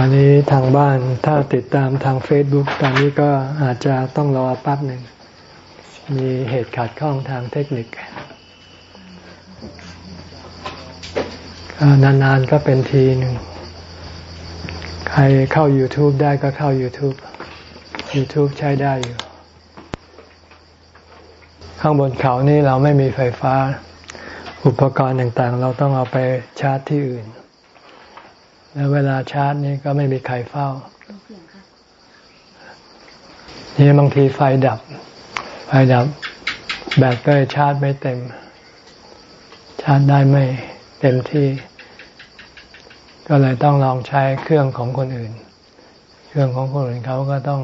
อันนี้ทางบ้านถ้าติดตามทาง Facebook ตอนนี้ก็อาจจะต้องรอแป๊บหนึ่ง มีเหตุขัดข้องทางเทคนิค นานๆก็เป็นทีหนึ่ง ใครเข้า YouTube ได้ก็เข้า YouTube YouTube ใช้ได้อยู่ ข้างบนเขานี่เราไม่มีไฟฟ้า อุปกรณ์ต่างๆ เราต้องเอาไปชาร์จที่อื่น แล้วเวลาชาร์จนี่ก็ไม่มีใครเฝ้านี่บางทีไฟดับ ไฟดับ แบตก็เลยชาร์จไม่เต็ม ชาร์จได้ไม่เต็มที่ ก็เลยต้องลองใช้เครื่องของคนอื่น เครื่องของคนอื่นเขาก็ต้อง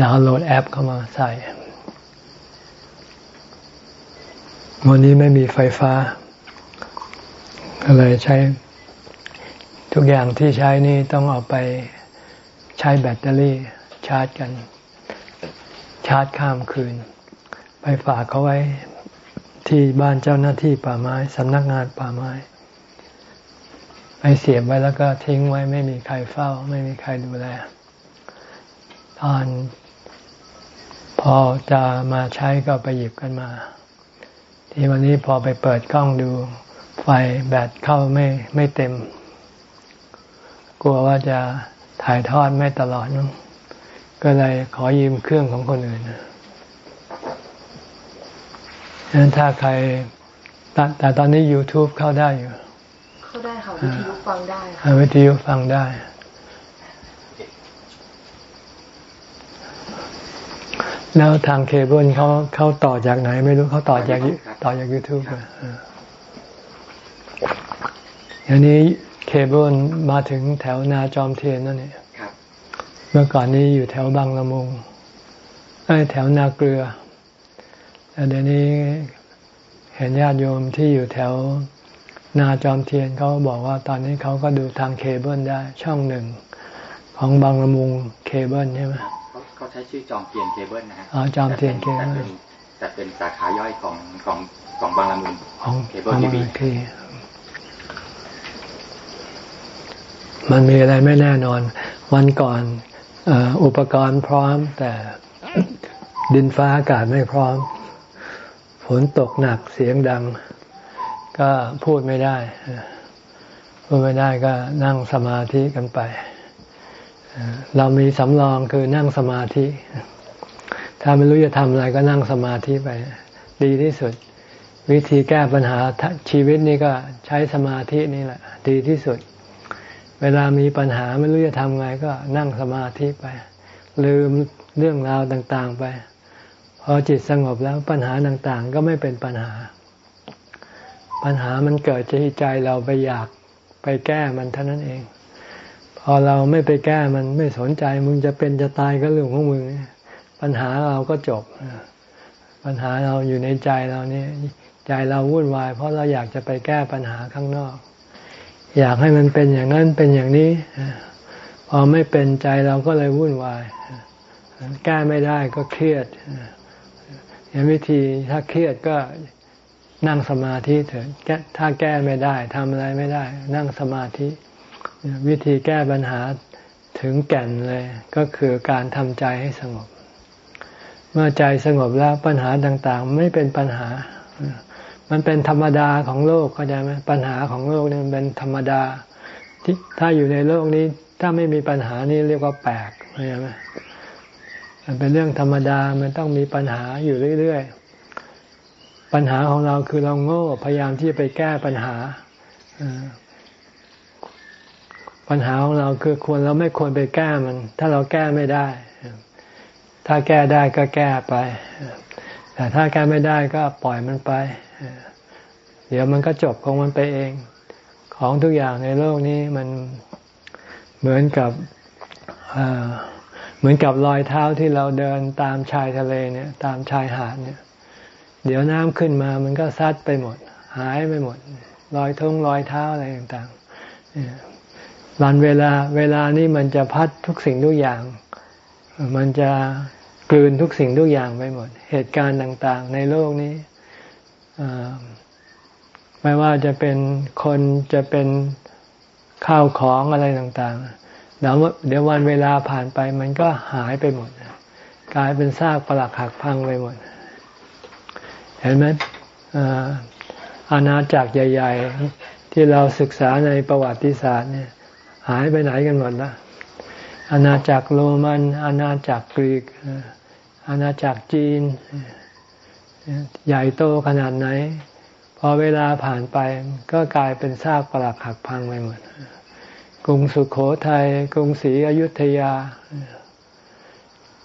ดาวน์โหลดแอปเข้ามาใส่ วันนี้ไม่มีไฟฟ้า ก็เลยใช้ ทุกอย่างที่ใช้นี่ต้องเอาไปใช้แบตเตอรี่ชาร์จกัน ชาร์จข้ามคืน ไปฝากเขาไว้ที่บ้านเจ้าหน้าที่ป่าไม้สำนักงานป่าไม้ไปเสียบไว้แล้วก็ทิ้งไว้ไม่มีใครเฝ้า ไม่มีใครดูแลตอนพอจะมาใช้ก็ไปหยิบกันมา ที่วันนี้พอไปเปิดกล้องดูไฟแบตเข้าไม่ไม่เต็ม กลัวว่าจะถ่ายทอดไม่ตลอดนู้ก็เลยขอยืมเครื่องของคนอื่นดังนั้นถ้าใครแต่ตอนนี้ YouTube เข้าได้อยู่ เข้าได้ค่ะ วิทยุฟังได้ค่ะวิทยุฟังได้ แล้วทางเคเบิลเขาเขาต่อจากไหน ไม่รู้เขาต่อจากต่อจากยูทูบอันนี้ เคเบิลมาถึงแถวนาจอมเทียนนั่นเองเมื่อก่อนนี้อยู่แถวบางละมุงไอ้แถวนาเกลือแต่เดี๋ยวนี้เห็นญาติโยมที่อยู่แถวนาจอมเทียนเขาบอกว่าตอนนี้เขาก็ดูทางเคเบิลได้ช่องหนึ่งของบางละมุงเคเบิลใช่ไหมเขาใช้ชื่อจอมเทียนเคเบิลนะฮะอ๋อจอมเทียนเคเบิลแต่เป็นสาขาย่อยของของของบางละมุงของเคเบิลทีวี มันมีอะไรไม่แน่นอน วันก่อนอุปกรณ์พร้อม แต่ดินฟ้าอากาศไม่พร้อม ฝนตกหนักเสียงดัง ก็พูดไม่ได้ พูดไม่ได้ก็นั่งสมาธิกันไป เรามีสำรองคือนั่งสมาธิ ถ้าไม่รู้จะทำอะไรก็นั่งสมาธิไป ดีที่สุด วิธีแก้ปัญหาชีวิตนี่ก็ใช้สมาธินี่แหละ ดีที่สุด เวลามีปัญหาไม่รู้จะทำไงก็นั่งสมาธิไป ลืมเรื่องราวต่างๆไป พอจิตสงบแล้วปัญหาต่างๆ ก็ไม่เป็นปัญหา ปัญหามันเกิดจากใจเราไปอยากไปแก้มันเท่านั้นเอง พอเราไม่ไปแก้มันไม่สนใจมึงจะเป็นจะตายก็เรื่องของมึงปัญหาเราก็จบ ปัญหาเราอยู่ในใจเราเนี่ยใจเราวุ่นวาย เพราะเราอยากจะไปแก้ปัญหาข้างนอก อยากให้มันเป็นอย่างนั้นเป็นอย่างนี้ พอไม่เป็นใจเราก็เลยวุ่นวายแก้ไม่ได้ก็เครียดอย่างวิธีถ้าเครียดก็นั่งสมาธิเถอะถ้าแก้ไม่ได้ทำอะไรไม่ได้ นั่งสมาธิ วิธีแก้ปัญหาถึงแก่นเลยก็คือการทำใจให้สงบ เมื่อใจสงบแล้วปัญหาต่างๆ ไม่เป็นปัญหา มันเป็นธรรมดาของโลกเข้าใจไหมปัญหาของโลกนี่มันเป็นธรรมดา ที่ถ้าอยู่ในโลกนี้ ถ้าไม่มีปัญหานี่เรียกว่าแปลกเข้าใจไหมมันเป็นเรื่องธรรมดามันต้องมีปัญหาอยู่เรื่อยๆปัญหาของเราคือเราโง่พยายามที่จะไปแก้ปัญหาปัญหาของเราคือควรเราไม่ควรไปแก้มัน ถ้าเราแก้ไม่ได้ ถ้าแก้ได้ก็แก้ไป แต่ถ้าแก้ไม่ได้ก็ปล่อยมันไป เดี๋ยวมันก็จบของมันไปเอง ของทุกอย่างในโลกนี้มันเหมือนกับเหมือนกับรอยเท้าที่เราเดินตามชายทะเลเนี่ย ตามชายหาดเนี่ย เดี๋ยวน้ำขึ้นมามันก็ซัดไปหมด หายไปหมด รอยทงรอยเท้าอะไรต่างๆวันเวลาเวลานี้มันจะพัดทุกสิ่งทุกอย่าง มันจะกลืนทุกสิ่งทุกอย่างไปหมด เหตุการณ์ต่าง ๆ ในโลกนี้ ไม่ว่าจะเป็นคนจะเป็นข้าวของอะไรต่างๆเดี๋ยวเดี๋ยววันเวลาผ่านไปมันก็หายไปหมด กลายเป็นซากปลักหักพังไปหมด เห็นไหมอาณาจักรใหญ่ ๆ ที่เราศึกษาในประวัติศาสตร์เนี่ย หายไปไหนกันหมดละอาณาจักรโรมันอาณาจักรกรีกอาณาจักรจีน ใหญ่โตขนาดไหน พอเวลาผ่านไปก็กลายเป็นซากปรักหักพังไปหมด กรุงสุขโขทยัยกรุงศรีอยุธยา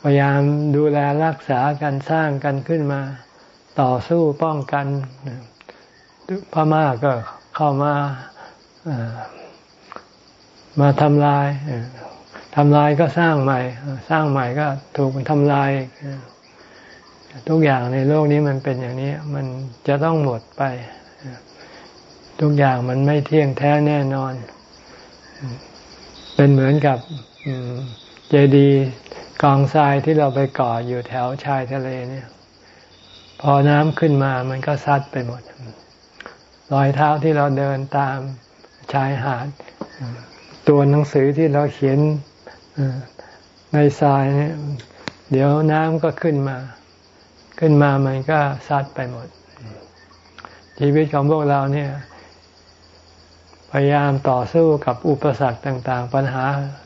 พยายามดูแลรักษากันสร้างกันขึ้นมา ต่อสู้ป้องกันพม่าก็เข้ามามาทำลายทำลายก็สร้างใหม่ สร้างใหม่ก็ถูกทำลาย ทุกอย่างในโลกนี้มันเป็นอย่างนี้ มันจะต้องหมดไป ทุกอย่างมันไม่เที่ยงแท้แน่นอน เป็นเหมือนกับเจดีกองทรายที่เราไปก่ออยู่แถวชายทะเลเนี่ย พอน้ำขึ้นมามันก็ซัดไปหมด รอยเท้าที่เราเดินตามชายหาด ตัวหนังสือที่เราเขียนในทรายเนี่ยเดี๋ยวน้ำก็ขึ้นมา ขึ้นมามันก็ซัดไปหมด ชีวิตของพวกเราเนี่ย พยายามต่อสู้กับอุปสรรคต่าง ๆ ปัญหา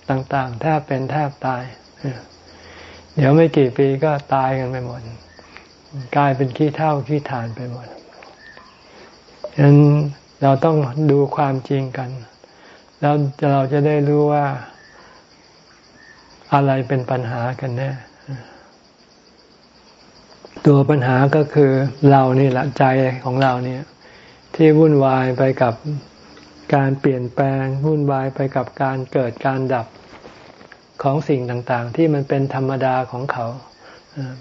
ต่าง ๆ แทบเป็นแทบตาย เดี๋ยวไม่กี่ปีก็ตายกันไปหมด กลายเป็นขี้เท่าขี้ฐานไปหมดฉะนั้นเราต้องดูความจริงกัน แล้วเราจะได้รู้ว่าอะไรเป็นปัญหากันแน่ ตัวปัญหาก็คือเรานี่แหละใจของเราเนี่ย ที่วุ่นวายไปกับการเปลี่ยนแปลงวุ่นวายไปกับการเกิดการดับของสิ่งต่างๆ ที่มันเป็นธรรมดาของเขา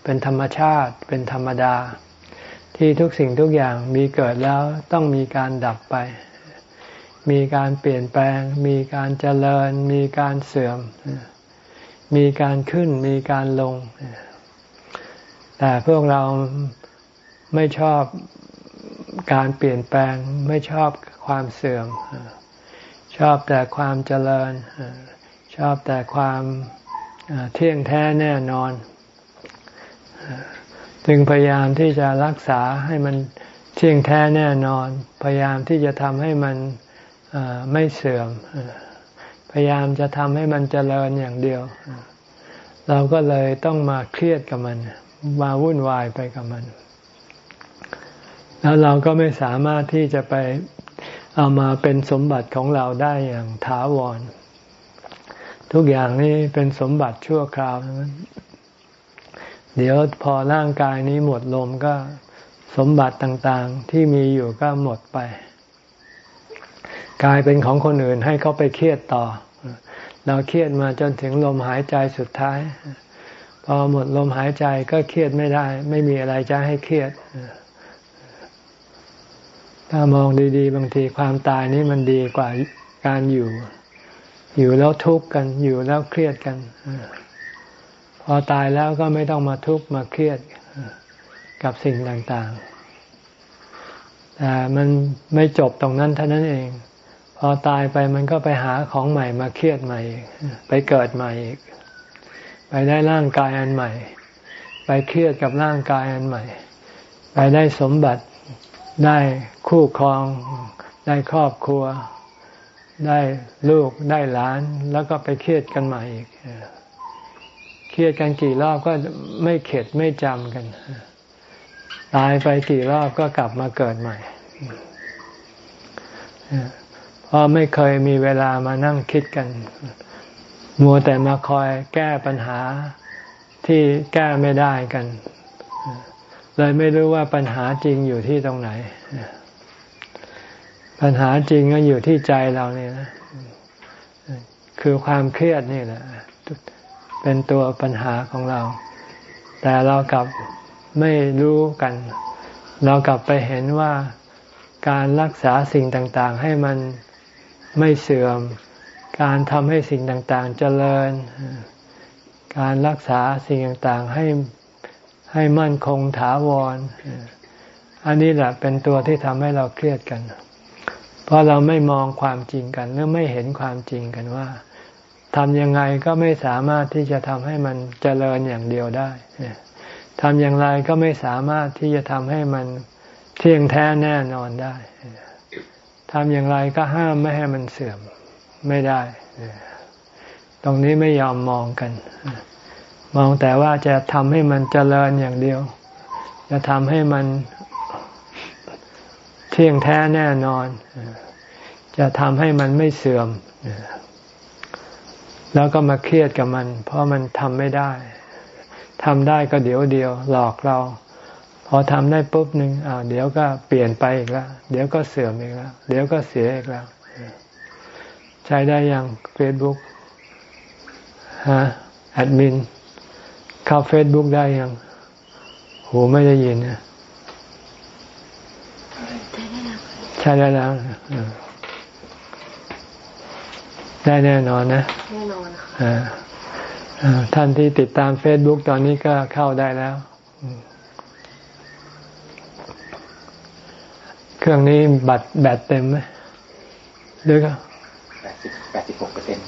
เป็นธรรมชาติ เป็นธรรมดา ที่ทุกสิ่งทุกอย่างมีเกิดแล้วต้องมีการดับไป มีการเปลี่ยนแปลง มีการเจริญ มีการเสื่อม มีการขึ้น มีการลง แต่พวกเราไม่ชอบการเปลี่ยนแปลงไม่ชอบความเสื่อม ชอบแต่ความเจริญ ชอบแต่ความเที่ยงแท้แน่นอน จึงพยายามที่จะรักษาให้มันเที่ยงแท้แน่นอน พยายามที่จะทำให้มันไม่เสื่อม พยายามจะทำให้มันเจริญอย่างเดียว เราก็เลยต้องมาเครียดกับมัน มาวุ่นวายไปกับมัน แล้วเราก็ไม่สามารถที่จะไปเอามาเป็นสมบัติของเราได้อย่างถาวร ทุกอย่างนี้เป็นสมบัติชั่วคราวนั้นเดี๋ยวพอร่างกายนี้หมดลมก็สมบัติต่างๆ ที่มีอยู่ก็หมดไป กลายเป็นของคนอื่นให้เขาไปเครียดต่อ เราเครียดมาจนถึงลมหายใจสุดท้าย อหมดลมหายใจก็เครียดไม่ได้ ไม่มีอะไรจะให้เครียด ถ้ามองดีๆ บางทีความตายนี้มันดีกว่าการอยู่ อยู่แล้วทุกข์กัน อยู่แล้วเครียดกัน พอตายแล้วก็ไม่ต้องมาทุกข์มาเครียดกับสิ่งต่างๆ แต่มันไม่จบตรงนั้นเท่านั้นเอง พอตายไปมันก็ไปหาของใหม่มาเครียดใหม่อีกไปเกิดใหม่อีก ไปได้ร่างกายอันใหม่ ไปเครียดกับร่างกายอันใหม่ ไปได้สมบัติได้คู่ครอง ได้ครอบครัว ได้ลูกได้หลาน แล้วก็ไปเครียดกันใหม่อีกเครียดกันกี่รอบก็ไม่เข็ดไม่จำกัน ตายไปกี่รอบก็กลับมาเกิดใหม่เพราะไม่เคยมีเวลามานั่งคิดกัน มัวแต่มาคอยแก้ปัญหาที่แก้ไม่ได้กัน เลยไม่รู้ว่าปัญหาจริงอยู่ที่ตรงไหน ปัญหาจริงก็อยู่ที่ใจเราเนี่ยนะคือความเครียดนี่แหละเป็นตัวปัญหาของเรา แต่เรากลับไม่รู้กัน เรากลับไปเห็นว่าการรักษาสิ่งต่าง ๆ ให้มันไม่เสื่อม การทำให้สิ่งต่างๆเจริญ การรักษาสิ่งต่างๆให้ให้มั่นคงถาวร อันนี้แหละเป็นตัวที่ทำให้เราเครียดกัน เพราะเราไม่มองความจริงกันหรือไม่เห็นความจริงกันว่าทำยังไงก็ไม่สามารถที่จะทำให้มันเจริญอย่างเดียวได้ทำอย่างไรก็ไม่สามารถที่จะทำให้มันเที่ยงแท้แน่นอนได้ทำอย่างไรก็ห้ามไม่ให้มันเสื่อม ไม่ได้ ตรงนี้ไม่ยอมมองกัน มองแต่ว่าจะทำให้มันเจริญอย่างเดียว จะทำให้มันเที่ยงแท้แน่นอน จะทำให้มันไม่เสื่อม แล้วก็มาเครียดกับมัน เพราะมันทำไม่ได้ทำได้ก็เดี๋ยวเดียว หลอกเรา พอทำได้ปุ๊บหนึ่งอ้าวเดี๋ยวก็เปลี่ยนไปอีกแล้ว เดี๋ยวก็เสื่อมอีกแล้ว เดี๋ยวก็เสียอีกแล้ว ช้ได้ยังเฟซบุ๊กฮะแอดมิน เข้าเฟซบุ๊กได้ยังหูไม่ได้ยินนะใช่ได้แล้วได้แน่นอนนะแน่นอนค่ะท่านที่ติดตามเฟซบุ๊กตอนนี้ก็เข้าได้แล้ว เครื่องนี้บัตรแบตเต็มไหมหรือก็แปด สิบแปดสิบหกเปอร์เซ็นต์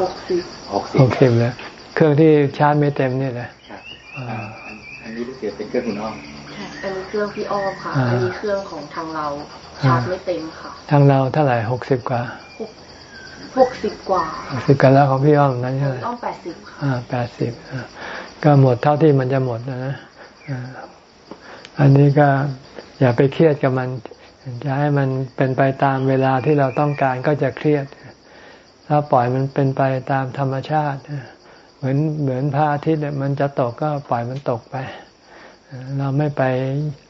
หกสิบหกสิบแล้วเครื่องที่ชาร์จไม่เต็มนี่แหละอันนี้รู้สึกเป็นเครื่องคุณอ้อมอันนี้เครื่องพี่อ้อมค่ะ อันนี้เครื่องของทางเราชาร์จไม่เต็มค่ะ ทางเราเท่าไหร่หกสิบกว่าหกสิบกว่าหกสิบกันแล้วของพี่อ้อมนั้นใช่ไหมอ้อมแปดสิบอ่าแปดสิบก็หมดเท่าที่มันจะหมดนะนะอันนี้ก็อย่าไปเครียดกับมันจะให้มันเป็นไปตามเวลาที่เราต้องการก็จะเครียด ถ้าปล่อยมันเป็นไปตามธรรมชาติ เหมือนเหมือนพระอาทิตย์มันจะตกก็ปล่อยมันตกไป เราไม่ไป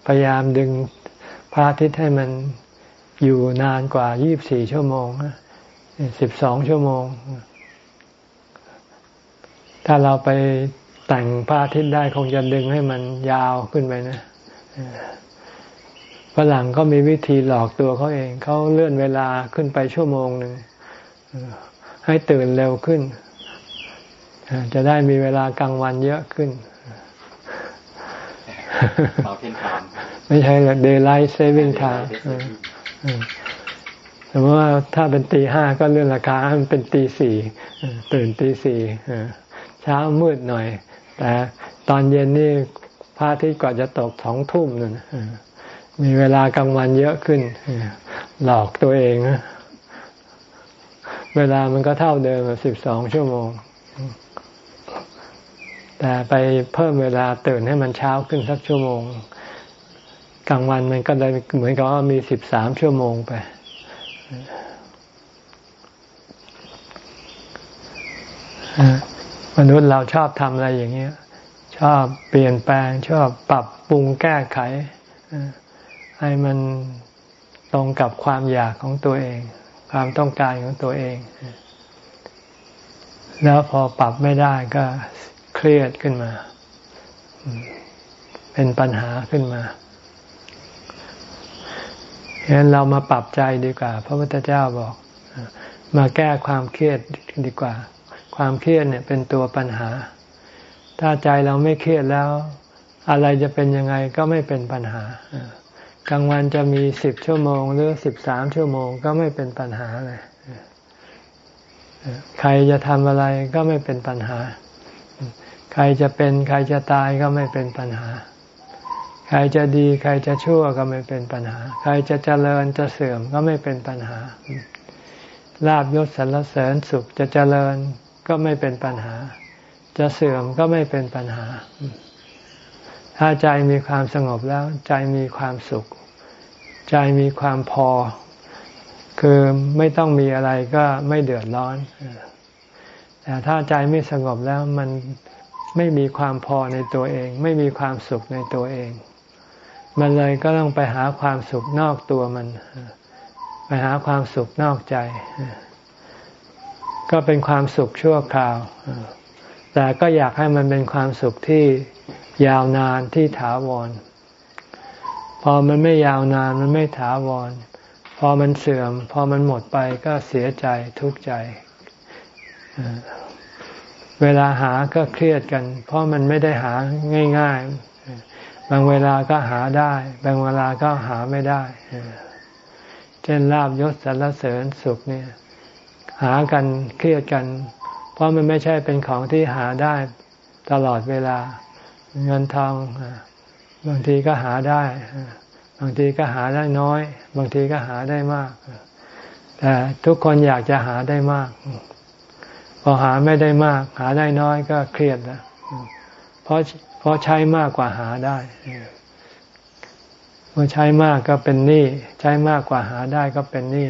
พยายามดึงพระอาทิตย์ให้มันอยู่นานกว่ายี่บสี่ชั่วโมงสิบสองชั่วโมง ถ้าเราไปแต่งพระอาทิตย์ได้คงจะดึงให้มันยาวขึ้นไปนะฝรั่งก็มีวิธีหลอกตัวเขาเอง เขาเลื่อนเวลาขึ้นไปชั่วโมงหนึ่ง ให้ตื่นเร็วขึ้น จะได้มีเวลากลางวันเยอะขึ้นไม่ใช่ daylight saving time สมมติว่าถ้าเป็นตีห้าก็เลื่อนราคามันเป็นตีสี่ตื่นตีสี่เช้ามืดหน่อย แต่ตอนเย็นนี่พระอาทิตย์กว่าจะตกสองทุ่มนั่นมีเวลากลางวันเยอะขึ้น หลอกตัวเอง เวลามันก็เท่าเดิมสิบสองชั่วโมง แต่ไปเพิ่มเวลาตื่นให้มันเช้าขึ้นสักชั่วโมง กลางวันมันก็เลยเหมือนกับว่ามีสิบสามชั่วโมงไป มนุษย์เราชอบทำอะไรอย่างเงี้ย ชอบเปลี่ยนแปลง ชอบปรับปรุงแก้ไข ให้มันตรงกับความอยากของตัวเอง ความต้องการของตัวเอง แล้วพอปรับไม่ได้ก็เครียดขึ้นมา เป็นปัญหาขึ้นมาฉะนั้นเรามาปรับใจดีกว่า พระพุทธเจ้าบอก มาแก้ความเครียดดีกว่า ความเครียดเนี่ยเป็นตัวปัญหา ถ้าใจเราไม่เครียดแล้ว อะไรจะเป็นยังไงก็ไม่เป็นปัญหา กลางวันจะมีสิบชั่วโมง หรือสิบสามชั่วโมงก็ไม่เป็นปัญหาเลยใครจะทำอะไรก็ไม่เป็นปัญหา ใครจะเป็น ใครจะตายก็ไม่เป็นปัญหา ใครจะดี ใครจะชั่วก็ไม่เป็นปัญหา ใครจะเจริญจะเสื่อมก็ไม่เป็นปัญหาลาบยศสรรเสริญสุขจะเจริญก็ไม่เป็นปัญหา จะเสื่อมก็ไม่เป็นปัญหา ถ้าใจมีความสงบแล้ว ใจมีความสุข ใจมีความพอ คือไม่ต้องมีอะไรก็ไม่เดือดร้อน แต่ถ้าใจไม่สงบแล้วมันไม่มีความพอในตัวเอง ไม่มีความสุขในตัวเอง มันเลยก็ต้องไปหาความสุขนอกตัวมัน ไปหาความสุขนอกใจ ก็เป็นความสุขชั่วคราว แต่ก็อยากให้มันเป็นความสุขที่ยาวนานที่ถาวร อมันไม่ยาวนานมันไม่ถาวร พอมันเสื่อม พอมันหมดไปก็เสียใจทุกข์ใจ เวลาหาก็เครียดกัน เพราะมันไม่ได้หาง่ายๆ บางเวลาก็หาได้ บางเวลาก็หาไม่ได้ เช่นลาบยศสรรเสริญสุขเนี่ย หากันเครียดกัน เพราะมันไม่ใช่เป็นของที่หาได้ตลอดเวลาเงินทอง บางทีก็หาได้ บางทีก็หาได้น้อย บางทีก็หาได้มาก แต่ทุกคนอยากจะหาได้มาก พอหาไม่ได้มาก หาได้น้อยก็เครียดนะเพราะเพราะใช้มากกว่าหาได้พอใช้มากก็เป็นหนี้ใช้มากกว่าหาได้ก็เป็นหนี้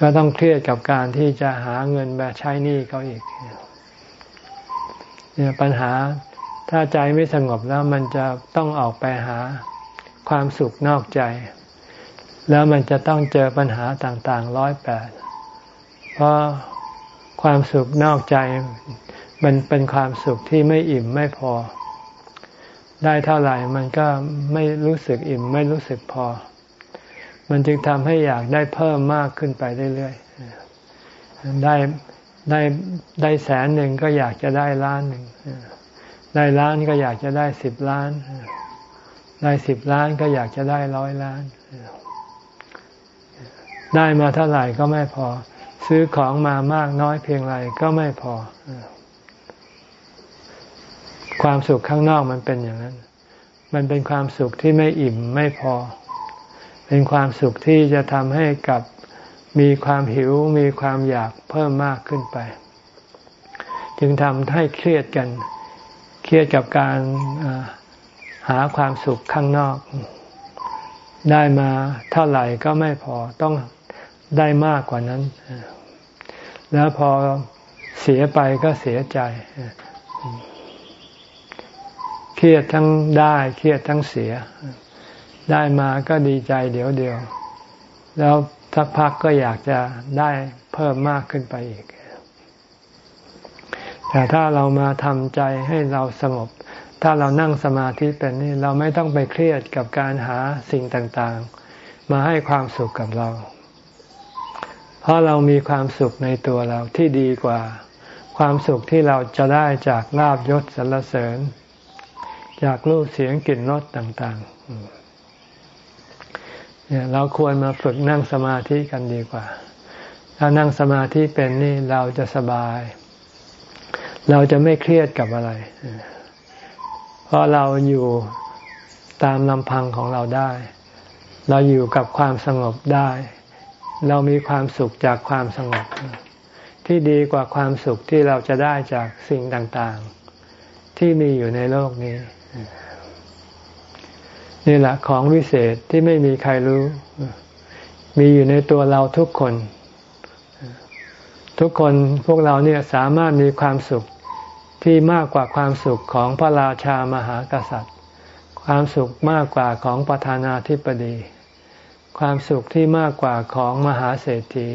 ก็ต้องเครียดกับการที่จะหาเงินแบบใช้หนี้เขาอีกเนี่ยปัญหา ถ้าใจไม่สงบแล้วมันจะต้องออกไปหาความสุขนอกใจ แล้วมันจะต้องเจอปัญหาต่างๆร้อยแปดเพราะความสุขนอกใจ มันเป็นความสุขที่ไม่อิ่มไม่พอ ได้เท่าไหร่มันก็ไม่รู้สึกอิ่มไม่รู้สึกพอ มันจึงทำให้อยากได้เพิ่มมากขึ้นไปเรื่อยๆได้ได้ได้แสนหนึ่งก็อยากจะได้ล้านหนึ่ง ได้ล้านก็อยากจะได้สิบล้าน ได้สิบล้านก็อยากจะได้ร้อยล้าน ได้มาเท่าไหร่ก็ไม่พอ ซื้อของมามากน้อยเพียงไรก็ไม่พอ ความสุขข้างนอกมันเป็นอย่างนั้น มันเป็นความสุขที่ไม่อิ่มไม่พอ เป็นความสุขที่จะทำให้กับมีความหิวมีความอยากเพิ่มมากขึ้นไป จึงทำให้เครียดกัน เครียดกับการหาความสุขข้างนอก ได้มาเท่าไหร่ก็ไม่พอต้องได้มากกว่านั้น แล้วพอเสียไปก็เสียใจ เครียดทั้งได้เครียดทั้งเสีย ได้มาก็ดีใจเดี๋ยวเดียว แล้วสักพักก็อยากจะได้เพิ่มมากขึ้นไปอีก แต่ถ้าเรามาทำใจให้เราสงบ ถ้าเรานั่งสมาธิเป็นนี่เราไม่ต้องไปเครียดกับการหาสิ่งต่างๆ มาให้ความสุขกับเรา เพราะเรามีความสุขในตัวเราที่ดีกว่า ความสุขที่เราจะได้จากลาบยศสรรเสริญ จากรูปเสียงกลิ่นรสต่างๆเนี่ยเราควรมาฝึกนั่งสมาธิกันดีกว่า ถ้านั่งสมาธิเป็นนี่เราจะสบาย เราจะไม่เครียดกับอะไร เพราะเราอยู่ตามลำพังของเราได้ เราอยู่กับความสงบได้ เรามีความสุขจากความสงบ ที่ดีกว่าความสุขที่เราจะได้จากสิ่งต่างๆ ที่มีอยู่ในโลกนี้ นี่แหละของวิเศษที่ไม่มีใครรู้ มีอยู่ในตัวเราทุกคนทุกคนพวกเราเนี่ยสามารถมีความสุข ที่มากกว่าความสุขของพระราชามหากษัตริย์ ความสุขมากกว่าของประธานาธิบดี ความสุขที่มากกว่าของมหาเศรษฐี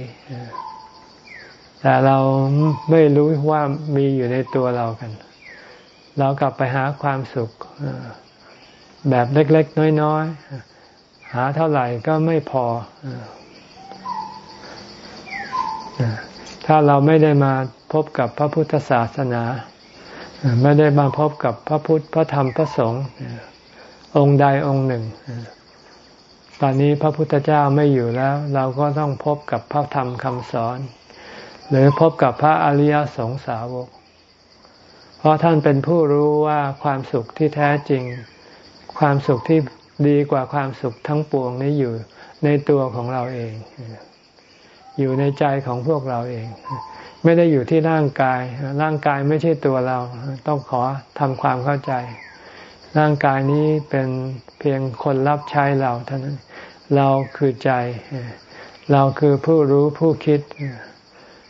แต่เราไม่รู้ว่ามีอยู่ในตัวเรากัน เรากลับไปหาความสุขแบบเล็ก ๆ น้อย ๆ หาเท่าไหร่ก็ไม่พอ ถ้าเราไม่ได้มาพบกับพระพุทธศาสนา ไม่ได้มาพบกับพระพุทธพระธรรมพระสงฆ์องค์ใดองค์หนึ่ง ตอนนี้พระพุทธเจ้าไม่อยู่แล้ว เราก็ต้องพบกับพระธรรมคำสอน หรือพบกับพระอริยสงสาวก เพราะท่านเป็นผู้รู้ว่าความสุขที่แท้จริง ความสุขที่ดีกว่าความสุขทั้งปวงนี้อยู่ในตัวของเราเอง อยู่ในใจของพวกเราเอง ไม่ได้อยู่ที่ร่างกาย ร่างกายไม่ใช่ตัวเรา ต้องขอทำความเข้าใจ ร่างกายนี้เป็นเพียงคนรับใช้เราเท่านั้น เราคือใจ เราคือผู้รู้ผู้คิด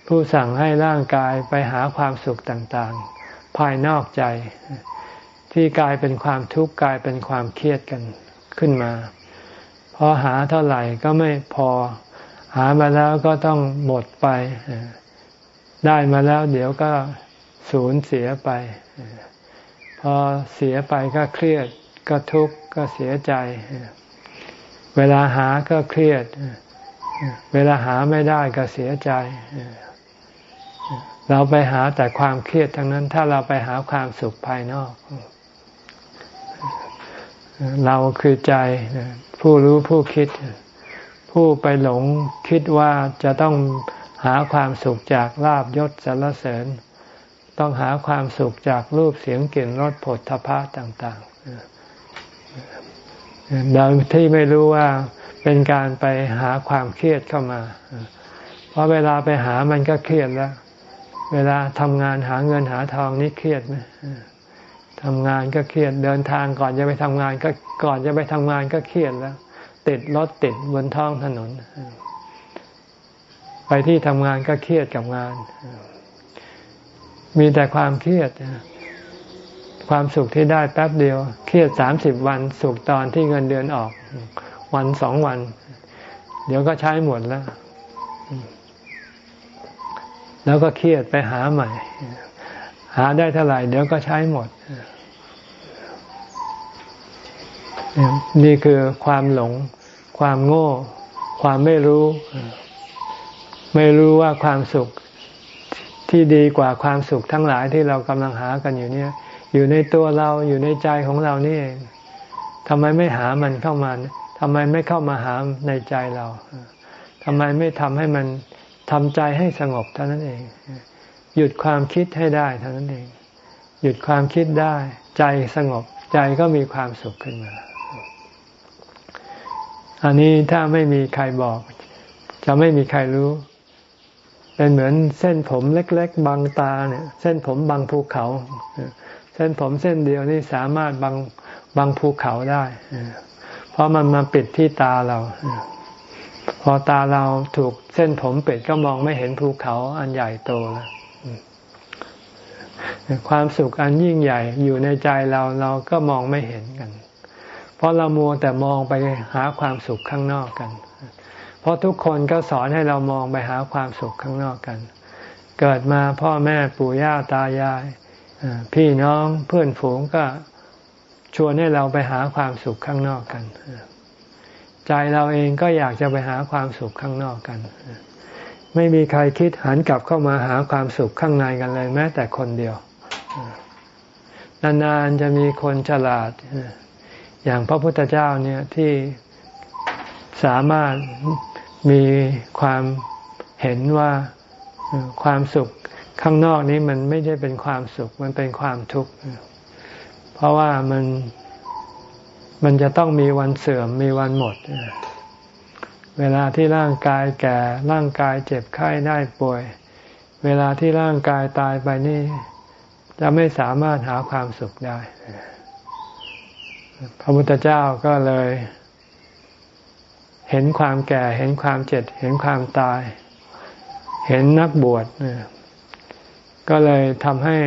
ผู้สั่งให้ร่างกายไปหาความสุขต่างๆ ภายนอกใจ ที่กลายเป็นความทุกข์กลายเป็นความเครียดกันขึ้นมาพอหาเท่าไหร่ก็ไม่พอ หามาแล้วก็ต้องหมดไป ได้มาแล้วเดี๋ยวก็สูญเสียไป พอเสียไปก็เครียดก็ทุกข์ก็เสียใจ เวลาหาก็เครียด เวลาหาไม่ได้ก็เสียใจ เราไปหาแต่ความเครียดทั้งนั้น ถ้าเราไปหาความสุขภายนอก เราคือใจผู้รู้ผู้คิด ผู้ไปหลงคิดว่าจะต้อง หาความสุขจากลาบยศสรรเสริญ ต้องหาความสุขจากรูปเสียงกลิ่นรสผลทพะต่างๆโดยที่ไม่รู้ว่าเป็นการไปหาความเครียดเข้ามา เพราะเวลาไปหามันก็เครียดแล้ว เวลาทำงานหาเงินหาทองนี่เครียดไหมทำงานก็เครียดเดินทางก่อนจะไปทำงานก็ก่อนจะไปทำงานก็เครียดแล้ว ติดรถติดบนท้องถนน ไปที่ทำงานก็เครียดกับงาน มีแต่ความเครียด ความสุขที่ได้แป๊บเดียว เครียดสามสิบวัน สุขตอนที่เงินเดือนออก วันสองวัน เดี๋ยวก็ใช้หมดแล้ว แล้วก็เครียดไปหาใหม่ หาได้เท่าไหร่ เดี๋ยวก็ใช้หมด นี่คือความหลง ความโง่ ความไม่รู้ ไม่รู้ว่าความสุขที่ดีกว่าความสุขทั้งหลายที่เรากำลังหากันอยู่เนี่ย อยู่ในตัวเราอยู่ในใจของเรานี่เองทำไมไม่หามันเข้ามาทำไมไม่เข้ามาหาในใจเราทำไมไม่ทำให้มันทำใจให้สงบเท่านั้นเอง หยุดความคิดให้ได้เท่านั้นเอง หยุดความคิดได้ ใจสงบ ใจก็มีความสุขขึ้นมา อันนี้ถ้าไม่มีใครบอก จะไม่มีใครรู้ เป็นเหมือนเส้นผมเล็ก ๆบังตาเนี่ย เส้นผมบังภูเขา เส้นผมเส้นเดียวนี่สามารถบังบังภูเขาได้ เพราะมันมาปิดที่ตาเรา พอตาเราถูกเส้นผมปิดก็มองไม่เห็นภูเขาอันใหญ่โตแล้วความสุขอันยิ่งใหญ่อยู่ในใจเราเราก็มองไม่เห็นกัน เพราะเรามัวแต่มองไปหาความสุขข้างนอกกัน เพราะทุกคนก็สอนให้เรามองไปหาความสุขข้างนอกกัน เกิดมาพ่อแม่ปู่ย่าตายายพี่น้องเพื่อนฝูงก็ชวนให้เราไปหาความสุขข้างนอกกัน ใจเราเองก็อยากจะไปหาความสุขข้างนอกกัน ไม่มีใครคิดหันกลับเข้ามาหาความสุขข้างในกันเลยแม้แต่คนเดียวนานๆจะมีคนฉลาด อย่างพระพุทธเจ้าเนี่ยที่สามารถ มีความเห็นว่าความสุขข้างนอกนี้มันไม่ได้เป็นความสุขมันเป็นความทุกข์เพราะว่ามันมันจะต้องมีวันเสื่อมมีวันหมด เวลาที่ร่างกายแก่ร่างกายเจ็บไข้ได้ป่วย เวลาที่ร่างกายตายไปนี่ จะไม่สามารถหาความสุขได้ พระพุทธเจ้าก็เลย เห็นความแก่ เห็นความเจ็บเห็นความตาย เห็นนักบวชก็เลยทำให้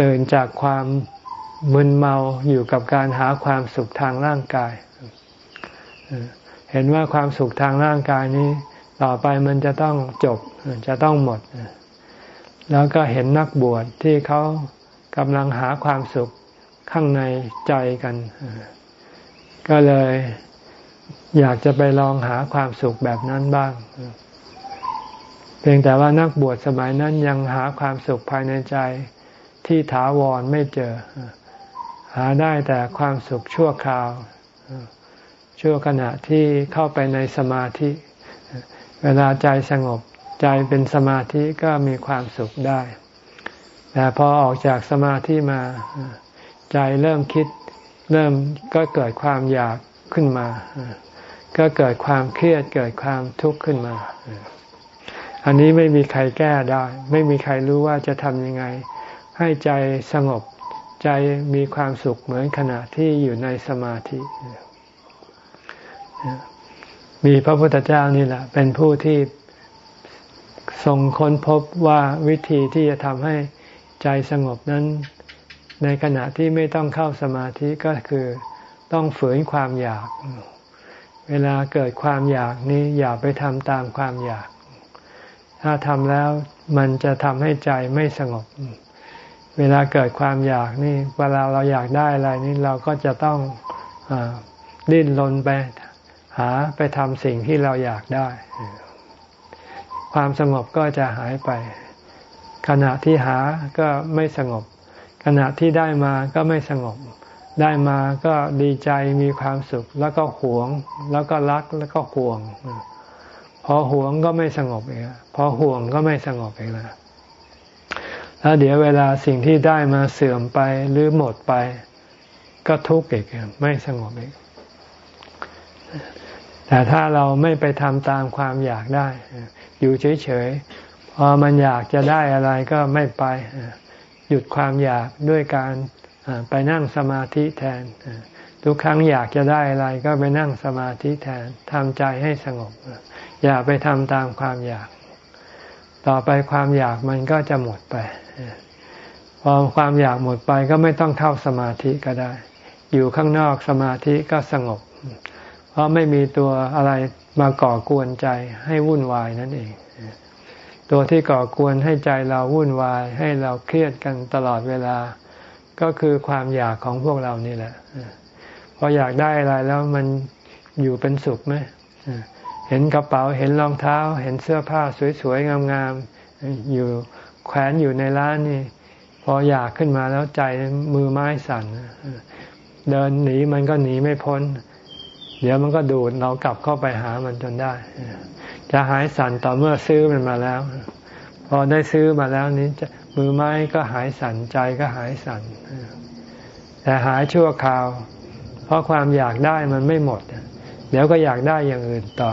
ตื่นจากความมึนเมาอยู่กับการหาความสุขทางร่างกาย เห็นว่าความสุขทางร่างกายนี้ ต่อไปมันจะต้องจบจะต้องหมด แล้วก็เห็นนักบวชที่เขากำลังหาความสุขข้างในใจกัน ก็เลย อยากจะไปลองหาความสุขแบบนั้นบ้าง เพียงแต่ว่านักบวชสมัยนั้นยังหาความสุขภายในใจที่ถาวรไม่เจอ หาได้แต่ความสุขชั่วคราว ชั่วขณะที่เข้าไปในสมาธิ เวลาใจสงบใจเป็นสมาธิก็มีความสุขได้ แต่พอออกจากสมาธิมา ใจเริ่มคิดเริ่มก็เกิดความอยากขึ้นมา ก็เกิดความเครียดเกิดความทุกข์ขึ้นมา อันนี้ไม่มีใครแก้ได้ ไม่มีใครรู้ว่าจะทำยังไง ให้ใจสงบใจมีความสุขเหมือนขณะที่อยู่ในสมาธิ มีพระพุทธเจ้านี่แหละ เป็นผู้ที่ทรงค้นพบว่าวิธีที่จะทำให้ใจสงบนั้น ในขณะที่ไม่ต้องเข้าสมาธิก็คือต้องฝืนความอยาก เวลาเกิดความอยากนี้อย่าไปทำตามความอยาก ถ้าทำแล้วมันจะทำให้ใจไม่สงบ เวลาเกิดความอยากนี่ เวลาเราอยากได้อะไรนี่เราก็จะต้องอดิ้นรนไปหาไปทำสิ่งที่เราอยากได้ ความสงบก็จะหายไป ขณะที่หาก็ไม่สงบ ขณะที่ได้มาก็ไม่สงบ ได้มาก็ดีใจมีความสุข แล้วก็หวง แล้วก็รักแล้วก็ห่วง พอหวงก็ไม่สงบเองพอห่วงก็ไม่สงบเองแล้วแล้วเดี๋ยวเวลาสิ่งที่ได้มาเสื่อมไปหรือหมดไป ก็ทุกข์อีกไม่สงบอีกแต่ถ้าเราไม่ไปทำตามความอยากได้ อยู่เฉยๆพอมันอยากจะได้อะไรก็ไม่ไปหยุดความอยากด้วยการ ไปนั่งสมาธิแทน ทุกครั้งอยากจะได้อะไรก็ไปนั่งสมาธิแทนทำใจให้สงบ อย่าไปทำตามความอยาก ต่อไปความอยากมันก็จะหมดไป พอความอยากหมดไปก็ไม่ต้องเข้าสมาธิก็ได้ อยู่ข้างนอกสมาธิก็สงบ เพราะไม่มีตัวอะไรมาก่อกวนใจให้วุ่นวายนั่นเองตัวที่ก่อกวนให้ใจเราวุ่นวาย ให้เราเครียดกันตลอดเวลา ก็คือความอยากของพวกเรานี่แหละพออยากได้อะไรแล้วมันอยู่เป็นสุขไหมเห็นกระเป๋าเห็นรองเท้า เห็นเสื้อผ้าสวยๆงามๆอยู่แขวนอยู่ในร้านนี่ พออยากขึ้นมาแล้วใจมือไม้สั่นเดินหนีมันก็หนีไม่พ้น เดี๋ยวมันก็ดูดเรากลับเข้าไปหามันจนได้ จะหายสั่นต่อเมื่อซื้อมันมาแล้ว พอได้ซื้อมาแล้วนี้ มือไม้ก็หายสั่นใจก็หายสั่นแต่หายชั่วคราว เพราะความอยากได้มันไม่หมด เดี๋ยวก็อยากได้อย่างอื่นต่อ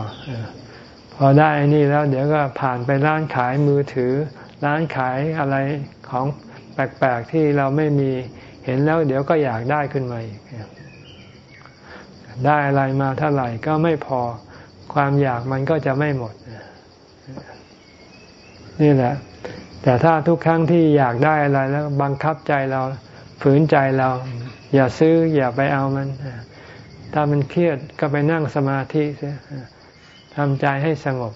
พอได้นี่แล้ว เดี๋ยวก็ผ่านไปร้านขายมือถือ ร้านขายอะไรของแปลกๆที่เราไม่มีเห็นแล้ว เดี๋ยวก็อยากได้ขึ้นมาอีกได้อะไรมาเท่าไหร่ก็ไม่พอความอยากมันก็จะไม่หมด นี่แหละ แต่ถ้าทุกครั้งที่อยากได้อะไรแล้วบังคับใจเราฝืนใจเรา อย่าซื้ออย่าไปเอามัน ถ้ามันเครียดก็ไปนั่งสมาธิเสียทำใจให้สงบ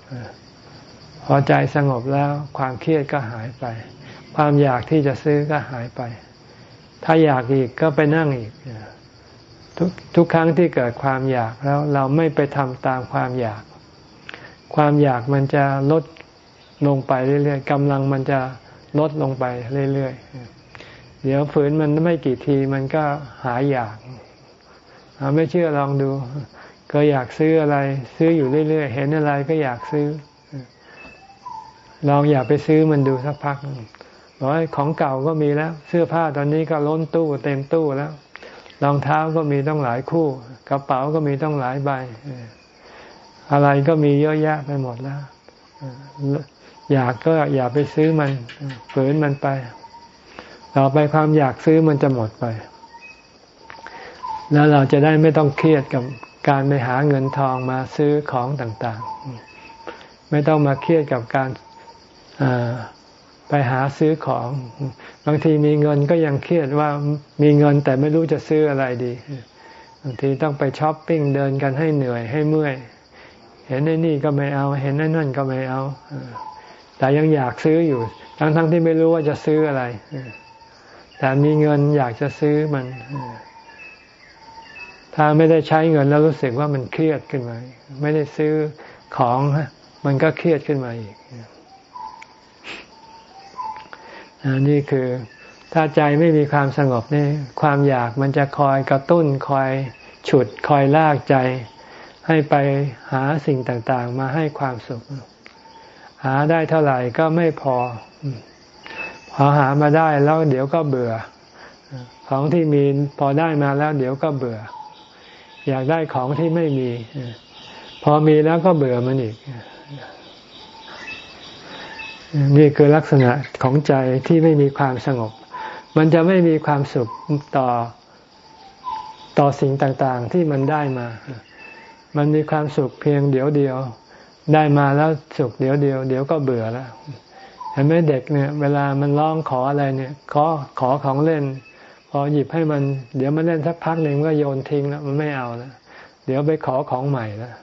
พอใจสงบแล้วความเครียดก็หายไป ความอยากที่จะซื้อก็หายไป ถ้าอยากอีกก็ไปนั่งอีกทุกทุกครั้งที่เกิดความอยากแล้วเราไม่ไปทำตามความอยาก ความอยากมันจะลด ลงไปเรื่อยๆกำลังมันจะลดลงไปเรื่อยๆเดี๋ยวฝืนมันไม่กี่ทีมันก็หายอยากไม่เชื่อลองดู ก็อยากซื้ออะไร ซื้ออยู่เรื่อยๆ เห็นอะไรก็อยากซื้อลองอยากไปซื้อมันดูสักพักบอกว่าของเก่าก็มีแล้ว เสื้อผ้าตอนนี้ก็ล้นตู้เต็มตู้แล้วรองเท้าก็มีต้องหลายคู่ กระเป๋าก็มีต้องหลายใบอะไรก็มีเยอะแยะไปหมดแล้ว อยากก็อย่าไปซื้อมันฝืนมันไป ต่อไปความอยากซื้อมันจะหมดไป แล้วเราจะได้ไม่ต้องเครียดกับการไปหาเงินทองมาซื้อของต่าง ๆ ไม่ต้องมาเครียดกับการไปหาซื้อของ บางทีมีเงินก็ยังเครียดว่ามีเงินแต่ไม่รู้จะซื้ออะไรดี บางทีต้องไปช้อปปิ้งเดินกันให้เหนื่อยให้เมื่อย เห็นไอ้นี่ก็ไม่เอา เห็นไอ้นั่นก็ไม่เอา แต่ยังอยากซื้ออยู่ ทั้งๆทที่ไม่รู้ว่าจะซื้ออะไร แต่มีเงินอยากจะซื้อมัน ถ้าไม่ได้ใช้เงินแล้วรู้สึกว่ามันเครียดขึ้นมา ไม่ได้ซื้อของมันก็เครียดขึ้นมาอีกนี่คือถ้าใจไม่มีความสงบนี่ความอยากมันจะคอยกระตุ้นคอยฉุดคอยลากใจ ให้ไปหาสิ่งต่าง ๆ มาให้ความสุข หาได้เท่าไหร่ก็ไม่พอ พอหามาได้แล้วเดี๋ยวก็เบื่อ ของที่มีพอได้มาแล้วเดี๋ยวก็เบื่อ อยากได้ของที่ไม่มี พอมีแล้วก็เบื่อมันอีก นี่คือลักษณะของใจที่ไม่มีความสงบ มันจะไม่มีความสุขต่อต่อสิ่งต่างๆที่มันได้มา มันมีความสุขเพียงเดี๋ยวเดียว ได้มาแล้วสุขเดี๋ยวเดียวเดี๋ยวก็เบื่อแล้วเห็นไหมเด็กเนี่ย เวลามันร้องขออะไรเนี่ย ขอขอของเล่น พอหยิบให้มัน เดี๋ยวมันเล่นสักพักหนึ่งก็โยนทิ้งแล้วมันไม่เอาแล้วเดี๋ยวไปขอของใหม่แล้ว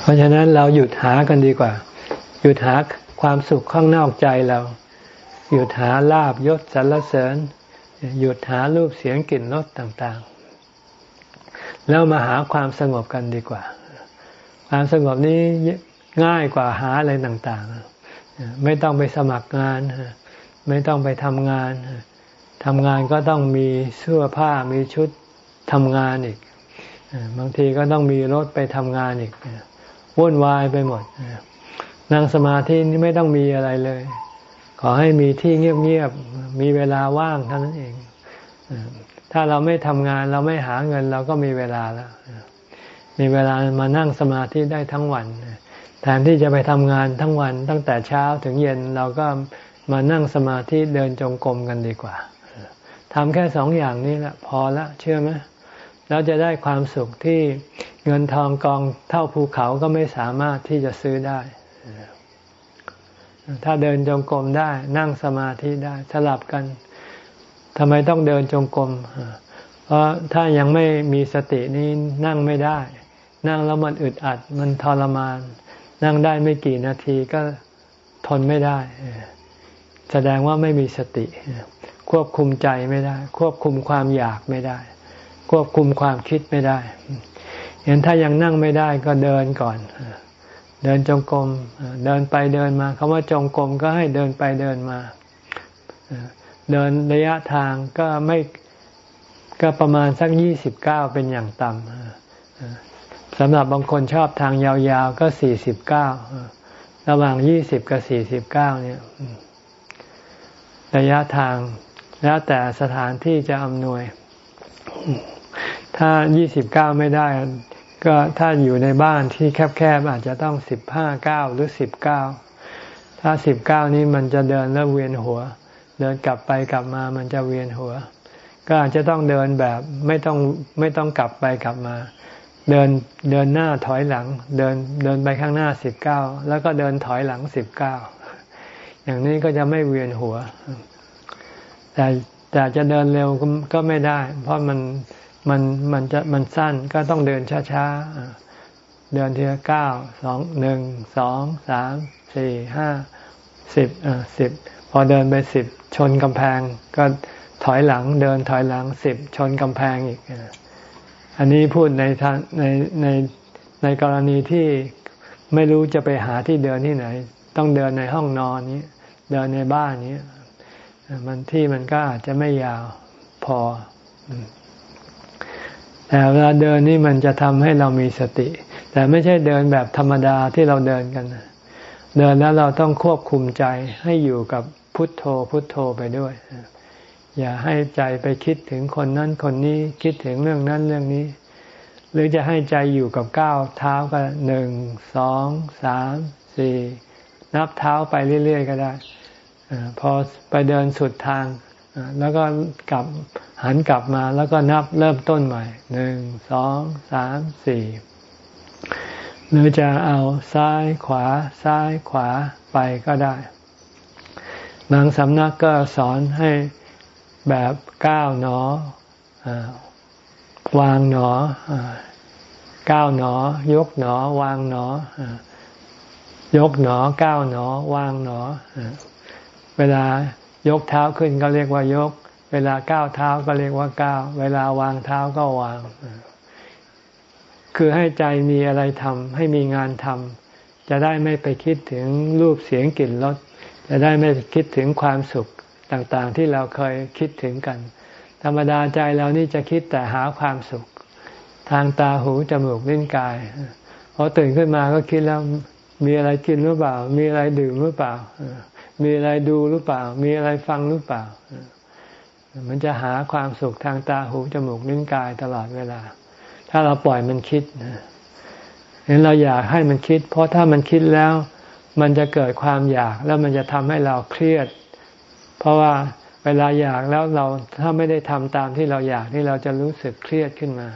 เพราะฉะนั้นเราหยุดหากันดีกว่า หยุดหาความสุขข้างนอกใจเรา หยุดหาลาบยศสรรเสริญ หยุดหารูปเสียงกลิ่นรสต่างๆ แล้วมาหาความสงบกันดีกว่า ความสงบนี้ง่ายกว่าหาอะไรต่างๆ ไม่ต้องไปสมัครงาน ไม่ต้องไปทำงานทำงานก็ต้องมีเสื้อผ้ามีชุดทำงานอีก บางทีก็ต้องมีรถไปทำงานอีกวุ่นวายไปหมดนั่งสมาธินี่ไม่ต้องมีอะไรเลย ขอให้มีที่เงียบๆ มีเวลาว่างเท่านั้นเอง ถ้าเราไม่ทำงานเราไม่หาเงินเราก็มีเวลาแล้วมีเวลามานั่งสมาธิได้ทั้งวัน แทนที่จะไปทำงานทั้งวันตั้งแต่เช้าถึงเย็นเราก็มานั่งสมาธิเดินจงกรมกันดีกว่าทำแค่สองอย่างนี้แหละพอละเชื่อไหมเราจะได้ความสุขที่เงินทองกองเท่าภูเขาก็ไม่สามารถที่จะซื้อได้ ถ้าเดินจงกรมได้นั่งสมาธิได้สลับกัน ทำไมต้องเดินจงกรมเพราะถ้ายังไม่มีสตินี้นั่งไม่ได้ นั่งแล้วมันอึดอัด มันทรมาน นั่งได้ไม่กี่นาทีก็ทนไม่ได้ แสดงว่าไม่มีสติ ควบคุมใจไม่ได้ ควบคุมความอยากไม่ได้ ควบคุมความคิดไม่ได้เห็นถ้ายังนั่งไม่ได้ก็เดินก่อน เดินจงกรม เดินไปเดินมาคำว่าจงกรมก็ให้เดินไปเดินมา เดินระยะทางก็ไม่ก็ประมาณสักยี่สิบเก้าเป็นอย่างต่ำสำหรับบางคนชอบทางยาวๆ ก็สี่สิบเก้าระหว่างยี่สิบกับสี่สิบเก้าเนี่ย ระยะทางแล้วแต่สถานที่จะอำนวย ถ้ายี่สิบเก้าไม่ได้ ก็ถ้าอยู่ในบ้านที่แคบๆอาจจะต้องสิบห้าเก้าหรือสิบเก้าถ้าสิบเก้านี้มันจะเดินแล้วเวียนหัว เดินกลับไปกลับมามันจะเวียนหัว ก็อาจจะต้องเดินแบบไม่ต้องไม่ต้องกลับไปกลับมา เดินเดินหน้าถอยหลัง เดินเดินไปข้างหน้าสิบเก้าแล้วก็เดินถอยหลังสิบเก้าอย่างนี้ก็จะไม่เวียนหัว แต่แต่จะเดินเร็วก็ไม่ได้ เพราะมันมันมันจะมันสั้นก็ต้องเดินช้าๆเดินทีละเก้าสองหนึ่งสองสามสี่ห้าสิบอ่าสิบพอเดินไปสิบ ชนกำแพงก็ถอยหลังเดินถอยหลังสิบชนกำแพงอีก อันนี้พูดในทางในในในกรณีที่ไม่รู้จะไปหาที่เดินที่ไหน ต้องเดินในห้องนอนนี้ เดินในบ้านนี้มันที่มันก็อาจจะไม่ยาวพอ แต่เวลาเดินนี่มันจะทำให้เรามีสติ แต่ไม่ใช่เดินแบบธรรมดาที่เราเดินกัน เดินแล้วเราต้องควบคุมใจให้อยู่กับ พุทโธพุทโธไปด้วย อย่าให้ใจไปคิดถึงคนนั้นคนนี้คิดถึงเรื่องนั้นเรื่องนี้ หรือจะให้ใจอยู่กับก้าวเท้าก็หนึ่งสองสามสี่นับเท้าไปเรื่อย ๆ ก็ได้พอไปเดินสุดทาง แล้วก็กลับหันกลับมาแล้วก็นับเริ่มต้นใหม่หนึ่งสองสามสี่หรือจะเอาซ้ายขวาซ้ายขวาไปก็ได้ บางสำนักก็สอนให้แบบก้าวหนอวางหนอก้าวหนอ ยกหนอ วางหนอยกหนอก้าวหนอ วางหนอเวลายกเท้าขึ้นก็เรียกว่ายก เวลาก้าวเท้าก็เรียกว่าก้าว เวลาวางเท้าก็วาง คือให้ใจมีอะไรทำให้มีงานทำจะได้ไม่ไปคิดถึงรูปเสียงกลิ่นรส จะได้ไม่คิดถึงความสุขต่างๆ ที่เราเคยคิดถึงกัน ธรรมดาใจเรานี่จะคิดแต่หาความสุข ทางตาหูจมูกลิ้นกายพอตื่นขึ้นมาก็คิดแล้วมีอะไรกินหรือเปล่า มีอะไรดื่มหรือเปล่า มีอะไรดูหรือเปล่า มีอะไรฟังหรือเปล่า มันจะหาความสุขทางตาหูจมูกลิ้นกายตลอดเวลา ถ้าเราปล่อยมันคิดเห็นเราอยากให้มันคิด เพราะถ้ามันคิดแล้ว มันจะเกิดความอยากแล้วมันจะทำให้เราเครียด เพราะว่าเวลาอยากแล้วเราถ้าไม่ได้ทำตามที่เราอยากนี่เราจะรู้สึกเครียดขึ้นมา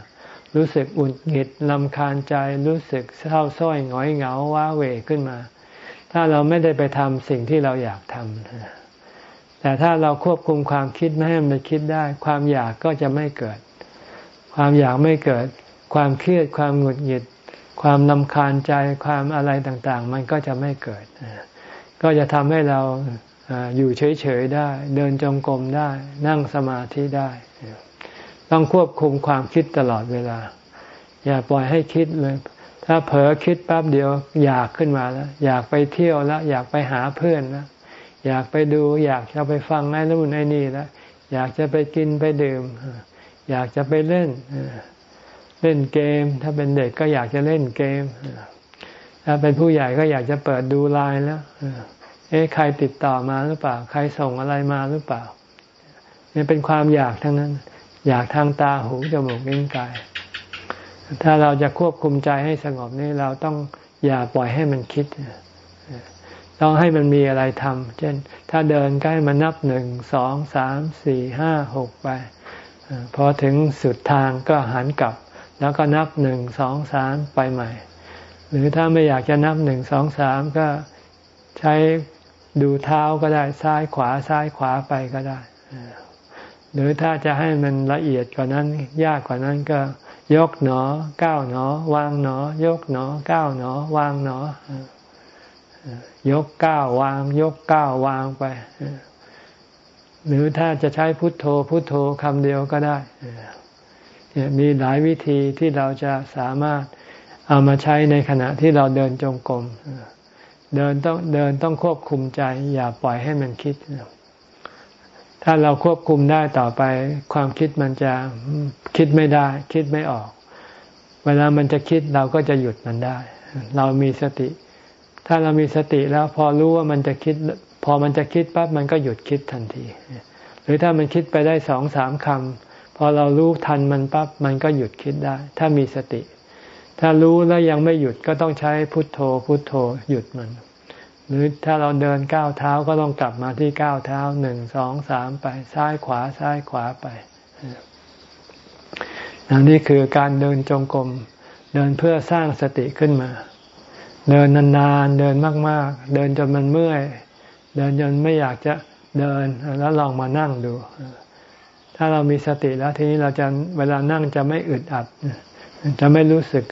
รู้สึกอุ่นหงิดลำคาญใจรู้สึกเศร้าส้อยหงอยเหงาว้าเหวขึ้นมา ถ้าเราไม่ได้ไปทำสิ่งที่เราอยากทำแต่ถ้าเราควบคุมความคิดไม่ให้มันคิดได้ ความอยากก็จะไม่เกิด ความอยากไม่เกิด ความเครียดความหงุดหงิด ความลำคาญใจความอะไรต่างๆ มันก็จะไม่เกิด ก็จะทำให้เราอยู่เฉยๆได้ เดินจงกรมได้ นั่งสมาธิได้ ต้องควบคุมความคิดตลอดเวลา อย่าปล่อยให้คิดเลย ถ้าเผลอคิดแป๊บเดียว อยากขึ้นมาแล้ว อยากไปเที่ยวแล้ว อยากไปหาเพื่อนแล้วอยากไปดูอยากจะไปฟังไอ้นู่นไอ้นี่แล้วอยากจะไปกินไปดื่ม อยากจะไปเล่น เล่นเกม ถ้าเป็นเด็กก็อยากจะเล่นเกม ถ้าเป็นผู้ใหญ่ก็อยากจะเปิดดูไลน์แล้วเอ๊ะใครติดต่อมาหรือเปล่า ใครส่งอะไรมาหรือเปล่านี่เป็นความอยากทั้งนั้น อยากทางตาหูจมูกลิ้นกาย ถ้าเราจะควบคุมใจให้สงบนี่เราต้องอย่าปล่อยให้มันคิดต้องให้มันมีอะไรทำเช่น ถ้าเดินใกล้มานับหนึ่งสองสามสี่ห้าหกไป พอถึงสุดทางก็หันกลับ แล้วก็นับหนึ่งสองสามไปใหม่ หรือถ้าไม่อยากจะนับหนึ่งสองสามก็ใช้ดูเท้าก็ได้ซ้ายขวาซ้ายขวาไปก็ได้ หรือถ้าจะให้มันละเอียดกว่านั้น ยากกว่านั้นก็ยกหนอก้าวหนอ วางหนอ ยกหนอก้าวหนอ วางหนอยกก้าววาง ยกก้าววางไป หรือถ้าจะใช้พุทโธพุทโธคำเดียวก็ได้ มีหลายวิธีที่เราจะสามารถเอามาใช้ในขณะที่เราเดินจงกรมเดินต้องเดินต้องควบคุมใจ อย่าปล่อยให้มันคิด ถ้าเราควบคุมได้ต่อไป ความคิดมันจะคิดไม่ได้ คิดไม่ออก เวลามันจะคิดเราก็จะหยุดมันได้ เรามีสติ ถ้าเรามีสติแล้วพอรู้ว่ามันจะคิด พอมันจะคิดปั๊บมันก็หยุดคิดทันที หรือถ้ามันคิดไปได้สองสามคำ อเรารู้ทันมันปั๊บมันก็หยุดคิดได้ ถ้ามีสติ ถ้ารู้แล้วยังไม่หยุดก็ต้องใช้พุทโธ พุทโธหยุดมัน หรือถ้าเราเดินก้าวเท้าก็ต้องกลับมาที่ก้าวเท้าหนึ่งสองสามไป ซ้ายขวาซ้ายขวาไปนนี่คือการเดินจงกรมเดินเพื่อสร้างสติขึ้นมา เดินนานๆเดินมาก ๆ เดินจนมันเมื่อย เดินจนไม่อยากจะเดินแล้วลองมานั่งดู ถ้าเรามีสติแล้วทีนี้เราจะเวลานั่งจะไม่อึดอัด จะไม่รู้สึก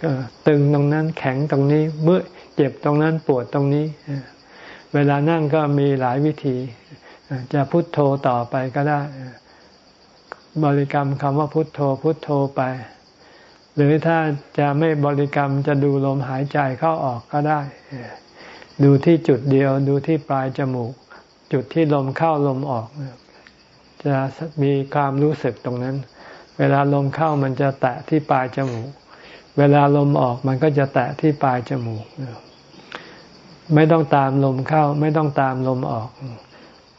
ตึงตรงนั้นแข็งตรงนี้เมื่อเจ็บตรงนั้นปวดตรงนี้ เวลานั่งก็มีหลายวิธี จะพุโทโธต่อไปก็ได้ บริกรรมคำว่าพุโทโธ พุโทโธไป หรือถ้าจะไม่บริกรรมจะดูลมหายใจเข้าออกก็ได้ ดูที่จุดเดียว ดูที่ปลายจมูก จุดที่ลมเข้าลมออก จะมีความรู้สึกตรงนั้น เวลาลมเข้ามันจะแตะที่ปลายจมูก เวลาลมออกมันก็จะแตะที่ปลายจมูก ไม่ต้องตามลมเข้า ไม่ต้องตามลมออก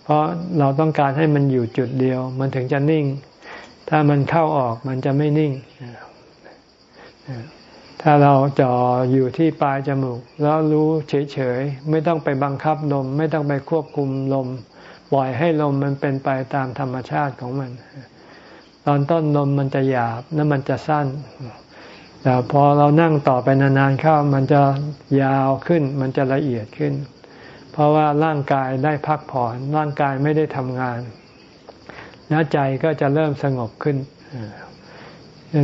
เพราะเราต้องการให้มันอยู่จุดเดียว มันถึงจะนิ่ง ถ้ามันเข้าออกมันจะไม่นิ่ง ถ้าเราจ่ออยู่ที่ปลายจมูก แล้วรู้เฉยๆ ไม่ต้องไปบังคับลม ไม่ต้องไปควบคุมลม ปล่อยให้ลมมันเป็นไปตามธรรมชาติของมัน ตอนต้นลมมันจะหยาบแล้วมันจะสั้น แต่พอเรานั่งต่อไปนานๆเข้ามันจะยาวขึ้น มันจะละเอียดขึ้น เพราะว่าร่างกายได้พักผ่อนร่างกายไม่ได้ทำงานแล้วใจก็จะเริ่มสงบขึ้น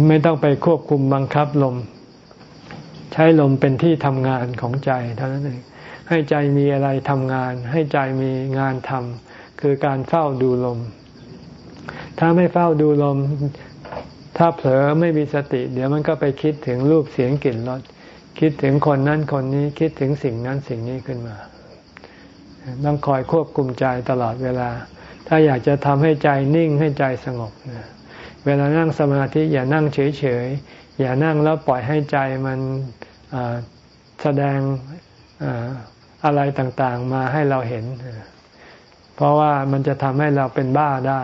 ไม่ต้องไปควบคุมบังคับลม ใช้ลมเป็นที่ทำงานของใจเท่านั้นเองให้ใจมีอะไรทำงาน ให้ใจมีงานทำ คือการเฝ้าดูลม ถ้าไม่เฝ้าดูลม ถ้าเผลอไม่มีสติ เดี๋ยวมันก็ไปคิดถึงรูปเสียงกลิ่นรสคิดถึงคนนั้นคนนี้คิดถึงสิ่งนั้นสิ่งนี้ขึ้นมา ต้องคอยควบคุมใจตลอดเวลา ถ้าอยากจะทำให้ใจนิ่งให้ใจสงบเวลานั่งสมาธิอย่านั่งเฉยๆ อย่านั่งแล้วปล่อยให้ใจมันแสดงอะไรต่างๆมาให้เราเห็น เพราะว่ามันจะทำให้เราเป็นบ้าได้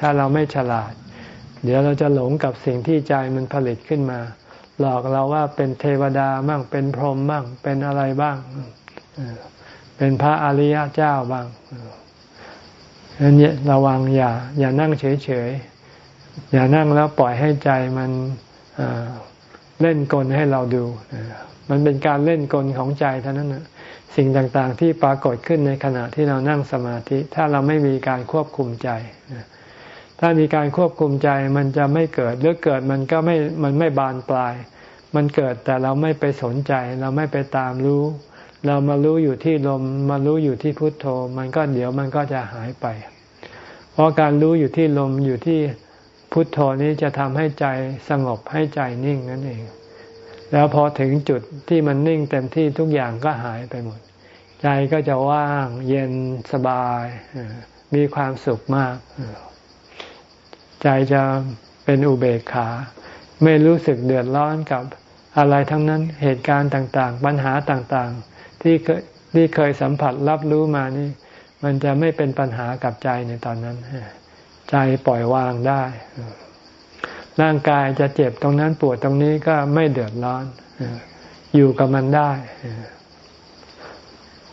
ถ้าเราไม่ฉลาด เดี๋ยวเราจะหลงกับสิ่งที่ใจมันผลิตขึ้นมา หลอกเราว่าเป็นเทวดาบ้างเป็นพรหมบ้างเป็นอะไรบ้าง เป็นพระอริยเจ้าบ้างอันนี้ระวังอย่า อย่านั่งเฉยๆ อย่านั่งแล้วปล่อยให้ใจมันเล่นกลให้เราดู มันเป็นการเล่นกลของใจเท่านั้นนะ สิ่งต่างๆที่ปรากฏขึ้นในขณะที่เรานั่งสมาธิ ถ้าเราไม่มีการควบคุมใจ ถ้ามีการควบคุมใจมันจะไม่เกิดหรือเกิดมันก็ไม่มันไม่บานปลาย มันเกิดแต่เราไม่ไปสนใจ เราไม่ไปตามรู้ เรามารู้อยู่ที่ลมมารู้อยู่ที่พุทโธ มันก็เดี๋ยวมันก็จะหายไป เพราะการรู้อยู่ที่ลมอยู่ที่พุทโธนี้จะทำให้ใจสงบให้ใจนิ่งนั่นเอง แล้วพอถึงจุดที่มันนิ่งเต็มที่ทุกอย่างก็หายไปหมด ใจก็จะว่างเย็นสบาย มีความสุขมาก ใจจะเป็นอุเบกขา ไม่รู้สึกเดือดร้อนกับอะไรทั้งนั้นเหตุการณ์ต่างๆ ปัญหาต่างๆ ที่เคยที่เคยสัมผัสรับรู้มานี่ มันจะไม่เป็นปัญหากับใจในตอนนั้น ใจปล่อยวางได้ ร่างกายจะเจ็บตรงนั้นปวดตรงนี้ก็ไม่เดือดร้อน อยู่กับมันได้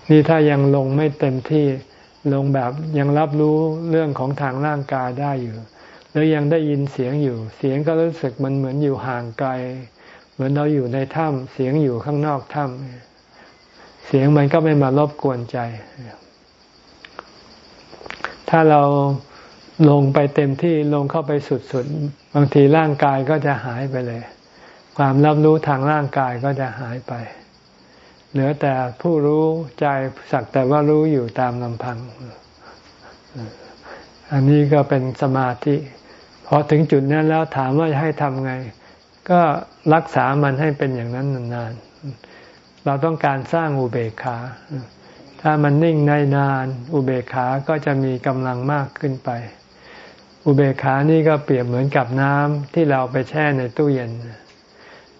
นี่ถ้ายังลงไม่เต็มที่ลงแบบยังรับรู้เรื่องของทางร่างกายได้อยู่แล้วยังได้ยินเสียงอยู่ เสียงก็รู้สึกมันเหมือนอยู่ห่างไกล เหมือนเราอยู่ในถ้ำเสียงอยู่ข้างนอกถ้ำเสียงมันก็ไม่มารบกวนใจ ถ้าเราลงไปเต็มที่ลงเข้าไปสุดๆ บางทีร่างกายก็จะหายไปเลย ความรับรู้ทางร่างกายก็จะหายไป เหลือแต่ผู้รู้ใจสักแต่ว่ารู้อยู่ตามลำพัง อันนี้ก็เป็นสมาธิพอถึงจุดนั้นแล้วถามว่าให้ทำไง ก็รักษามันให้เป็นอย่างนั้นนานๆ เราต้องการสร้างอุเบกขาถ้ามันนิ่งในนาน อุเบกขาก็จะมีกำลังมากขึ้นไป อุเบกขานี่ก็เปรียบเหมือนกับน้ำที่เราไปแช่ในตู้เย็น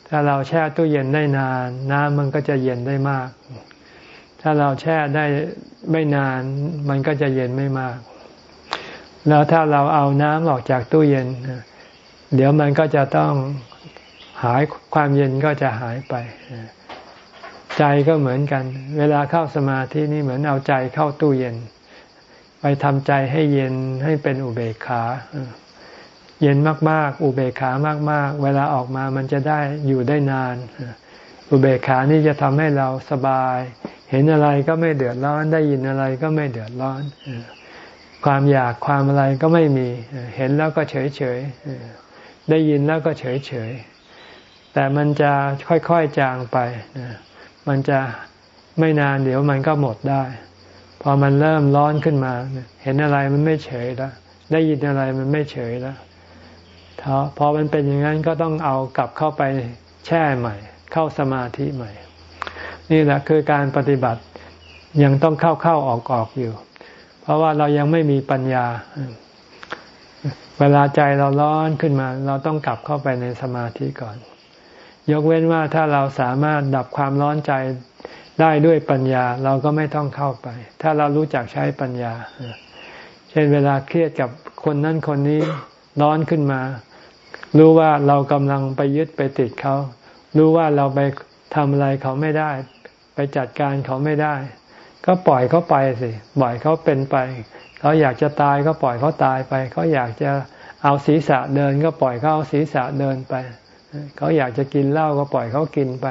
ถ้าเราแช่ตู้เย็นได้นาน น้ำมันก็จะเย็นได้มาก ถ้าเราแช่ได้ไม่นาน มันก็จะเย็นไม่มาก แล้วถ้าเราเอาน้ำออกจากตู้เย็น เดี๋ยวมันก็จะต้องหายความเย็นก็จะหายไป ใจก็เหมือนกัน เวลาเข้าสมาธินี่เหมือนเอาใจเข้าตู้เย็น ไปทำใจให้เย็นให้เป็นอุเบกขาเย็นมาก ๆ อุเบกขามาก ๆ เวลาออกมามันจะได้อยู่ได้นาน อุเบกขานี่จะทำให้เราสบาย เห็นอะไรก็ไม่เดือดร้อน ได้ยินอะไรก็ไม่เดือดร้อน ความอยากความอะไรก็ไม่มี เห็นแล้วก็เฉยเฉยได้ยินแล้วก็เฉยเฉยแต่มันจะค่อย ๆ จางไป มันจะไม่นานเดี๋ยวมันก็หมดได้ พอมันเริ่มร้อนขึ้นมา เห็นอะไรมันไม่เฉยแล้วได้ยินอะไรมันไม่เฉยแล้วพอมันเป็นอย่างนั้นก็ต้องเอากลับเข้าไปแช่ใหม่ เข้าสมาธิใหม่ นี่แหละคือการปฏิบัติยังต้องเข้าเข้าออกออกอยู่ เพราะว่าเรายังไม่มีปัญญา เวลาใจเราร้อนขึ้นมา เราต้องกลับเข้าไปในสมาธิก่อน ยกเว้นว่าถ้าเราสามารถดับความร้อนใจ ได้ด้วยปัญญาเราก็ไม่ต้องเข้าไป ถ้าเรารู้จักใช้ปัญญา เช่นเวลาเครียดกับคนนั้นคนนี้ร้อนขึ้นมา รู้ว่าเรากำลังไปยึดไปติดเขา รู้ว่าเราไปทำอะไรเขาไม่ได้ ไปจัดการเขาไม่ได้ ก็ปล่อยเขาไปสิปล่อยเขาเป็นไป เขาอยากจะตายก็ปล่อยเขาตายไป เขาอยากจะเอาศีรษะเดินก็ปล่อยเขาเอาศีรษะเดินไป เขาอยากจะกินเหล้าก็ปล่อยเขากินไป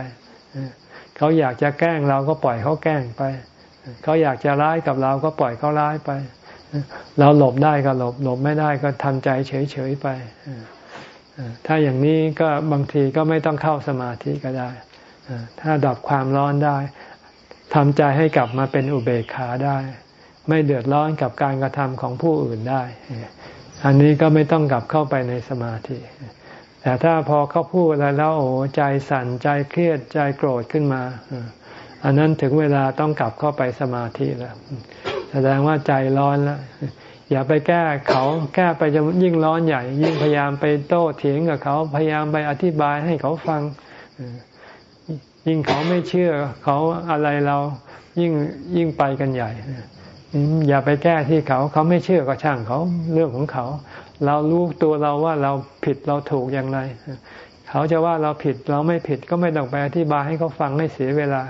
เขาอยากจะแกล้งเราก็ปล่อยเขาแกล้งไป เขาอยากจะร้ายกับเราก็ปล่อยเขาร้ายไป เราหลบได้ก็หลบหลบไม่ได้ก็ทำใจเฉยๆไปถ้าอย่างนี้ก็บางทีก็ไม่ต้องเข้าสมาธิก็ได้ ถ้าดับความร้อนได้ทำใจให้กลับมาเป็นอุเบกขาได้ ไม่เดือดร้อนกับการกระทำของผู้อื่นได้ อันนี้ก็ไม่ต้องกลับเข้าไปในสมาธิ แต่ถ้าพอเขาพูดอะไรแล้วโอ้ใจสั่นใจเครียดใจโกรธขึ้นมา อันนั้นถึงเวลาต้องกลับเข้าไปสมาธิแล้ว แสดงว่าใจร้อนแล้วอย่าไปแก้เขาแก้ไปจะยิ่งร้อนใหญ่ ยิ่งพยายามไปโต้เถียงกับเขาพยายามไปอธิบายให้เขาฟัง ยิ่งเขาไม่เชื่อเขาอะไรเรายิ่งยิ่งไปกันใหญ่อย่าไปแก้ที่เขา เขาไม่เชื่อก็ช่างเขาเรื่องของเขา เรารู้ตัวเราว่าเราผิดเราถูกอย่างไร เขาจะว่าเราผิดเราไม่ผิดก็ไม่ต้องไปอธิบายให้เขาฟังให้เสียเวลา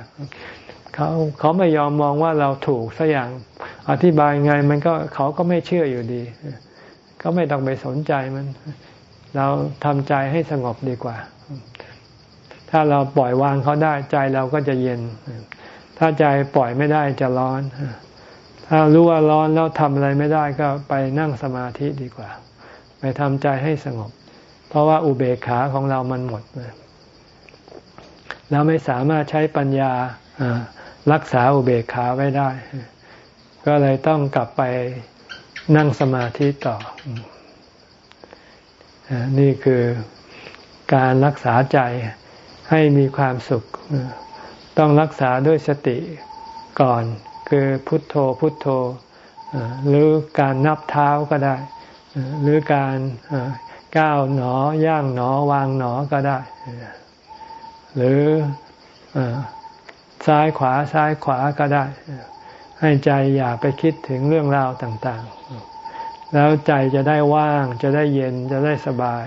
เขาเขาไม่ยอมมองว่าเราถูกสัอย่างอธิบายไงมันก็เขาก็ไม่เชื่ออยู่ดี ก็ไม่ต้องไปสนใจมัน เราทำใจให้สงบดีกว่า ถ้าเราปล่อยวางเขาได้ใจเราก็จะเย็น ถ้าใจปล่อยไม่ได้จะร้อนถ้ารู้ว่าร้อนแล้วทำอะไรไม่ได้ก็ไปนั่งสมาธิดีกว่า ไปทำใจให้สงบ เพราะว่าอุเบกขาของเรามันหมดเราไม่สามารถใช้ปัญญารักษาอุเบกขาไว้ได้ ก็เลยต้องกลับไปนั่งสมาธิต่อ นี่คือการรักษาใจให้มีความสุข ต้องรักษาด้วยสติก่อน คือพุทโธพุทโธ หรือการนับเท้าก็ได้ หรือการก้าวหนอย่างหนอวางหนอก็ได้ หรือซ้ายขวาซ้ายขวาก็ได้ ให้ใจอย่าไปคิดถึงเรื่องราวต่างๆ แล้วใจจะได้ว่างจะได้เย็นจะได้สบาย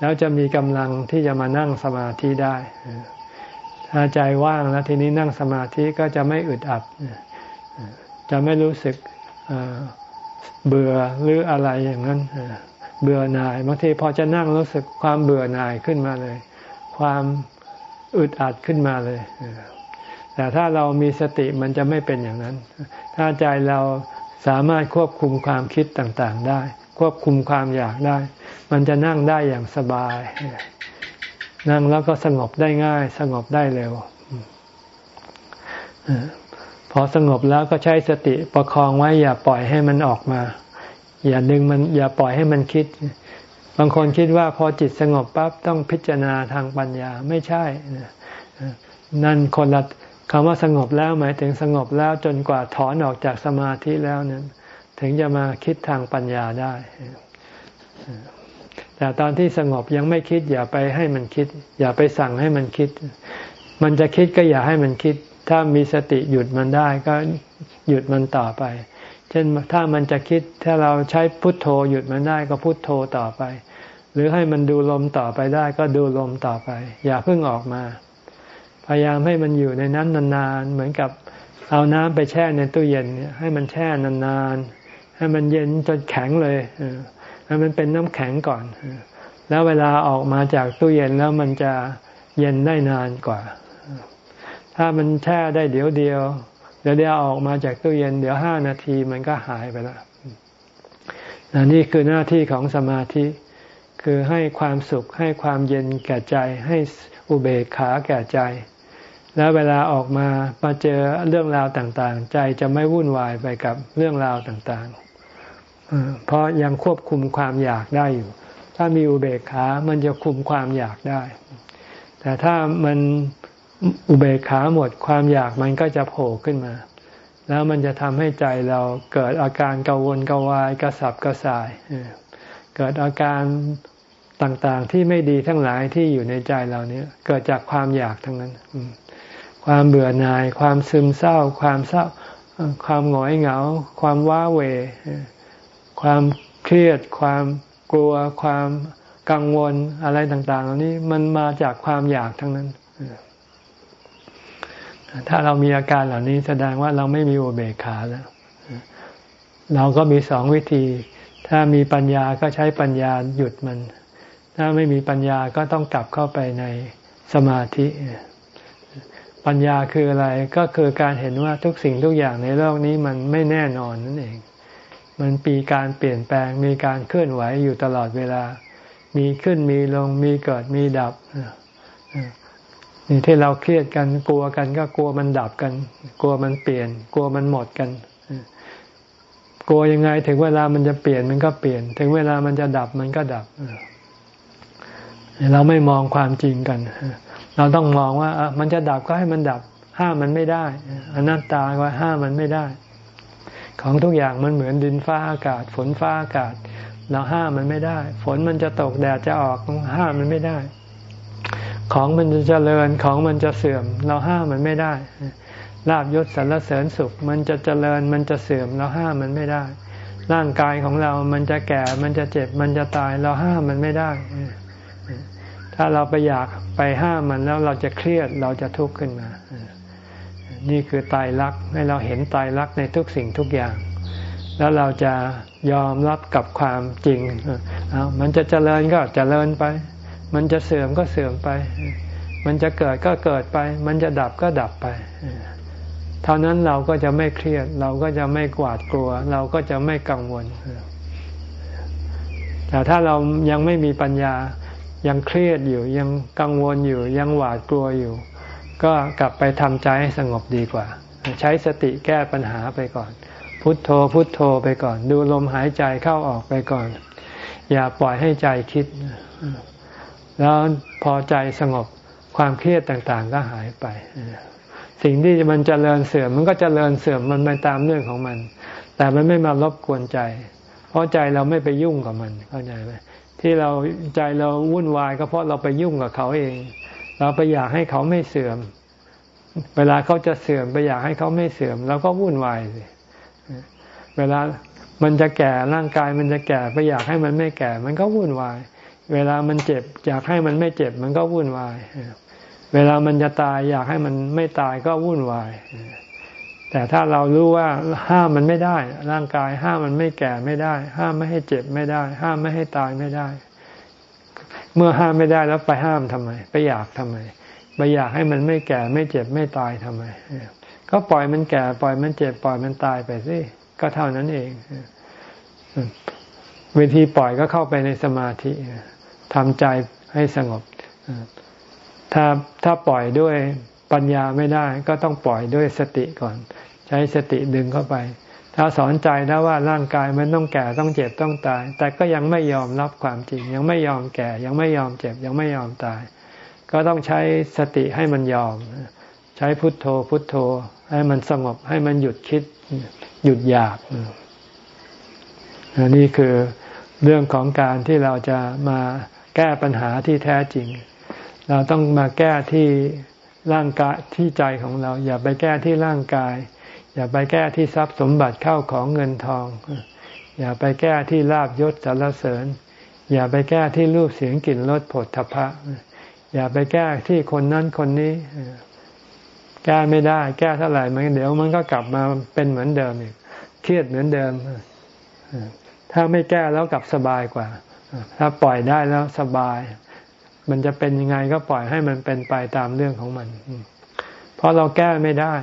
แล้วจะมีกำลังที่จะมานั่งสมาธิได้ถ้าใจว่างแล้วทีนี้นั่งสมาธิก็จะไม่อึดอัดจะไม่รู้สึก เบื่อหรืออะไรอย่างนั้นเบื่อหน่ายบางทีพอจะนั่งรู้สึกความเบื่อหน่ายขึ้นมาเลย ความอึดอัดขึ้นมาเลยแต่ถ้าเรามีสติมันจะไม่เป็นอย่างนั้น ถ้าใจเราสามารถควบคุมความคิดต่างๆได้ ควบคุมความอยากได้ มันจะนั่งได้อย่างสบาย นั่งแล้วก็สงบได้ง่าย สงบได้เร็ว พอสงบแล้วก็ใช้สติประคองไว้อย่าปล่อยให้มันออกมา อย่าดึงมันอย่าปล่อยให้มันคิด บางคนคิดว่าพอจิตสงบปั๊บต้องพิจารณาทางปัญญาไม่ใช่นั่นคนละคำว่าสงบแล้วหมายถึงสงบแล้วจนกว่าถอนออกจากสมาธิแล้วนั้นถึงจะมาคิดทางปัญญาได้ แต่ตอนที่สงบยังไม่คิด อย่าไปให้มันคิด อย่าไปสั่งให้มันคิด มันจะคิดก็อย่าให้มันคิด ถ้ามีสติหยุดมันได้ก็หยุดมันต่อไป เช่นถ้ามันจะคิดถ้าเราใช้พุทโธ หยุดมันได้ก็พุทโธต่อไป หรือให้มันดูลมต่อไปได้ก็ดูลมต่อไป อย่าเพิ่งออกมา พยายามให้มันอยู่ในนั้นนานๆเหมือนกับเอาน้ำไปแช่ในตู้เย็นเนี่ยให้มันแช่นานๆให้มันเย็นจนแข็งเลยให้มันเป็นน้ำแข็งก่อน แล้วเวลาออกมาจากตู้เย็นแล้วมันจะเย็นได้นานกว่า ถ้ามันแช่ได้เดี๋ยวเดียว เดี๋ยวเดียวออกมาจากตู้เย็น เดี๋ยวห้านาทีมันก็หายไปแล้วนี่คือหน้าที่ของสมาธิ คือให้ความสุขให้ความเย็นแก่ใจ ให้อุเบกขาแก่ใจ แล้วเวลาออกมามาเจอเรื่องราวต่างๆ ใจจะไม่วุ่นวายไปกับเรื่องราวต่างๆ เพราะยังควบคุมความอยากได้อยู่ ถ้ามีอุเบกขา มันจะคุมความอยากได้ แต่ถ้ามัน อุเบกขาหมดความอยากมันก็จะโผล่ขึ้นมา แล้วมันจะทำให้ใจเราเกิดอาการกังวลกวายกระสับกระส่าย เกิดอาการต่างๆที่ไม่ดีทั้งหลายที่อยู่ในใจเราเนี้ยเกิดจากความอยากทั้งนั้น ความเบื่อหน่าย ความซึมเศร้า ความเศร้า ความหงอยเหงา ความว้าเหวความเครียด ความกลัว ความกังวลอะไรต่าง ๆ เหล่านี้มันมาจากความอยากทั้งนั้น ถ้าเรามีอาการเหล่านี้แสดงว่าเราไม่มีอุเบกขาแล้วเราก็มีสองวิธี ถ้ามีปัญญาก็ใช้ปัญญาหยุดมัน ถ้าไม่มีปัญญาก็ต้องกลับเข้าไปในสมาธิ ปัญญาคืออะไรก็คือการเห็นว่าทุกสิ่งทุกอย่างในโลกนี้มันไม่แน่นอนนั่นเอง มันปีการเปลี่ยนแปลง มีการเคลื่อนไหวอยู่ตลอดเวลา มีขึ้นมีลงมีเกิดมีดับ ที่เราเครียดกันกลัวกัน ก็กลัวมันดับกัน กลัวมันเปลี่ยน กลัวมันหมดกัน กลัวยังไงถึงเวลามันจะเปลี่ยนมันก็เปลี่ยน ถึงเวลามันจะดับมันก็ดับเราไม่มองความจริงกัน เราต้องมองว่ามันจะดับก็ให้มันดับ ห้ามมันไม่ได้อนัตตาว่าห้ามมันไม่ได้ ของทุกอย่างมันเหมือนดินฟ้าอากาศ ฝนฟ้าอากาศ เราห้ามมันไม่ได้ ฝนมันจะตกแดดจะออกห้ามมันไม่ได้ ของมันจะเจริญของมันจะเสื่อม เราห้ามมันไม่ได้ลาบยศสรรเสริญสุข มันจะเจริญมันจะเสื่อม เราห้ามมันไม่ได้ ร่างกายของเรา มันจะแก่ มันจะเจ็บ มันจะตาย เราห้ามมันไม่ได้ ถ้าเราไปอยากไปห้ามมันแล้วเราจะเครียดเราจะทุกข์ขึ้นมา นี่คือตายรักให้เราเห็นตายรักในทุกสิ่งทุกอย่าง แล้วเราจะยอมรับกับความจริงมันจะเจริญก็เจริญไป มันจะเสื่อมก็เสื่อมไป มันจะเกิดก็เกิดไป มันจะดับก็ดับไป เท่านั้นเราก็จะไม่เครียด เราก็จะไม่กวาดกลัว เราก็จะไม่กังวล แต่ถ้าเรายังไม่มีปัญญา ยังเครียดอยู่ยังกังวลอยู่ ยังหวาดกลัวอยู่ ก็กลับไปทำใจให้สงบดีกว่า ใช้สติแก้ปัญหาไปก่อน พุทโธพุทโธไปก่อน ดูลมหายใจเข้าออกไปก่อน อย่าปล่อยให้ใจคิด แล้วพอใจสงบความเครียดต่างๆก็หายไป สิ่งที่มันจเจริญเสื่อมมันก็จเจริญเสื่อมมันไปตามเรื่องของมัน แต่มันไม่มารบกวนใจ เพราะใจเราไม่ไปยุ่งกับมันเข้าใจไหมที่เราใจเราวุ่นวายก็เพราะเราไปยุ่งกับเขาเอง เราไปอยากให้เขาไม่เสื่อม เวลาเขาจะเสื่อมไปอยากให้เขาไม่เสื่อมเราก็วุ่นวายสิเวลามันจะแก่ร่างกายมันจะแก่ไปอยากให้มันไม่แก่ มันก็วุ่นวาย เวลามันเจ็บ อยากให้มันไม่เจ็บมันก็วุ่นวาย เวลามันจะตายอยากให้มันไม่ตายก็วุ่นวาย แต่ถ้าเรารู้ว่าห้ามมันไม่ได้ ร่างกายห้ามมันไม่แก่ไม่ได้ ห้ามไม่ให้เจ็บไม่ได้ ห้ามไม่ให้ตายไม่ได้ เมื่อห้ามไม่ได้แล้วไปห้ามทำไม ไปอยากทำไม ไปอยากให้มันไม่แก่ไม่เจ็บไม่ตายทำไม ก็ปล่อยมันแก่ปล่อยมันเจ็บปล่อยมันตายไปสิก็เท่านั้นเองวิธีปล่อยก็เข้าไปในสมาธิ ทำใจให้สงบ ถ้าถ้าปล่อยด้วยปัญญาไม่ได้ก็ต้องปล่อยด้วยสติก่อน ใช้สติดึงเข้าไป ถ้าสอนใจแล้วว่าร่างกายมันต้องแก่ต้องเจ็บต้องตาย แต่ก็ยังไม่ยอมรับความจริง ยังไม่ยอมแก่ ยังไม่ยอมเจ็บ ยังไม่ยอมตาย ก็ต้องใช้สติให้มันยอม ใช้พุทโธพุทโธ ให้มันสงบให้มันหยุดคิดหยุดอยากนี่คือเรื่องของการที่เราจะมา แก้ปัญหาที่แท้จริง เราต้องมาแก้ที่ร่างกายที่ใจของเรา อย่าไปแก้ที่ร่างกาย อย่าไปแก้ที่ทรัพย์สมบัติเข้าของเงินทอง อย่าไปแก้ที่ลาบยศสารเสริญ อย่าไปแก้ที่รูปเสียงกลิ่นรสผลทพะ อย่าไปแก้ที่คนนั้นคนนี้แก้ไม่ได้ แก้เท่าไหร่มันเดี๋ยวมันก็กลับมาเป็นเหมือนเดิมอีกเครียดเหมือนเดิม ถ้าไม่แก้แล้วกลับสบายกว่า ถ้าปล่อยได้แล้วสบาย มันจะเป็นยังไงก็ปล่อยให้มันเป็นไปตามเรื่องของมัน เพราะเราแก้ไม่ได้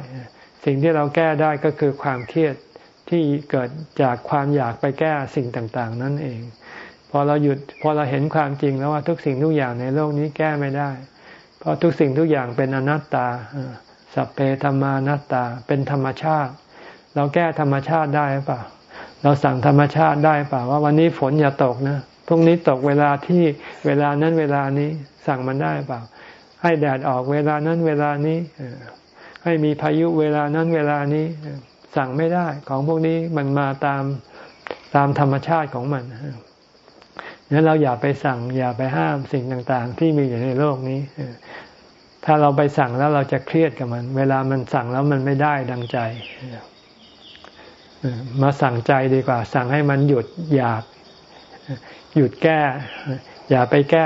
สิ่งที่เราแก้ได้ก็คือความเครียดที่เกิดจากความอยากไปแก้สิ่งต่างๆ นั่นเอง พอเราหยุดพอเราเห็นความจริงแล้วว่าทุกสิ่งทุกอย่างในโลกนี้แก้ไม่ได้ เพราะทุกสิ่งทุกอย่างเป็นอนัตตาสัพเพธรรมานัตตาเป็นธรรมชาติ เราแก้ธรรมชาติได้หรือเปล่าเราสั่งธรรมชาติได้เปล่าว่าวันนี้ฝนอย่าตกนะ พรุ่งนี้ตกเวลาที่เวลานั้นเวลานี้สั่งมันได้เปล่า ให้แดดออกเวลานั้นเวลานี้ให้มีพายุเวลานั้นเวลานี้ สั่งไม่ได้ ของพวกนี้มันมาตามตามธรรมชาติของมันนั้นเราอย่าไปสั่ง อย่าไปห้ามสิ่งต่างๆ ที่มีอยู่ในโลกนี้ถ้าเราไปสั่งแล้วเราจะเครียดกับมัน เวลามันสั่งแล้วมันไม่ได้ดังใจมาสั่งใจดีกว่า สั่งให้มันหยุดอยาก หยุดแก้ อย่าไปแก้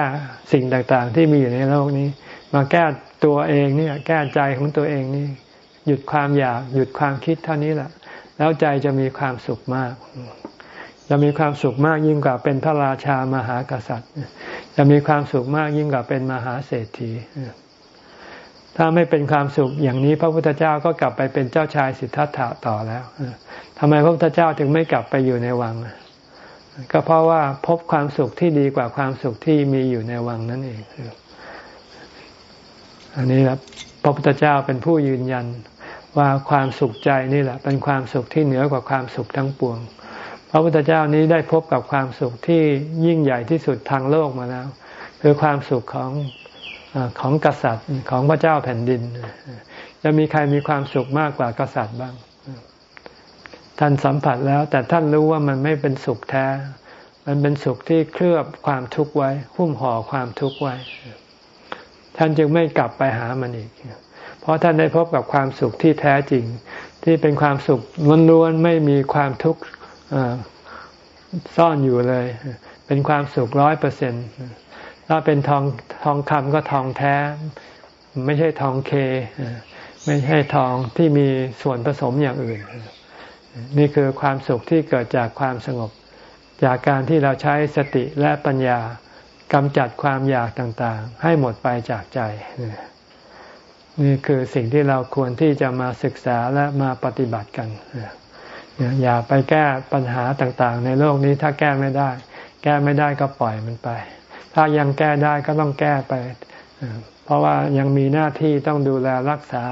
สิ่งต่างๆ ที่มีอยู่ในโลกนี้ มาแก้ตัวเองเนี่ย แก้ใจของตัวเองนี่ หยุดความอยาก หยุดความคิดเท่านี้แหละแล้วใจจะมีความสุขมาก จะมีความสุขมากยิ่งกว่าเป็นพระราชามหากษัตริย์ จะมีความสุขมากยิ่งกว่าเป็นมหาเศรษฐีถ้าไม่เป็นความสุขอย่างนี้พระพุทธเจ้าก็กลับไปเป็นเจ้าชายสิทธัตถะต่อแล้วทำไมพระพุทธเจ้าถึงไม่กลับไปอยู่ในวัง ก็เพราะว่าพบความสุขที่ดีกว่าความสุขที่มีอยู่ในวังนั่นเอง อันนี้ครับพระพุทธเจ้าเป็นผู้ยืนยันว่าความสุขใจนี่แหละ เป็นความสุขที่เหนือกว่าความสุขทั้งปวง พระพุทธเจ้านี้ได้พบกับความสุขที่ยิ่งใหญ่ที่สุดทางโลกมาแล้ว คือความสุขของของกษัตริย์ของพระเจ้าแผ่นดิน จะมีใครมีความสุขมากกว่ากษัตริย์บ้าง ท่านสัมผัสแล้ว แต่ท่านรู้ว่ามันไม่เป็นสุขแท้ มันเป็นสุขที่เคลือบความทุกข์ไว้ หุ้มห่อความทุกข์ไว้ ท่านจึงไม่กลับไปหามันอีก เพราะท่านได้พบกับความสุขที่แท้จริง ที่เป็นความสุขล้วนๆไม่มีความทุกข์ซ่อนอยู่เลย เป็นความสุขร้อยเปอร์เซ็นต์ถ้าเป็นทองทองคำก็ทองแท้ ไม่ใช่ทองเค ไม่ใช่ทองที่มีส่วนผสมอย่างอื่น นี่คือความสุขที่เกิดจากความสงบ จากการที่เราใช้สติและปัญญากำจัดความอยากต่างๆ ให้หมดไปจากใจ นี่คือสิ่งที่เราควรที่จะมาศึกษาและมาปฏิบัติกัน อย่าไปแก้ปัญหาต่างๆ ในโลกนี้ถ้าแก้ไม่ได้ แก้ไม่ได้ก็ปล่อยมันไป ถ้ายังแก้ได้ก็ต้องแก้ไป เพราะว่ายังมีหน้าที่ต้องดูแลรักษา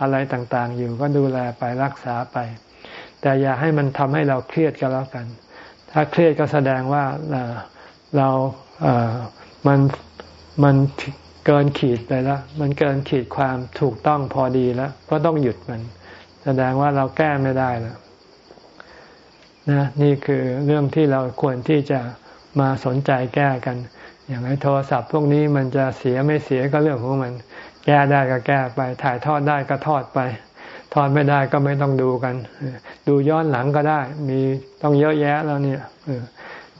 อะไรต่างๆ อยู่ก็ดูแลไปรักษาไป แต่อย่าให้มันทำให้เราเครียดก็แล้วกัน ถ้าเครียดก็แสดงว่าเราเมันมันเกินขีดไปแล้วมันเกินขีดความถูกต้องพอดีแล้ว ก็ต้องหยุดมัน แสดงว่าเราแก้ไม่ได้แล้วนะนี่คือเรื่องที่เราควรที่จะมาสนใจแก้กัน อย่างไอ้โทรศัพท์พวกนี้มันจะเสียไม่เสียก็เรื่องของมัน แก้ได้ก็แก้ไป ถ่ายทอดได้ก็ทอดไป ทอดไม่ได้ก็ไม่ต้องดูกัน ดูย้อนหลังก็ได้ มีต้องเยอะแยะแล้วเนี่ย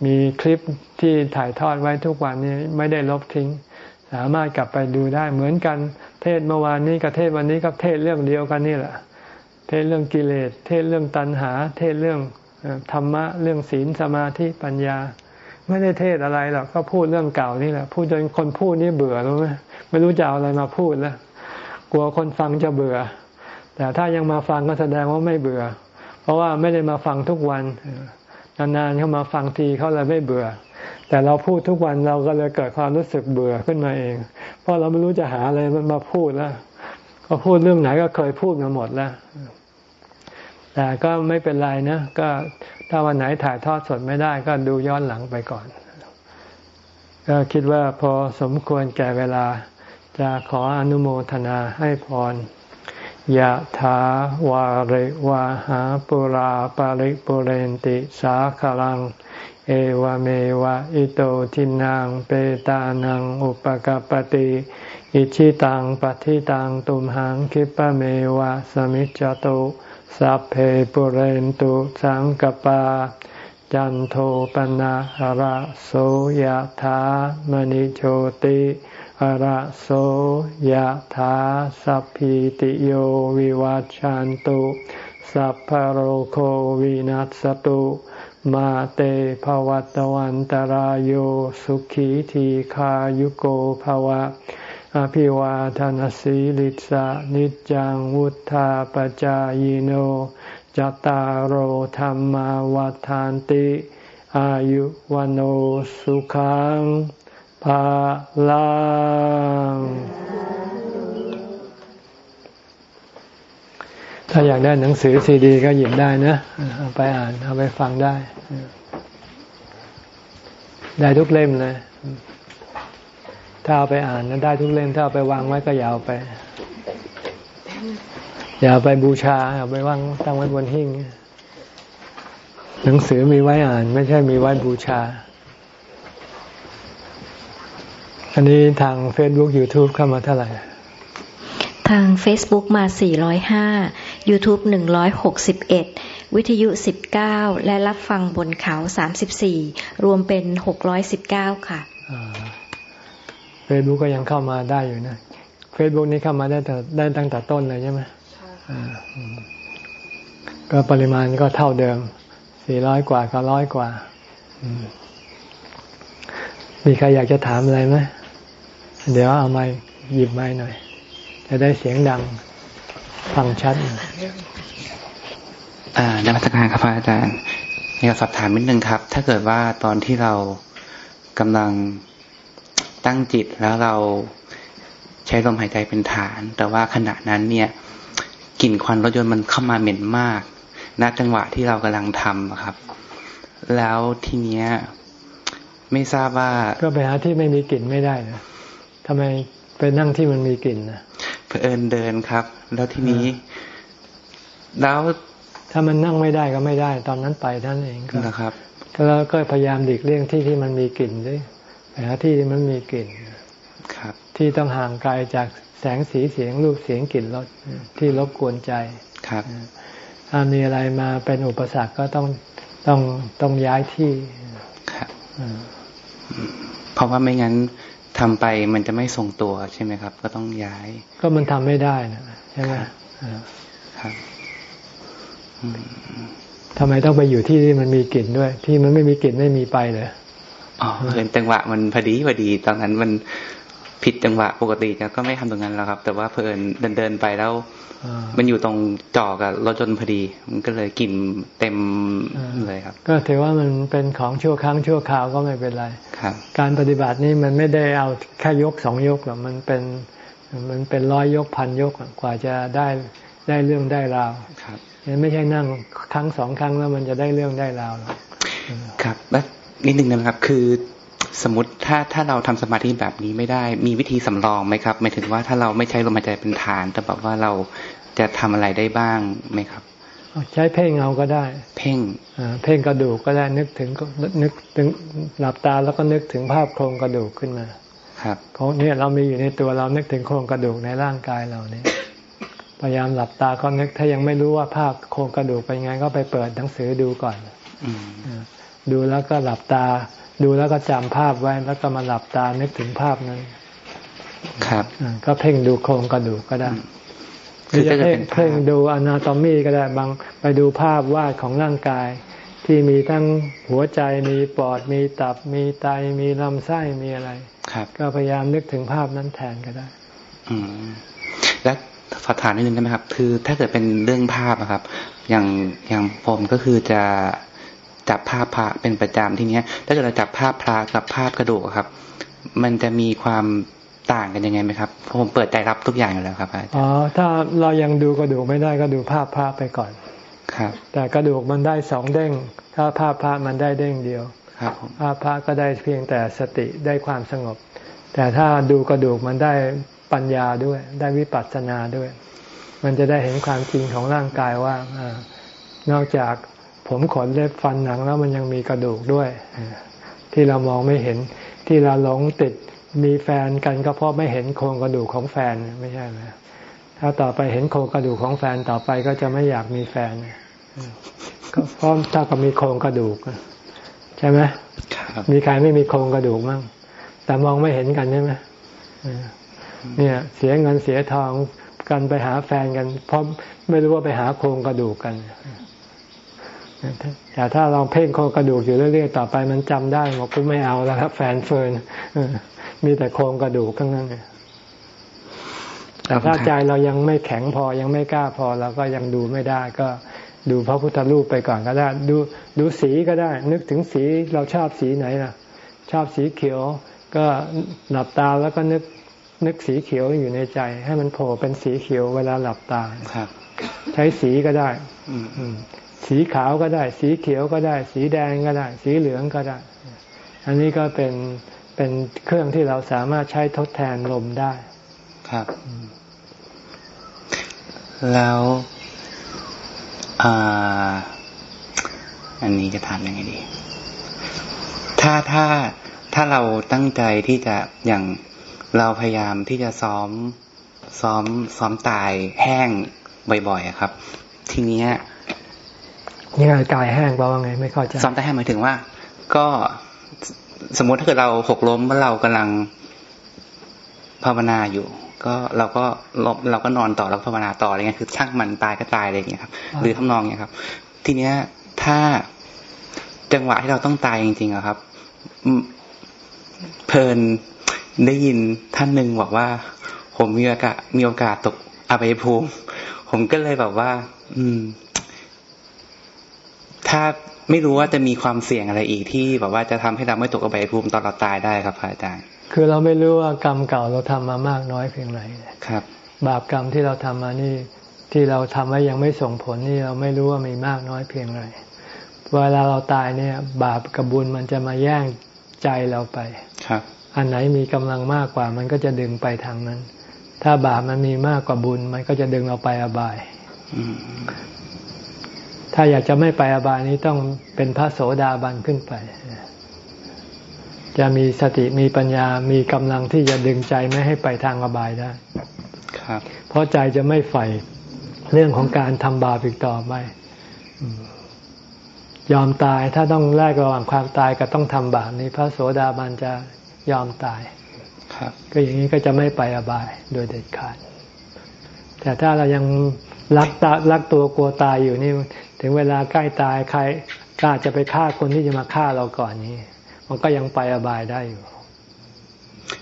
มีคลิปที่ถ่ายทอดไว้ทุกวันนี้ไม่ได้ลบทิ้ง สามารถกลับไปดูได้เหมือนกัน เทศเมื่อวานนี้กับเทศวันนี้กับเทศเรื่องเดียวกันนี่แหละ เทศเรื่องกิเลส เทศเรื่องตัณหา เทศเรื่องธรรมะ เรื่องศีลสมาธิปัญญา ไม่ได้เทศอะไรหรอกก็พูดเรื่องเก่านี่แหละ พูดจนคนพูดนี่เบื่อรู้ไหมไม่รู้จะเอาอะไรมาพูดแล้ว กลัวคนฟังจะเบื่อ แต่ถ้ายังมาฟังก็แสดงว่าไม่เบื่อ เพราะว่าไม่ได้มาฟังทุกวันนานๆเขามาฟังทีเขาเลยไม่เบื่อ แต่เราพูดทุกวันเราก็เลยเกิดความรู้สึกเบื่อขึ้นมาเอง เพราะเราไม่รู้จะหาอะไรมันมาพูดแล้วก็พูดเรื่องไหนก็เคยพูดมาหมดแล้วแต่ก็ไม่เป็นไรนะก็ถ้าวันไหนถ่ายทอดสดไม่ได้ก็ดูย้อนหลังไปก่อน ก็คิดว่าพอสมควรแก่เวลาจะขออนุโมทนาให้พร ยะถาวาริวาหาปุราปาริปุเรนติสาคลัง เอวเมวะอิโตทินังเปตานังอุปกปติอิชิตังปฏิตังตุมหังคิปะเมวะสมิจจตุสัพเพปุเรนตุสังกปา จันโทปนะหระโสยะถามณิโชติ ระโสยถาสัพพิติโยวิวัจจันตุสัพพโรโควินัสตุมาเตภวัตวันตารโยสุขีทีขายุโกภวะ อภิวาทานสีลิสะนิจังวุธาปจายโนจตารโหธรรมวาทานติ อายุวันโอสุขัง ภาลังถ้าอยากได้หนังสือซีดี ก็หยิบได้นะ เอาไปอ่าน เอาไปฟังได้ ได้ทุกเล่มเลย ถ้าเอาไปอ่านได้ทุกเล่ม ถ้าเอาไปวางไว้ก็ยาเอาไป อย่าไปบูชา เอาไปวางตั้งไว้บนหิ้ง หนังสือมีไว้อ่าน ไม่ใช่มีไว้บูชา อันนี้ทาง Facebook YouTube เข้ามาเท่าไหร่ ทาง Facebook มา 405 YouTube 161 วิทยุ 19 และรับฟังบนเขา 34 รวมเป็น 619 ค่ะเฟซบุ๊กก็ยังเข้ามาได้อยู่นะเฟซบุ๊กนี้เข้ามาได้แต่ได้ตั้งแต่ต้นเลยใช่ไหมใช่ก็ปริมาณก็เท่าเดิมสี่ร้อยกว่าก็ร้อยกว่ามีใครอยากจะถามอะไรไหม เดี๋ยวเอาไมค์หยิบไมค์หน่อย จะได้เสียงดังฟังชัดอ่านมัสการครับอาจารย์อยากสอบถามนิดนึงครับ ถ้าเกิดว่าตอนที่เรากำลังตั้งจิตแล้วเราใช้ลมหายใจเป็นฐาน แต่ว่าขณะนั้นเนี่ยกลิ่นควันรถยนต์มันเข้ามาเหม็นมากณจังหวะที่เรากำลังทำครับ แล้วทีเนี้ย ไม่ทราบว่า ก็ไปหาที่ไม่มีกลิ่นไม่ได้นะ ทำไมไปนั่งที่มันมีกลิ่นนะเพื่อนเดินครับ แล้วทีนี้ แล้วถ้ามันนั่งไม่ได้ก็ไม่ได้ ตอนนั้นไปท่านเองก็นะครับแล้วก็พยายามหลีกเลี่ยงที่ที่มันมีกลิ่นด้วยไปหาที่ที่มันมีกลิ่นครับ ที่ต้องห่างไกลจากแสงสีเสียงรูปเสียงกลิ่นรสที่รบกวนใจครับถ้ามีอะไรมาเป็นอุปสรรคก็ต้องต้องต้องย้ายที่ครับเพราะว่าไม่งั้น ทำไปมันจะไม่ทรงตัวใช่ไหมครับ ก็ต้องย้าย ก็มันทำไม่ได้นะใช่ไหมครับทำไมต้องไปอยู่ที่ที่มันมีกลิ่นด้วย ที่มันไม่มีกลิ่นไม่มีไปเลยอ๋อเห็นจังหวะมันพอดีพอดีตอนนั้นมันผิดจังหวะปกติก็ไม่ทำตรงนั้นแล้วครับ แต่ว่าเพลินเดินเดินไปแล้ว มันอยู่ตรงจอกับรถจนพอดี มันก็เลยกลิ่นเต็มเลยครับ ก็ถือว่ามันเป็นของชั่วครั้งชั่วคราวก็ไม่เป็นไรครับ การปฏิบัตินี้มันไม่ได้เอาแค่ยกสองยกหรอกมันเป็นมันเป็นร้อยยกพันยกกว่าจะได้ได้เรื่องได้ราวครับไม่ใช่นั่งครั้งสองครั้งแล้วมันจะได้เรื่องได้ราวหรอกครับแล้วนิดนึงนะครับ คือ สมมติถ้าถ้าเราทำสมาธิแบบนี้ไม่ได้ มีวิธีสำรองไหมครับหมายถึงว่าถ้าเราไม่ใช้ลมหายใจเป็นฐาน แต่แบบว่าเราจะทำอะไรได้บ้างไหมครับอใช้เพ่งเอาก็ได้ เพ่งเพ่งกระดูกก็ได้นึกถึงนึกถึงหลับตาแล้วก็นึกถึงภาพโครงกระดูกขึ้นมา ครับของเนี่ยเรามีอยู่ในตัวเรานึกถึงโครงกระดูกในร่างกายเราเนี่ยพยายามหลับตาก็นึกถ้ายังไม่รู้ว่าภาพโครงกระดูกเป็นไงก็ไปเปิดหนังสือดูก่อนดูแล้วก็หลับตา ดูแล้วก็จำภาพไว้แล้วก็มาหลับตานึกถึงภาพนั้น ครับก็เพ่งดูโครงกระดูกก็ได้หรือจะเพ่งเพ่งดูอนาโตมีก็ได้บางไปดูภาพวาดของร่างกาย ที่มีทั้งหัวใจมีปอดมีตับมีไตมีลำไส้มีอะไร ครับ ก็พยายามนึกถึงภาพนั้นแทนก็ได้ อืมและขอถามนิดนึงได้ไหมครับ คือถ้าเกิดเป็นเรื่องภาพครับ อย่างอย่างผมก็คือจะ จับภาพพระเป็นประจำทีเนี้ย ถ้าเกิดเราจับภาพพระกับภาพกระดูกครับ มันจะมีความต่างกันยังไงไหมครับผมเปิดใจรับทุกอย่างอยู่แล้วครับอาจารย์อ๋อถ้าเรายังดูกระดูกไม่ได้ก็ดูภาพพระไปก่อน ครับ แต่กระดูกมันได้สองเด้ง ถ้าภาพพระมันได้เด้งเดียว ครับภาพพระก็ได้เพียงแต่สติได้ความสงบ แต่ถ้าดูกระดูกมันได้ปัญญาด้วยได้วิปัสสนาด้วย มันจะได้เห็นความจริงของร่างกายว่าอนอกจาก ผมขนเล็บฟันหนังแล้วมันยังมีกระดูกด้วย ที่เรามองไม่เห็น ที่เราหลงติดมีแฟนกันก็เพราะไม่เห็นโครงกระดูกของแฟนไม่ใช่ไหมถ้าต่อไปเห็นโครงกระดูกของแฟนต่อไปก็จะไม่อยากมีแฟนก็เพราะถ้าก็มีโครงกระดูกใช่ไหมมีใครไม่มีโครงกระดูกมั่งแต่มองไม่เห็นกันใช่ไหมเนี่ย เสียเงินเสียทองกันไปหาแฟนกัน เพราะไม่รู้ว่าไปหาโครงกระดูกกัน แต่ถ้าเราเพ่งโครงกระดูกอยู่เรื่อยๆต่อไปมันจำได้บอกกูไม่เอาแล้วครับแฟนเฟิร์นมีแต่โครงกระดูกทั้งนั้นเลยแต่ถ้าใจเรายังไม่แข็งพอยังไม่กล้าพอเราก็ยังดูไม่ได้ก็ดูพระพุทธรูปไปก่อนก็ได้ ดูดูสีก็ได้ นึกถึงสีเราชอบสีไหนล่ะ ชอบสีเขียว ก็หลับตาแล้วก็นึกนึกสีเขียวอยู่ในใจ ให้มันโผล่เป็นสีเขียวเวลาหลับตาครับ ใช้สีก็ได้ อื สีขาวก็ได้ สีเขียวก็ได้ สีแดงก็ได้ สีเหลืองก็ได้ อันนี้ก็เป็นเป็นเครื่องที่เราสามารถใช้ทดแทนลมได้ ครับ แล้วอ่าอันนี้จะถามยังไงดี ถ้าถ้าถ้าเราตั้งใจที่จะอย่างเราพยายามที่จะซ้อมซ้อมซ้อมตายแห้งบ่อยๆครับ ทีเนี้ย ยังไงกายแห้งแปลว่าไงไม่เข้าใจซ้อมตายแห้งหมายถึงว่า ก็สมมติถ้าเกิดเราหกล้มเมื่อเรากำลังภาวนาอยู่ ก็เราก็เราก็นอนต่อแล้วภาวนาต่ออะไรเงี้ยคือช่างมันตายก็ตายอะไรอย่างเงี้ยครับ หรือทำนองเนี้ยครับ ทีเนี้ยถ้าจังหวะที่เราต้องตายจริงๆอะครับ เพลินได้ยินท่านหนึ่งบอกว่า ผมมีโอกาสมีโอกาสตกอาไปภูมิ ผมก็เลยแบบว่า อืม ถ้าไม่รู้ว่าจะมีความเสี่ยงอะไรอีกที่แบบว่าจะทำให้เราไม่ตกอบายภูมิตอนเราตายได้ครับพระอาจารย์ คือเราไม่รู้ว่ากรรมเก่าเราทำมามากน้อยเพียงไรครับ บาปกรรมที่เราทำมานี่ที่เราทำไว้ยังไม่ส่งผลนี่เราไม่รู้ว่ามีมากน้อยเพียงไรเวลาเราตายเนี่ย บาปกับบุญมันจะมาแย่งใจเราไปครับ อันไหนมีกำลังมากกว่า มันก็จะดึงไปทางนั้น ถ้าบาปมันมีมากกว่าบุญ มันก็จะดึงเราไปอบาย ถ้าอยากจะไม่ไปอบายนี้ต้องเป็นพระโสดาบันขึ้นไป จะมีสติมีปัญญามีกำลังที่จะดึงใจไม่ให้ไปทางอบายได้ครับเพราะใจจะไม่ใฝ่เรื่องของการทำบาปอีกต่อไปยอมตายถ้าต้องแลกระหว่างความตายกับต้องทำบาปนี้ พระโสดาบันจะยอมตายครับก็อย่างนี้ก็จะไม่ไปอบายโดยเด็ดขาด แต่ถ้าเรายังรักตารักตัวกลัวตายอยู่นี่ ถึงเวลาใกล้ตายใครกล้าจะไปฆ่าคนที่จะมาฆ่าเราก่อนนี้ มันก็ยังไปอบายได้อยู่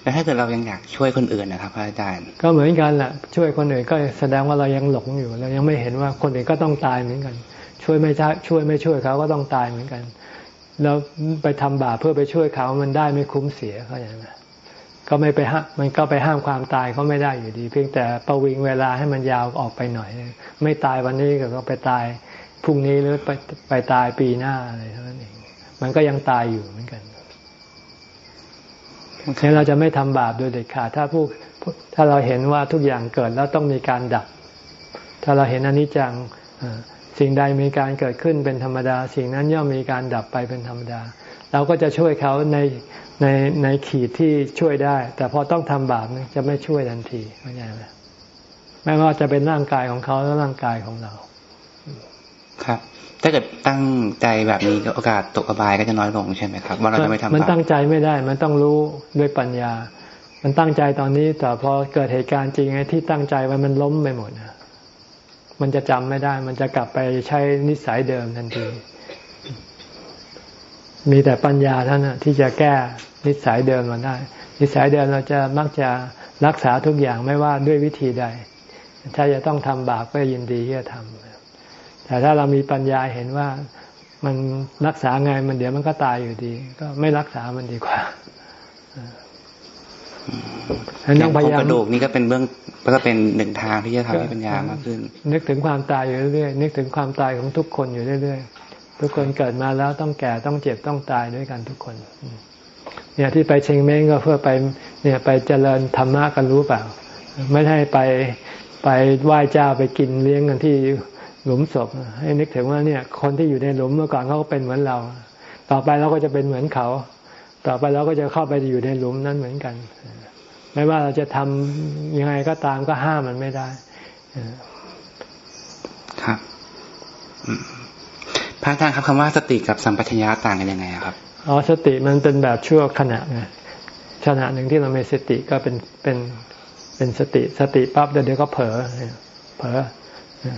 แล้วถ้าเกิดเรายังอยากช่วยคนอื่นนะครับพระอาจารย์ ก็เหมือนกันแหละช่วยคนอื่นก็แสดงว่าเรายังหลงอยู่เรายังไม่เห็นว่าคนอื่นก็ต้องตายเหมือนกัน ช่วยไม่ช่วยไม่ช่วยเขาก็ต้องตายเหมือนกัน แล้วไปทำบาปเพื่อไปช่วยเขามันได้ไม่คุ้มเสียเขาอย่างนั้นก็ไม่ไปห้ามันก็ไปห้ามความตายเขาไม่ได้อยู่ดี เพียงแต่ประวิงเวลาให้มันยาวออกไปหน่อย ไม่ตายวันนี้ก็ไปตาย พรุ่งนี้หรือไปไปตายปีหน้าอะไรเท่านั้นเองมันก็ยังตายอยู่เหมือนกันฉะนั้นเราจะไม่ทำบาปโดยเด็ดขาดถ้าผู้ถ้าเราเห็นว่าทุกอย่างเกิดแล้วต้องมีการดับ ถ้าเราเห็นอนิจจังสิ่งใดมีการเกิดขึ้นเป็นธรรมดา สิ่งนั้นย่อมมีการดับไปเป็นธรรมดา เราก็จะช่วยเขาในในในขีดที่ช่วยได้ แต่พอต้องทำบาปจะไม่ช่วยทันทีเข้าใจไหมไม่ว่าจะเป็นร่างกายของเขาและร่างกายของเรา ครับ ถ้าเกิดตั้งใจแบบนี้โอกาสตกอบายก็จะน้อยลงใช่ไหมครับว่าเราจะไม่ทำบาปมันตั้งใจไม่ได้ มันต้องรู้ด้วยปัญญา มันตั้งใจตอนนี้ แต่พอเกิดเหตุการณ์จริงไอ้ที่ตั้งใจไว้มันล้มไปหมดมันจะจำไม่ได้ มันจะกลับไปใช้นิสัยเดิมทันที มีแต่ปัญญาเท่านั้นที่จะแก้นิสัยเดิมมาได้ นิสัยเดิมเราจะมักจะรักษาทุกอย่างไม่ว่าด้วยวิธีใด ถ้าจะต้องทำบาปก็ยินดีที่จะทำ แต่ถ้าเรามีปัญญาเห็นว่ามันรักษาไงมันเดี๋ยวมันก็ตายอยู่ดี ก็ไม่รักษามันดีกว่าต้องพยายามกระดูกนี่ก็เป็นเบื้องก็เป็นหนึ่งทางที่จะทำให้ปัญญามากขึ้น นึกถึงความตายอยู่เรื่อยๆนึกถึงความตายของทุกคนอยู่เรื่อยๆทุกคนเกิดมาแล้วต้องแก่ต้องเจ็บต้องตายด้วยกันทุกคนเนี่ยที่ไปเชงเม้งก็เพื่อไปเนี่ยไปเจริญธรรมะกันรู้เปล่า ไม่ได้ไปไปไหว้เจ้าไปกินเลี้ยงกันที่ หลุมศพ ให้นึกถึงว่าเนี่ย คนที่อยู่ในหลุมเมื่อก่อนเขาก็เป็นเหมือนเรา ต่อไปเราก็จะเป็นเหมือนเขา ต่อไปเราก็จะเข้าไปอยู่ในหลุมนั้นเหมือนกัน ไม่ว่าเราจะทำยังไงก็ตามก็ห้ามมันไม่ได้ครับพระอาจารย์ครับคำว่าสติกับสัมปชัญญะต่างกันยังไงครับอ๋อสติมันเป็นแบบชั่วขณะไงขณะหนึ่งที่เรามีสติก็เป็นเป็นเป็นสติ สติปั๊บเดี๋ยวก็เผลอเผลอ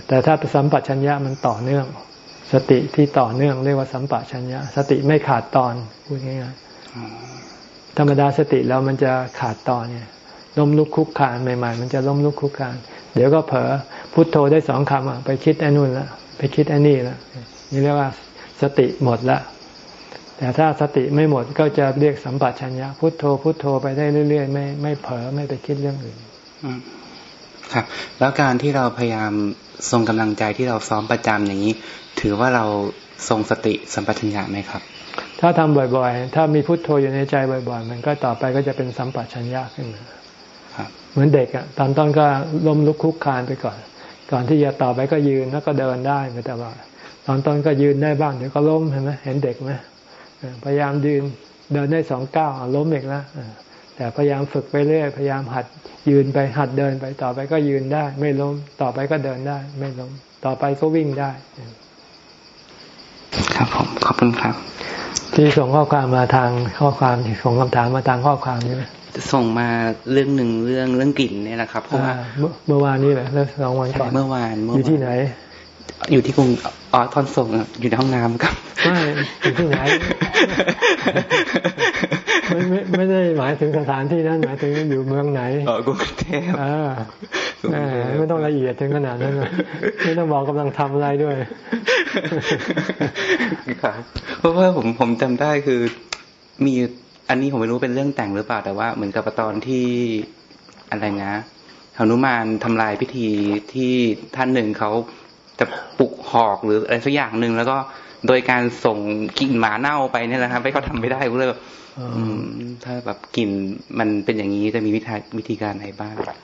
แต่ถ้าสัมปชัญญะมันต่อเนื่อง สติที่ต่อเนื่องเรียกว่าสัมปชัญญะ สติไม่ขาดตอนพูดง่ายๆธรรมดาสติแล้วมันจะขาดตอนเนี่ยล้มลุกคุกคานใหม่ๆ มันจะล้มลุกคุกคาน เดี๋ยวก็เผลอพุทโธได้สองคำอะไปคิดไอ้นู่นละไปคิดไอ้นี่ละนี่เรียกว่าสติหมดละแต่ถ้าสติไม่หมดก็จะเรียกสัมปชัญญะพุทโธพุทโธไปได้เรื่อยๆ ไม่ไม่เผลอไม่ไปคิดเรื่องอื่น ครับ แล้วการที่เราพยายามทรงกำลังใจที่เราซ้อมประจำอย่างนี้ ถือว่าเราทรงสติสัมปชัญญะไหมครับ ถ้าทำบ่อยๆ ถ้ามีพุทโธอยู่ในใจบ่อยๆ มันก็ต่อไปก็จะเป็นสัมปชัญญะขึ้นมาเหมือนเด็กอะตอนต้นก็ล้มลุกคุกคานไปก่อน ก่อนที่จะต่อไปก็ยืนแล้วก็เดินได้ไปแต่ว่าตอนต้นก็ยืนได้บ้างเดี๋ยวก็ล้มเห็นไหมเห็นเด็กไหมพยายามยืนเดินได้สองก้าวล้มอีกแล้ว แต่พยายามฝึกไปเรื่อยพยายามหัดยืนไปหัดเดินไปต่อไปก็ยืนได้ ไม่ล้มต่อไปก็เดินได้ ไม่ล้มต่อไปก็วิ่งได้ ครับผมขอบคุณครับ ที่ส่งข้อความมาทางข้อความส่งคำถามมาทางข้อความใช่ไหมส่งมาเรื่องหนึ่งเรื่องเรื่องกลิ่นเนี่ยแหละครับเพราะว่าเมื่อวานนี้แหละเมื่อสองวันก่อนเมื่อวานอยู่ที่ไหน อยู่ที่กรุงอ๋อทอนส่งอยู่ในห้องน้ำครับไม่อยู่ที่ไหนไม่ไม่ไม่ได้หมายถึงสถานที่นั้นหมายถึงอยู่เมืองไหนอ๋อกรุงเทพอ่าไม่ต้องละเอียดถึงขนาดนั้นไม่ต้องบอกกำลังทำอะไรด้วยครับเพราะว่าผมผมจำได้คือมีอันนี้ผมไม่รู้เป็นเรื่องแต่งหรือเปล่าแต่ว่าเหมือนกับตอนที่อะไรนะหนุมานทำลายพิธีที่ท่านหนึ่งเขา จะปลุกหอกหรืออะไรสักอย่างหนึ่งแล้วก็โดยการส่งกลิ่นหมาเน่าไปนี่แหละครับไม่เขาทำไม่ได้ก็เลยถ้าแบบกลิ่นมันเป็นอย่างนี้จะมีวิธีวิธีการไหนบ้างครับ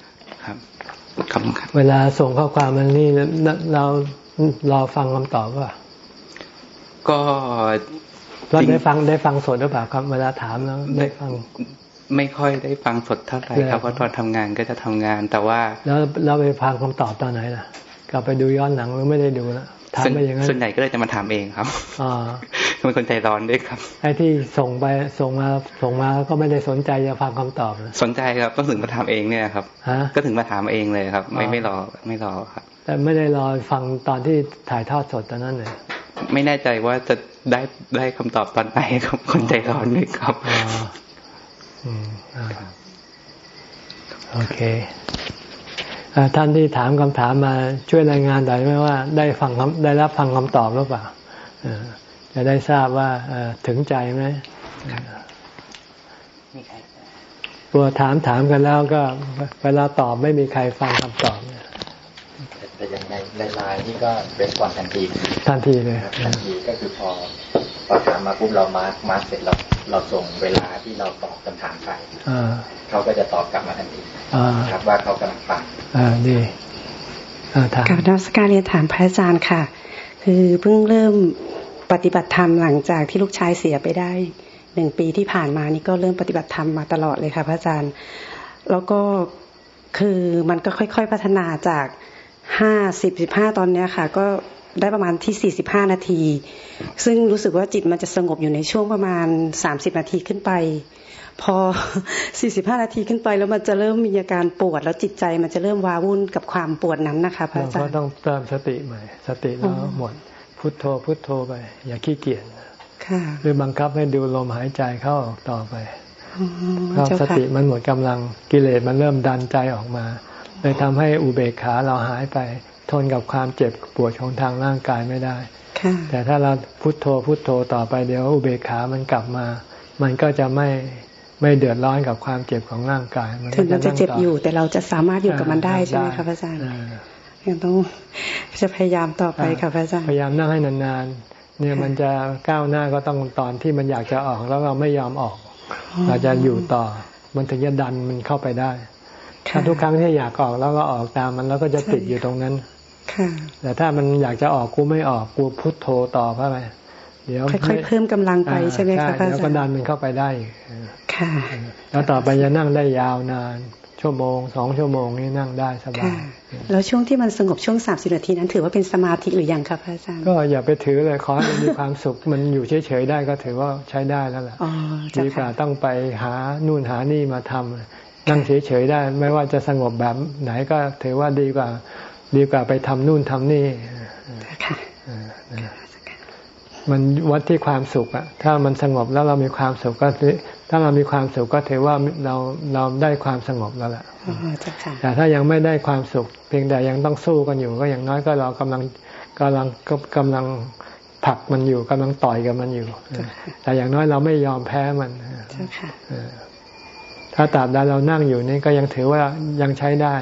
ครับเวลาส่งข้อความมันนี่เรารอฟังคำตอบว่าก็เราได้ฟังได้ฟังสดหรือเปล่าครับ เวลาถามแล้วได้ฟัง ไม่ค่อยได้ฟังสดเท่าไหร่ครับเพราะตอนทำงานก็จะทำงานแต่ว่า แล้วเราไปฟังคำตอบตอนไหนล่ะก ลับไปดูย้อนหนังหรือไม่ได้ดูนะถามไปอย่างนั้นส่วนใหญ่ก็เลยจะมาถามเองครับอ่าเป็นคนใจร้อนด้วยครับไอ้ที่ส่งไปส่งมาส่งมาก็ไม่ได้สนใจจะฟังคำตอบสนใจครับก็ถึงมาถามเองเนี่ยครับก็ถึงมาถามเองเลยครับ ไม่ไม่รอไม่รอครับ แต่ไม่ได้รอฟังตอนที่ถ่ายทอดสดตอนนั้นเลยไม่แน่ใจว่าจะได้ได้คำตอบตอนไหนครับคนใจร้อนด้วยครับโอเค ท่านที่ถามคำถามมาช่วยรายงานหน่อยไหมว่าได้ฟังได้รับฟังคำตอบหรือเปล่าจะได้ทราบว่าถึงใจไหมตัวถามถามกันแล้วก็เวลาตอบไม่มีใครฟังคำตอบแต่อย่างในในไลน์นี่ก็ respond ทันที ทันทีเลยทันทีก็คือพอ พอถามมาปุ๊บเรา mark mark เสร็จเราเราส่งเวลาที่เราตอบคำถามไปเขาก็จะตอบกลับมาทันทีครับว่าเขากำลังฟังอ่าดีกับนักการเรียนถามพระอาจารย์ค่ะ คือเพิ่งเริ่มปฏิบัติธรรมหลังจากที่ลูกชายเสียไปได้หนึ่งปีที่ผ่านมานี่ก็เริ่มปฏิบัติธรรมมาตลอดเลยค่ะพระอาจารย์ แล้วก็คือมันก็ค่อย ๆ พัฒนาจากห้าสิบสิบห้าตอนเนี้ยค่ะ ก็ ได้ประมาณที่สี่สิบห้านาที ซึ่งรู้สึกว่าจิตมันจะสงบอยู่ในช่วงประมาณสามสิบนาทีขึ้นไป พอสี่สิบห้านาทีขึ้นไปแล้วมันจะเริ่มมีอาการปวด แล้วจิตใจมันจะเริ่มว้าวุ่นกับความปวดนั้นนะคะพระอาจารย์ก็ต้องเติมสติใหม่ สติแล้วหมด พุทโธพุทโธไป อย่าขี้เกียจหรือบังคับให้ดูลมหายใจเข้าออกต่อไปเพราะสติมันหมดกำลังกิเลสมันเริ่มดันใจออกมาเลยทำให้อุเบกขาเราหายไป ทนกับความเจ็บปวดของทางร่างกายไม่ได้แต่ถ้าเราพุโทโธพุโทโธต่อไปเดี๋ยวอุเบกขามันกลับมา มันก็จะไม่ไม่เดือดร้อนกับความเจ็บของร่างกายถึงมันจะเจ็บอยู่ แต่เราจะสามารถอยู่กับมันได้ใช่ไหมครับอาจารย์ยังต้องจะพยายามต่อไปค่ะพระอาจารย์พยายามนั่งให้นานๆเนี่ยมันจะก้าวหน้าก็ต้องตอนที่มันอยากจะออกแล้วเราไม่ยอมออก เราจะอยู่ต่อ มันถึงจะดันมันเข้าไปได้ถ้าทุกครั้งที่อยากออกแล้วก็ออกตามมันแล้วก็จะติดอยู่ตรงนั้น แต่ถ้ามันอยากจะออกกูไม่ออกกูพุทโธต่อเข้าไปเดี๋ยวค่อยๆเพิ่มกำลังไปใช่ไหมคะพระอาจารย์แล้วก็ดันมันเข้าไปได้ค่ะ แล้วต่อไปจะนั่งได้ยาวนาน ชั่วโมงสองชั่วโมงนี่นั่งได้สบายแล้วช่วงที่มันสงบช่วงสามสิบนาทีนั้นถือว่าเป็นสมาธิหรือยังครับอาจารย์ก็อย่าไปถือเลยขอให้มีความสุขมันอยู่เฉยๆได้ก็ถือว่าใช้ได้แล้วแหละดีกว่าต้องไปหานู่นหานี่มาทำนั่งเฉยๆได้ ไม่ว่าจะสงบแบบไหนก็ถือว่าดีกว่า ดีกว่าไปทำนู่นทำนี่มันวัดที่ความสุขอะถ้ามันสงบแล้วเรามีความสุขก็ถ้าเรามีความสุขก็ถือว่าเราเราได้ความสงบแล้วแหละแต่ถ้ายังไม่ได้ความสุข เพียงแต่ยังต้องสู้กันอยู่ ก็อย่างน้อยก็เรากำลังกำลังกำลังผลักมันอยู่กำลังต่อยกับมันอยู่ แต่อย่างน้อยเราไม่ยอมแพ้มันถ้าตราบใดเรานั่งอยู่นี่ก็ยังถือว่ายังใช้ได้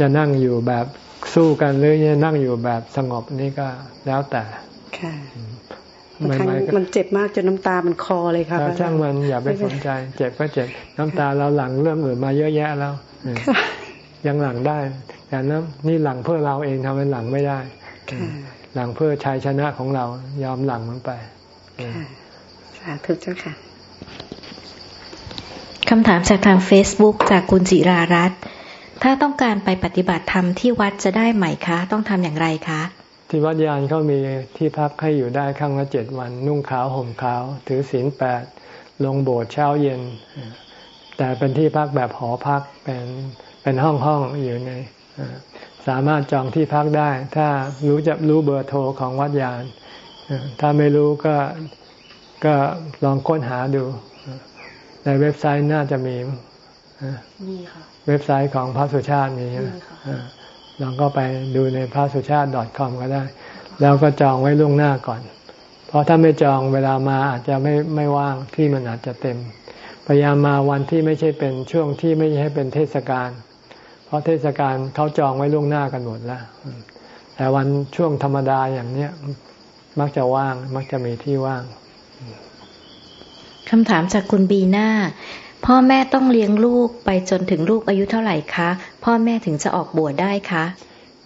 จะนั่งอยู่แบบสู้กันหรือจะนั่งอยู่แบบสงบนี่ก็แล้วแต่ค่ะบางครั้งมันเจ็บมากจนน้ำตามันคอเลยค่ะช่างมันอย่าไปสนใจ เจ็บก็เจ็บน้ำตาเราหลังเรื่องอื่นมาเยอะแยะแล้วยังหลังได้แต่นั้นนี่หลังเพื่อเราเองทำเป็นหลังไม่ได้หลังเพื่อชัยชนะของเรายอมหลังมันไปสาธุเจ้าค่ะคำถามจากทาง Facebook จากคุณจิรารัตน์ ถ้าต้องการไปปฏิบัติธรรมที่วัดจะได้ไหมคะ ต้องทำอย่างไรคะ ที่วัดยานเขามีที่พักให้อยู่ได้ครั้งละเจ็ดวัน นุ่งขาวห่มขาว ถือศีลแปดลงโบสถ์เช้าเย็น แต่เป็นที่พักแบบหอพักเป็นเป็นห้องห้องอยู่ในสามารถจองที่พักได้ ถ้ารู้จะรู้เบอร์โทรของวัดยาน ถ้าไม่รู้ก็ก็ลองค้นหาดู ในเว็บไซต์น่าจะมี มีค่ะ เว็บไซต์ของพระสุชาติมีใช่ไหมลองก็ไปดูในพระสุชาติ .com ก็ได้ แล้วก็จองไว้ล่วงหน้าก่อน เพราะถ้าไม่จองเวลามาอาจจะไม่ไม่ว่างที่มันอาจจะเต็ม พยายามมาวันที่ไม่ใช่เป็นช่วงที่ไม่ใช่เป็นเทศกาล เพราะเทศกาลเขาจองไว้ล่วงหน้ากันหมดแล้ว แต่วันช่วงธรรมดาอย่างเนี้ยมักจะว่างมักจะมีที่ว่างคำถามจากคุณบีน่า พ่อแม่ต้องเลี้ยงลูกไปจนถึงลูกอายุเท่าไหร่คะ พ่อแม่ถึงจะออกบวชได้คะ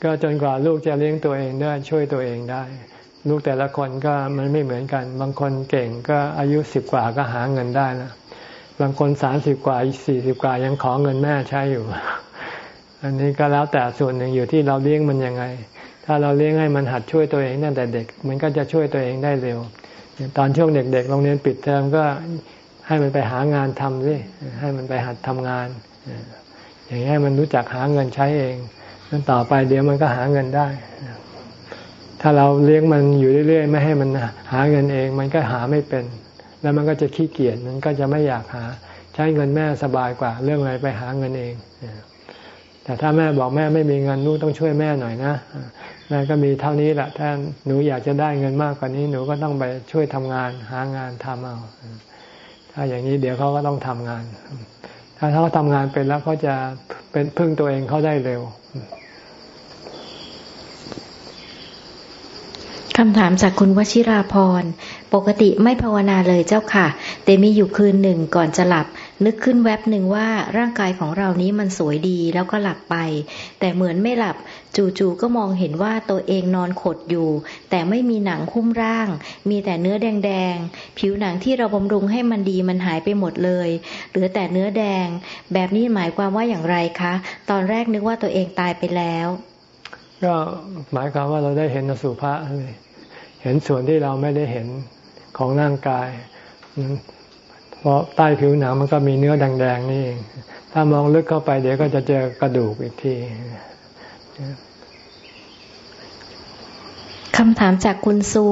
ก็จนกว่าลูกจะเลี้ยงตัวเองได้ช่วยตัวเองได้ ลูกแต่ละคนก็มันไม่เหมือนกัน บางคนเก่งก็อายุสิบกว่าก็หาเงินได้นะบางคนสามสิบกว่าสี่สิบกว่ายังขอเงินแม่ใช้อยู่ อันนี้ก็แล้วแต่ส่วนหนึ่งอยู่ที่เราเลี้ยงมันยังไง ถ้าเราเลี้ยงให้มันหัดช่วยตัวเองตั้งแต่เด็ก มันก็จะช่วยตัวเองได้เร็ว ตอนช่วงเด็กๆโรงเรียนปิดเทอมก็ ให้มันไปหางานทำสิให้มันไปหัดทำงาน อย่างนี้มันรู้จักหาเงินใช้เองนั้นต่อไปเดี๋ยวมันก็หาเงินได้ ถ้าเราเลี้ยงมันอยู่เรื่อยๆ ไม่ให้มันหาเงินเอง มันก็หาไม่เป็น แล้วมันก็จะขี้เกียจมันก็จะไม่อยากหา ใช้เงินแม่สบายกว่า เรื่องอะไรไปหาเงินเองแต่ถ้าแม่บอกแม่ไม่มีเงินลูกต้องช่วยแม่หน่อยนะแม่ก็มีเท่านี้แหละถ้าหนูอยากจะได้เงินมากกว่านี้ หนูก็ต้องไปช่วยทำงาน หางานทำเอา ถ้าอย่างนี้เดี๋ยวเขาก็ต้องทำงาน ถ้าเขาทำงานเป็นแล้วเขาจะเป็นพึ่งตัวเองเขาได้เร็วคำถามจากคุณวชิราพร ปกติไม่ภาวนาเลยเจ้าค่ะ แต่มีอยู่คืนหนึ่งก่อนจะหลับ นึกขึ้นแวบหนึ่งว่าร่างกายของเรานี้มันสวยดีแล้วก็หลับไป แต่เหมือนไม่หลับจู่ๆก็มองเห็นว่าตัวเองนอนขดอยู่ แต่ไม่มีหนังคุ้มร่าง มีแต่เนื้อแดงๆ ผิวหนังที่เราบำรุงให้มันดีมันหายไปหมดเลยเหลือแต่เนื้อแดง แบบนี้หมายความว่าอย่างไรคะ ตอนแรกนึกว่าตัวเองตายไปแล้ว ก็หมายความว่าเราได้เห็นนสุภาเลยเห็นส่วนที่เราไม่ได้เห็นของร่างกาย เพราะใต้ผิวหนังมันก็มีเนื้อแดง ๆ นี่เองถ้ามองลึกเข้าไปเดี๋ยวก็จะเจอกระดูกอีกทีคำถามจากคุณซู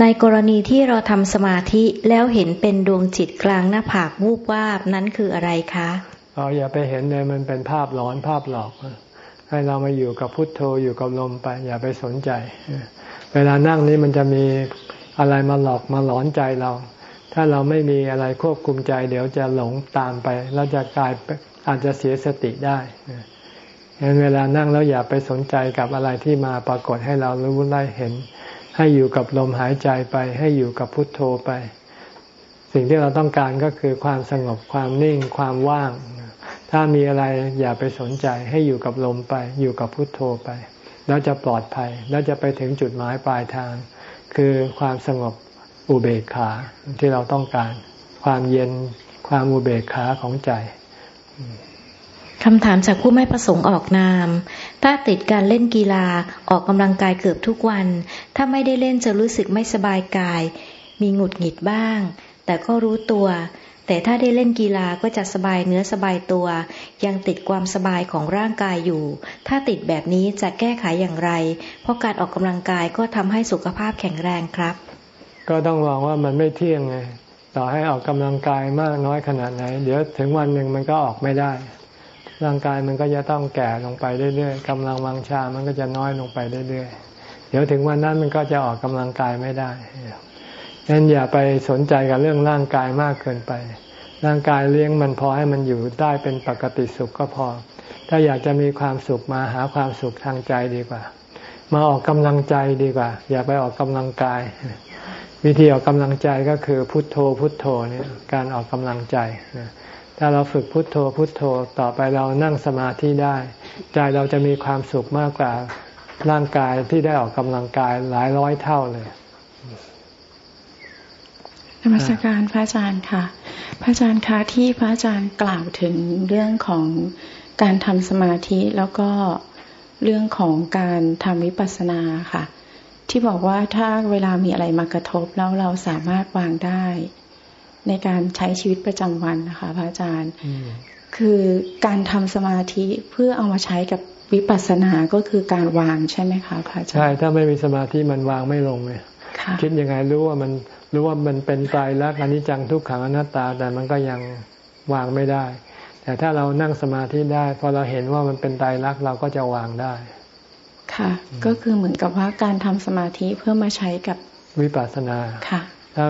ในกรณีที่เราทำสมาธิแล้วเห็นเป็นดวงจิตกลางหน้าผากวูบวาบนั้นคืออะไรคะอ๋ออย่าไปเห็นเลยมันเป็นภาพหลอนภาพหลอก ให้เรามาอยู่กับพุทโธอยู่กับลมไป อย่าไปสนใจ เวลานั่งนี้มันจะมีอะไรมาหลอกมาหลอนใจเรา ถ้าเราไม่มีอะไรควบคุมใจ เดี๋ยวจะหลงตามไปแล้วจะกลายอาจจะเสียสติได้เห็นเวลานั่งแล้วอย่าไปสนใจกับอะไรที่มาปรากฏให้เรารู้ได้เห็น ให้อยู่กับลมหายใจไป ให้อยู่กับพุทโธไป สิ่งที่เราต้องการก็คือความสงบความนิ่งความว่าง ถ้ามีอะไรอย่าไปสนใจ ให้อยู่กับลมไป อยู่กับพุทโธไป แล้วจะปลอดภัย แล้วจะไปถึงจุดหมายปลายทาง คือความสงบ อุเบกขาที่เราต้องการ ความเย็นความอุเบกขาของใจคำถามจากผู้ไม่ประสงค์ออกนาม ถ้าติดการเล่นกีฬาออกกำลังกายเกือบทุกวัน ถ้าไม่ได้เล่นจะรู้สึกไม่สบายกาย มีหงุดหงิดบ้าง แต่ก็รู้ตัว แต่ถ้าได้เล่นกีฬาก็จะสบายเนื้อสบายตัว ยังติดความสบายของร่างกายอยู่ ถ้าติดแบบนี้จะแก้ไขอย่างไร เพราะการออกกำลังกายก็ทำให้สุขภาพแข็งแรงครับ ก็ต้องมองว่ามันไม่เที่ยงไงต่อให้ออกกำลังกายมากน้อยขนาดไหน เดี๋ยวถึงวันหนึ่งมันก็ออกไม่ได้ ร่างกายมันก็จะต้องแก่ลงไปเรื่อยๆกำลังวังชามันก็จะน้อยลงไปเรื่อยๆเดี๋ยวถึงวันนั้นมันก็จะออกกำลังกายไม่ได้ดังนั้นอย่าไปสนใจกับเรื่องร่างกายมากเกินไป ร่างกายเลี้ยงมันพอให้มันอยู่ได้เป็นปกติสุขก็พอ ถ้าอยากจะมีความสุขมาหาความสุขทางใจดีกว่า มาออกกำลังใจดีกว่า อย่าไปออกกำลังกาย วิธีออกกำลังใจก็คือพุทโธพุทโธเนี่ยการออกกำลังใจ ถ้าเราฝึกพุทโธพุทโธต่อไปเรานั่งสมาธิได้ ใจเราจะมีความสุขมากกว่าร่างกายที่ได้ออกกำลังกายหลายร้อยเท่าเลยนมัสการพระอาจารย์ค่ะ พระอาจารย์คะที่พระอาจารย์กล่าวถึงเรื่องของการทำสมาธิแล้วก็เรื่องของการทำวิปัสสนาค่ะ ที่บอกว่าถ้าเวลามีอะไรมากระทบแล้วเราสามารถวางได้ ในการใช้ชีวิตประจำวันนะคะพระอาจารย์คือการทำสมาธิเพื่อเอามาใช้กับวิปัสสนาก็คือการวางใช่ไหมคะพระอาจารย์ใช่ถ้าไม่มีสมาธิมันวางไม่ลงเลยคิดยังไงรู้ว่ามันรู้ว่ามันเป็นตายแล้วอนิจจังทุกขังอนัตตา แต่มันก็ยังวางไม่ได้ แต่ถ้าเรานั่งสมาธิได้พอเราเห็นว่ามันเป็นตายรักเราก็จะวางได้ ค่ะ ก็คือเหมือนกับว่าการทำสมาธิเพื่อมาใช้กับวิปัสสนาค่ะถ้า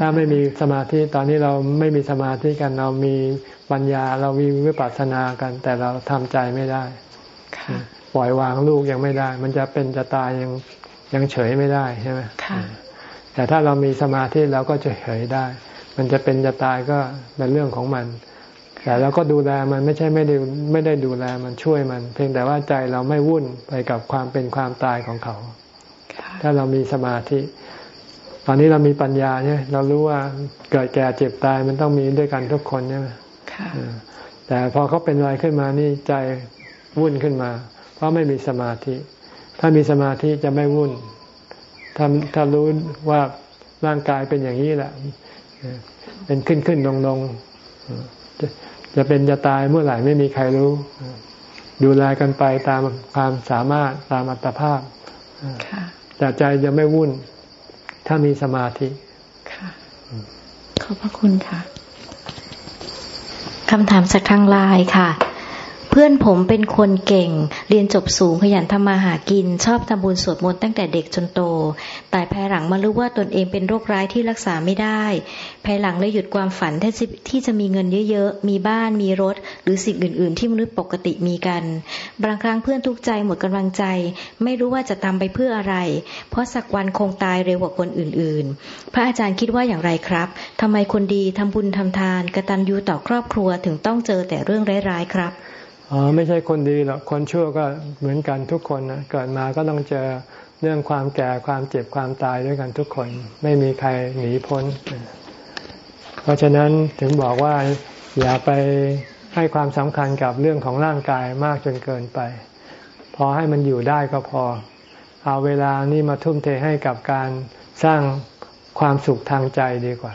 ถ้าไม่มีสมาธิตอนนี้เราไม่มีสมาธิกันเรามีปัญญาเรามีวิปัสสนากัน แต่เราทำใจไม่ได้ปล่อยวางลูกยังไม่ได้ มันจะเป็นจะตายยังยังเฉยไม่ได้ใช่ไหมแต่ถ้าเรามีสมาธิเราก็จะเฉยได้ มันจะเป็นจะตายก็เป็นเรื่องของมัน แต่เราก็ดูแลมันไม่ใช่ไม่ได้ไม่ได้ดูแลมันช่วยมัน เพียงแต่ว่าใจเราไม่วุ่นไปกับความเป็นความตายของเขา ถ้าเรามีสมาธิ ตอนนี้เรามีปัญญาเนี่ยเรารู้ว่าเกิดแก่เจ็บตายมันต้องมีด้วยกันทุกคนใช่ไหมแต่พอเขาเป็นอะไรขึ้นมานี่ใจวุ่นขึ้นมา เพราะไม่มีสมาธิ ถ้ามีสมาธิจะไม่วุ่นถ้าถ้ารู้ว่าร่างกายเป็นอย่างนี้แหละเป็นขึ้นขึ้นลงลง จะจะเป็นจะตายเมื่อไหร่ไม่มีใครรู้ ดูแลกันไปตามความสามารถตามอัตภาพแต่ใจจะไม่วุ่น ถ้ามีสมาธิค่ะขอบพระคุณค่ะคำถามจากทางไลน์ค่ะ เพื่อนผมเป็นคนเก่ง เรียนจบสูงขยันทำมาหากิน ชอบทำบุญสวดมนต์ตั้งแต่เด็กจนโต แต่ภายหลังมารู้ว่าตนเองเป็นโรคร้ายที่รักษาไม่ได้ ภายหลังเลยหยุดความฝันที่จะมีเงินเยอะๆ มีบ้านมีรถ หรือสิ่งอื่น ๆ ที่มนุษย์ปกติมีกัน บางครั้งเพื่อนทุกข์ใจหมดกำลังใจ ไม่รู้ว่าจะทำไปเพื่ออะไร เพราะสักวันคงตายเร็วกว่าคนอื่น ๆ พระอาจารย์คิดว่าอย่างไรครับทำไมคนดีทำบุญทำทานกระตัญญูต่อครอบครัวถึงต้องเจอแต่เรื่องร้ายๆครับ อ๋อไม่ใช่คนดีหรอกคนชั่วก็เหมือนกันทุกคนนะเกิดมาก็ต้องเจอเรื่องความแก่ความเจ็บความตายด้วยกันทุกคน ไม่มีใครหนีพ้น เพราะฉะนั้นถึงบอกว่าอย่าไปให้ความสำคัญกับเรื่องของร่างกายมากจนเกินไป พอให้มันอยู่ได้ก็พอ เอาเวลานี้มาทุ่มเทให้กับการสร้างความสุขทางใจดีกว่า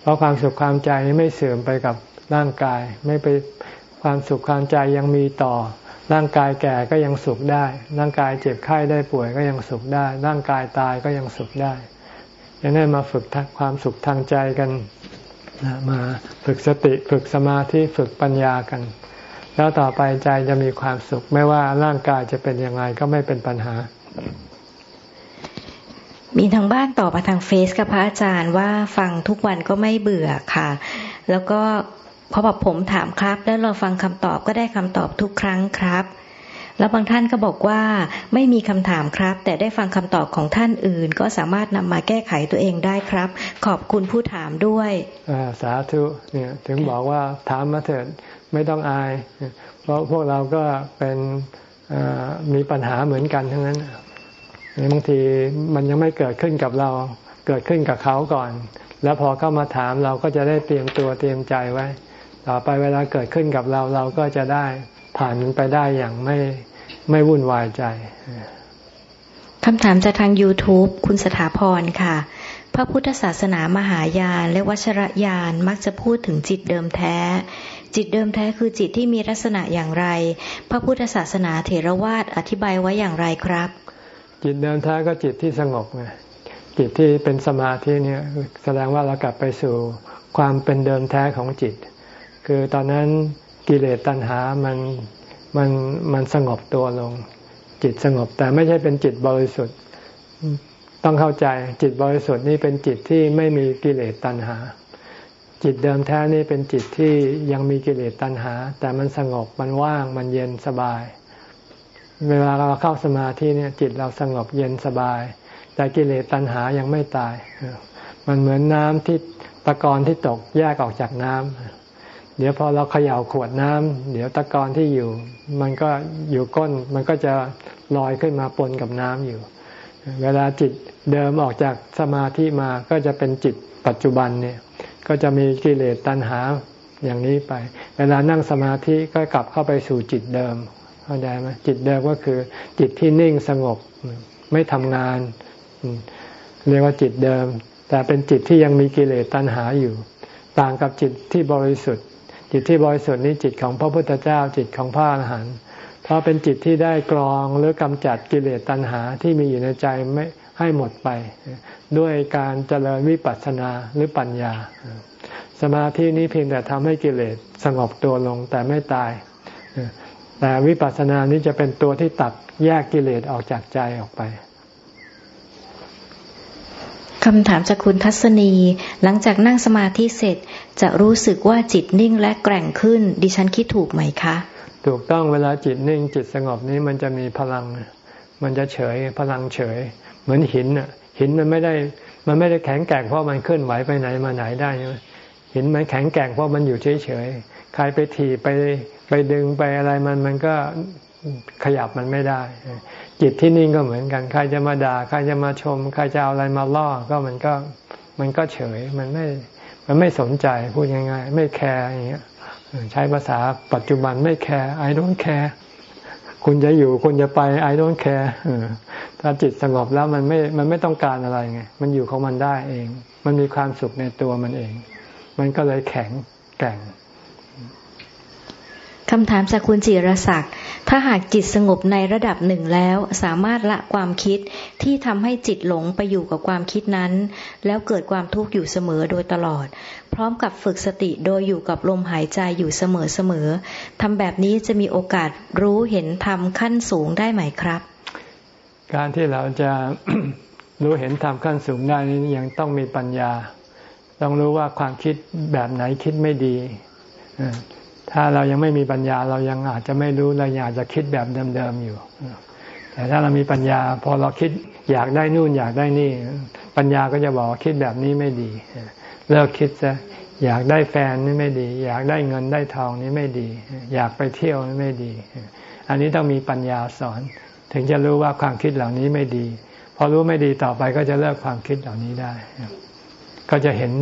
เพราะความสุขความใจนี้ไม่เสื่อมไปกับร่างกาย ไม่ไป ความสุขความใจยังมีต่อ ร่างกายแก่ก็ยังสุขได้ ร่างกายเจ็บไข้ได้ป่วยก็ยังสุขได้ ร่างกายตายก็ยังสุขได้ยังได้มาฝึกความสุขทางใจกันมาฝึกสติฝึกสมาธิฝึกปัญญากัน แล้วต่อไปใจจะมีความสุข ไม่ว่าร่างกายจะเป็นยังไงก็ไม่เป็นปัญหา มีทางบ้านตอบมาทางเฟซกับพระอาจารย์ว่าฟังทุกวันก็ไม่เบื่อค่ะ แล้วก็ พอบอกผมถามครับ แล้วเราฟังคำตอบก็ได้คำตอบทุกครั้งครับ แล้วบางท่านก็บอกว่าไม่มีคำถามครับ แต่ได้ฟังคำตอบของท่านอื่น ก็สามารถนำมาแก้ไขตัวเองได้ครับ ขอบคุณผู้ถามด้วยสาธุเนี่ยถึงบอกว่าถามมาเถิดไม่ต้องอาย เพราะพวกเราก็เป็นมีปัญหาเหมือนกันทั้งนั้นบางทีมันยังไม่เกิดขึ้นกับเราเกิดขึ้นกับเขาก่อน แล้วพอเข้ามาถามเราก็จะได้เตรียมตัวเตรียมใจไว้ ต่อไปเวลาเกิดขึ้นกับเราเราก็จะได้ผ่านมันไปได้อย่างไม่ไม่วุ่นวายใจคำถามจากทาง YouTube คุณสถาพรค่ะ พระพุทธศาสนามหายานและวัชรยานมักจะพูดถึงจิตเดิมแท้ จิตเดิมแท้คือจิตที่มีลักษณะอย่างไร พระพุทธศาสนาเถรวาทอธิบายไว้อย่างไรครับ จิตเดิมแท้ก็จิตที่สงบไงจิตที่เป็นสมาธิเนี่ยแสดงว่าเรากลับไปสู่ความเป็นเดิมแท้ของจิต คือตอนนั้นกิเลสตัณหามันมันมันสงบตัวลง จิตสงบแต่ไม่ใช่เป็นจิตบริสุทธิ์ต้องเข้าใจจิตบริสุทธิ์นี่เป็นจิตที่ไม่มีกิเลสตัณหา จิตเดิมแท้นี่เป็นจิตที่ยังมีกิเลสตัณหา แต่มันสงบมันว่างมันเย็นสบาย เวลาเราเข้าสมาธิเนี่ยจิตเราสงบเย็นสบาย แต่กิเลสตัณหายังไม่ตาย มันเหมือนน้ำที่ตะกอนที่ตกแยกออกจากน้ำ เดี๋ยวพอเราเขย่าขวดน้ำเดี๋ยวตะกอนที่อยู่ มันก็อยู่ก้น มันก็จะลอยขึ้นมาปนกับน้ำอยู่ เวลาจิตเดิมออกจากสมาธิมาก็จะเป็นจิตปัจจุบันเนี่ย ก็จะมีกิเลสตัณหาอย่างนี้ไป เวลานั่งสมาธิก็กลับเข้าไปสู่จิตเดิมเข้าใจไหมจิตเดิมก็คือจิตที่นิ่งสงบไม่ทำงาน เรียกว่าจิตเดิม แต่เป็นจิตที่ยังมีกิเลสตัณหาอยู่ ต่างกับจิตที่บริสุทธิ์ จิตที่บริสุทธิ์นี้จิตของพระพุทธเจ้าจิตของพระอรหันต์เพราะเป็นจิตที่ได้กรองหรือกำจัดกิเลสตัณหาที่มีอยู่ในใจไม่ให้หมดไป ด้วยการเจริญวิปัสสนาหรือปัญญา สมาธินี้เพียงแต่ทำให้กิเลสสงบตัวลงแต่ไม่ตาย แต่วิปัสสนานี้จะเป็นตัวที่ตัดแยกกิเลสออกจากใจออกไป คำถามจากคุณทัศนี หลังจากนั่งสมาธิเสร็จ จะรู้สึกว่าจิตนิ่งและแกร่งขึ้น ดิฉันคิดถูกไหมคะ ถูกต้องเวลาจิตนิ่งจิตสงบนี้มันจะมีพลัง มันจะเฉยพลังเฉย เหมือนหินอะหินมันไม่ได้มันไม่ได้แข็งแกร่งเพราะมันเคลื่อนไหวไปไหนมาไหนได้ใช่ไหมหินมันแข็งแกร่งเพราะมันอยู่เฉยเฉยใครไปถีบไปไปดึงไปอะไรมันมันก็ขยับมันไม่ได้ จิตที่นิ่งก็เหมือนกัน ใครจะมาด่า ใครจะมาชม ใครจะเอาอะไรมาล่อ ก็มันก็มันก็เฉย มันไม่ มันไม่สนใจ พูดง่ายๆ ไม่แคร์อย่างเงี้ย ใช้ภาษาปัจจุบันไม่แคร์ I don't care คุณจะอยู่คุณจะไป I don't care ถ้าจิตสงบแล้วมันไม่ มันไม่ต้องการอะไรไง มันอยู่ของมันได้เอง มันมีความสุขในตัวมันเอง มันก็เลยแข็งแกร่ง คำถามจากคุณจิรศักดิ์ ถ้าหากจิตสงบในระดับหนึ่งแล้ว สามารถละความคิดที่ทำให้จิตหลงไปอยู่กับความคิดนั้น แล้วเกิดความทุกข์อยู่เสมอโดยตลอด พร้อมกับฝึกสติโดยอยู่กับลมหายใจอยู่เสมอเสมอทำแบบนี้จะมีโอกาสรู้เห็นธรรมขั้นสูงได้ไหมครับ การที่เราจะรู้เห็นธรรมขั้นสูงได้นี้ยังต้องมีปัญญา ต้องรู้ว่าความคิดแบบไหนคิดไม่ดี ถ้าเรายังไม่มีปัญญาเรายังอาจจะไม่รู้เราอยากจะคิดแบบเดิมๆอยู่ แต่ถ้าเรามีปัญญา พอเราคิดอยากได้นู่นอยากได้นี่ ปัญญาก็จะบอกคิดแบบนี้ไม่ดี เลิกคิดซะอยากได้แฟนนี่ไม่ดี อยากได้เงินได้ทองนี่ไม่ดี อยากไปเที่ยวนี่ไม่ดี อันนี้ต้องมีปัญญาสอน ถึงจะรู้ว่าความคิดเหล่านี้ไม่ดี พอรู้ไม่ดีต่อไปก็จะเลิกความคิดเหล่านี้ได้ ก็จะเห็น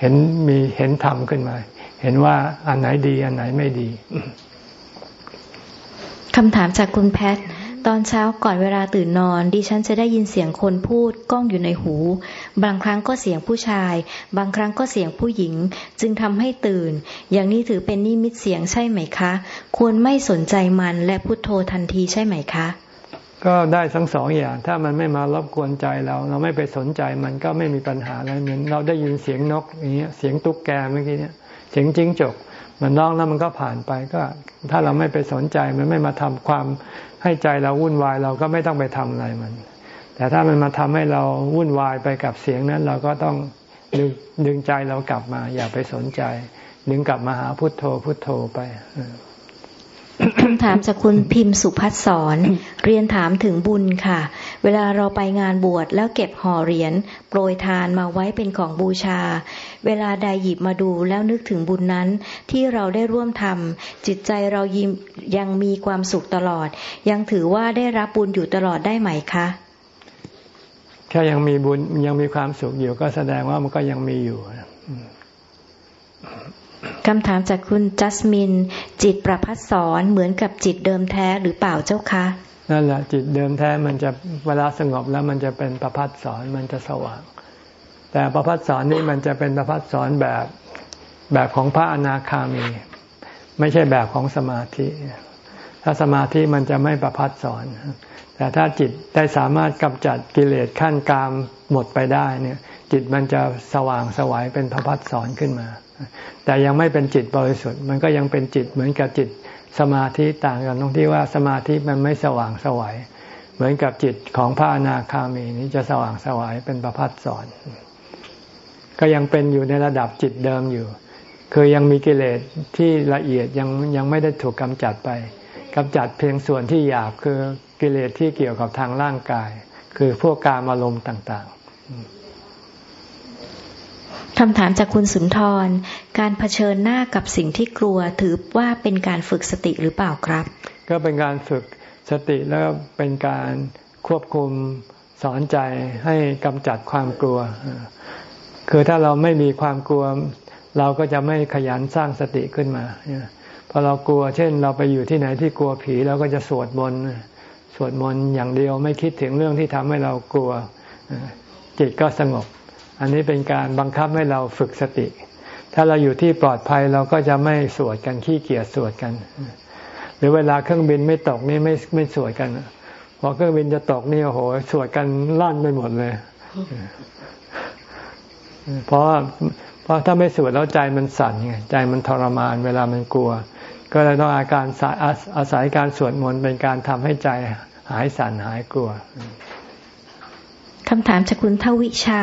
เห็นมีเห็นธรรมขึ้นมา เห็นว่าอันไหนดีอันไหนไม่ดีคำถามจากคุณแพทตอนเช้าก่อนเวลาตื่นนอน ดิฉันจะได้ยินเสียงคนพูดก้องอยู่ในหู บางครั้งก็เสียงผู้ชาย บางครั้งก็เสียงผู้หญิง จึงทำให้ตื่น อย่างนี้ถือเป็นนิมิตเสียงใช่ไหมคะ ควรไม่สนใจมันและพุโทโธทันทีใช่ไหมคะ ก็ได้ทั้งสองอย่าง ถ้ามันไม่มารบกวนใจเรา เราไม่ไปสนใจมันก็ไม่มีปัญหาอะไรเหมือนเราได้ยินเสียงนกอย่างเงี้ยเสียงตุ๊กแกเมื่อกี้เนี้ย เสียงจิ้งจก มันร้องแล้วมันก็ผ่านไปก็ ถ้าเราไม่ไปสนใจมันไม่มาทำความให้ใจเราวุ่นวายเราก็ไม่ต้องไปทำอะไรมัน แต่ถ้ามันมาทำให้เราวุ่นวายไปกับเสียงนั้น เราก็ต้องดึงดึงใจเรากลับมา อย่าไปสนใจ ดึงกลับมาหาพุทโธพุทโธไป ถามจากคุณพิมพ์สุพัฒสอนเรียนถามถึงบุญค่ะ เวลาเราไปงานบวชแล้วเก็บห่อเหรียญโปรยทานมาไว้เป็นของบูชา เวลาใดหยิบมาดูแล้วนึกถึงบุญนั้น ที่เราได้ร่วมทำจิตใจเรายิมยังมีความสุขตลอด ยังถือว่าได้รับบุญอยู่ตลอดได้ไหมคะแค่ยังมีบุญยังมีความสุขอยู่ก็แสดงว่ามันก็ยังมีอยู่ คำถามจากคุณจัสมิน จิตประพัดสอนเหมือนกับจิตเดิมแท้หรือเปล่าเจ้าคะนั่นแหละจิตเดิมแท้มันจะเวลาสงบแล้วมันจะเป็นประพัดสอนมันจะสว่าง แต่ประพัดสอนนี่มันจะเป็นประพัดสอนแบบแบบของพระอนาคามี ไม่ใช่แบบของสมาธิ ถ้าสมาธิมันจะไม่ประพัดสอน แต่ถ้าจิตได้สามารถกำจัดกิเลสขั้นกามหมดไปได้เนี่ย จิตมันจะสว่างสวายเป็นพระพัดสอนขึ้นมา แต่ยังไม่เป็นจิตบริสุทธิ์ มันก็ยังเป็นจิตเหมือนกับจิตสมาธิต่างกันตรงที่ว่าสมาธิมันไม่สว่างสวัยเหมือนกับจิตของพระอนาคามีนี้จะสว่างสวัยเป็นประพัดสอน ก็ยังเป็นอยู่ในระดับจิตเดิมอยู่ คือยังมีกิเลสที่ละเอียดยังยังไม่ได้ถูกกำจัดไปกำจัดเพียงส่วนที่หยาบคือกิเลสที่เกี่ยวกับทางร่างกาย คือพวกการอารมณ์ต่าง คำถามจากคุณสุนทร การเผชิญหน้ากับสิ่งที่กลัวถือว่าเป็นการฝึกสติหรือเปล่าครับ ก็เป็นการฝึกสติแล้วเป็นการควบคุมสอนใจให้กำจัดความกลัว คือถ้าเราไม่มีความกลัว เราก็จะไม่ขยันสร้างสติขึ้นมาพอเรากลัว เช่น เราไปอยู่ที่ไหนที่กลัวผีเราก็จะสวดมนต์สวดมนต์อย่างเดียวไม่คิดถึงเรื่องที่ทำให้เรากลัวจิตก็สงบ อันนี้เป็นการบังคับให้เราฝึกสติ ถ้าเราอยู่ที่ปลอดภัยเราก็จะไม่สวดกันขี้เกียจสวดกัน หรือเวลาเครื่องบินไม่ตกนี่ไม่ไม่สวดกันพอเครื่องบินจะตกนี่โอ้โหสวดกันลั่นไปหมดเลย เพราะเพราะถ้าไม่สวดแล้วใจมันสั่นไงใจมันทรมาน เวลามันกลัว ก็เลยต้องอาการอาศัยการสวดมนต์เป็นการทำให้ใจหายสั่นหายกลัว คำถามจากคุณทวิชา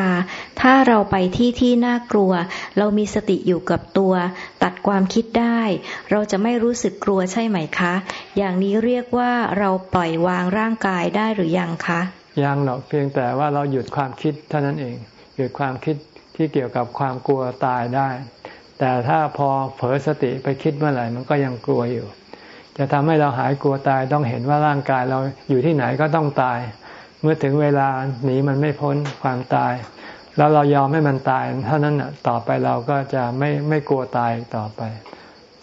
ถ้าเราไปที่ที่น่ากลัว เรามีสติอยู่กับตัว ตัดความคิดได้ เราจะไม่รู้สึกกลัวใช่ไหมคะ อย่างนี้เรียกว่าเราปล่อยวางร่างกายได้หรือยังคะ ยังหรอกเพียงแต่ว่าเราหยุดความคิดเท่านั้นเอง หยุดความคิดที่เกี่ยวกับความกลัวตายได้ แต่ถ้าพอเผลอสติไปคิดเมื่อไหร่มันก็ยังกลัวอยู่ จะทำให้เราหายกลัวตายต้องเห็นว่าร่างกายเราอยู่ที่ไหนก็ต้องตาย เมื่อถึงเวลาหนีมันไม่พ้นความตาย แล้วเรายอมให้มันตาย เท่านั้นต่อไปเราก็จะไม่ไม่กลัวตายต่อไป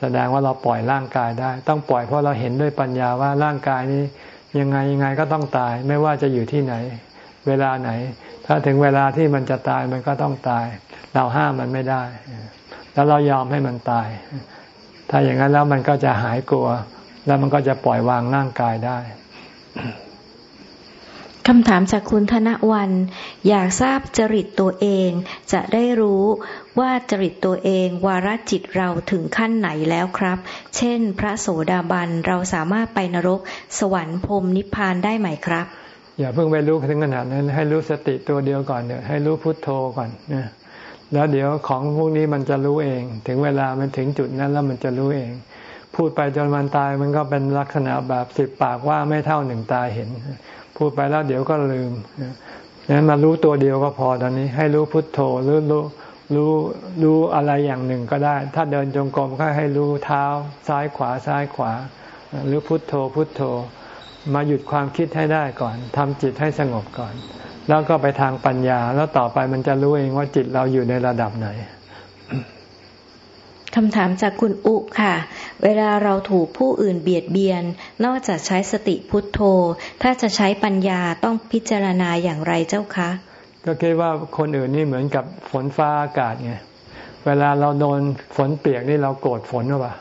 แสดงว่าเราปล่อยร่างกายได้ ต้องปล่อยเพราะเราเห็นด้วยปัญญาว่าร่างกายนี้ยังไงยังไงก็ต้องตาย ไม่ว่าจะอยู่ที่ไหน เวลาไหน ถ้าถึงเวลาที่มันจะตายมันก็ต้องตาย เราห้ามมันไม่ได้ แล้วเรายอมให้มันตาย ถ้าอย่างนั้นแล้วมันก็จะหายกลัว แล้วมันก็จะปล่อยวางร่างกายได้ คำถามจากคุณธนวัน อยากทราบจริตตัวเอง จะได้รู้ว่าจริตตัวเองวาระจิตเราถึงขั้นไหนแล้วครับ เช่น พระโสดาบันเราสามารถไปนรก สวรรค์พรมนิพพานได้ไหมครับ อย่าเพิ่งไปรู้ถึงขนาดนั้น ให้รู้สติตัวเดียวก่อนเดี๋ยวให้รู้พุทโธก่อนนะแล้วเดี๋ยวของพวกนี้มันจะรู้เอง ถึงเวลามันถึงจุดนั้นแล้วมันจะรู้เอง พูดไปจนวันตายมันก็เป็นลักษณะแบบสิบปากว่าไม่เท่าหนึ่งตาเห็น พูดไปแล้วเดี๋ยวก็ลืมนั้นมารู้ตัวเดียวก็พอตอนนี้ ให้รู้พุทโธหรือรู้รู้รู้อะไรอย่างหนึ่งก็ได้ ถ้าเดินจงกรมก็ให้รู้เท้าซ้ายขวาซ้ายขวา หรือพุทโธพุทโธ มาหยุดความคิดให้ได้ก่อนทำจิตให้สงบก่อน แล้วก็ไปทางปัญญา แล้วต่อไปมันจะรู้เองว่าจิตเราอยู่ในระดับไหน คำถามจากคุณอุค่ะ เวลาเราถูกผู้อื่นเบียดเบียน นอกจากใช้สติพุทโธ ถ้าจะใช้ปัญญาต้องพิจารณาอย่างไรเจ้าคะ ก็คิดว่าคนอื่นนี่เหมือนกับฝนฟ้าอากาศไง เวลาเราโดนฝนเปียกนี่เราโกรธฝนหรือเปล่า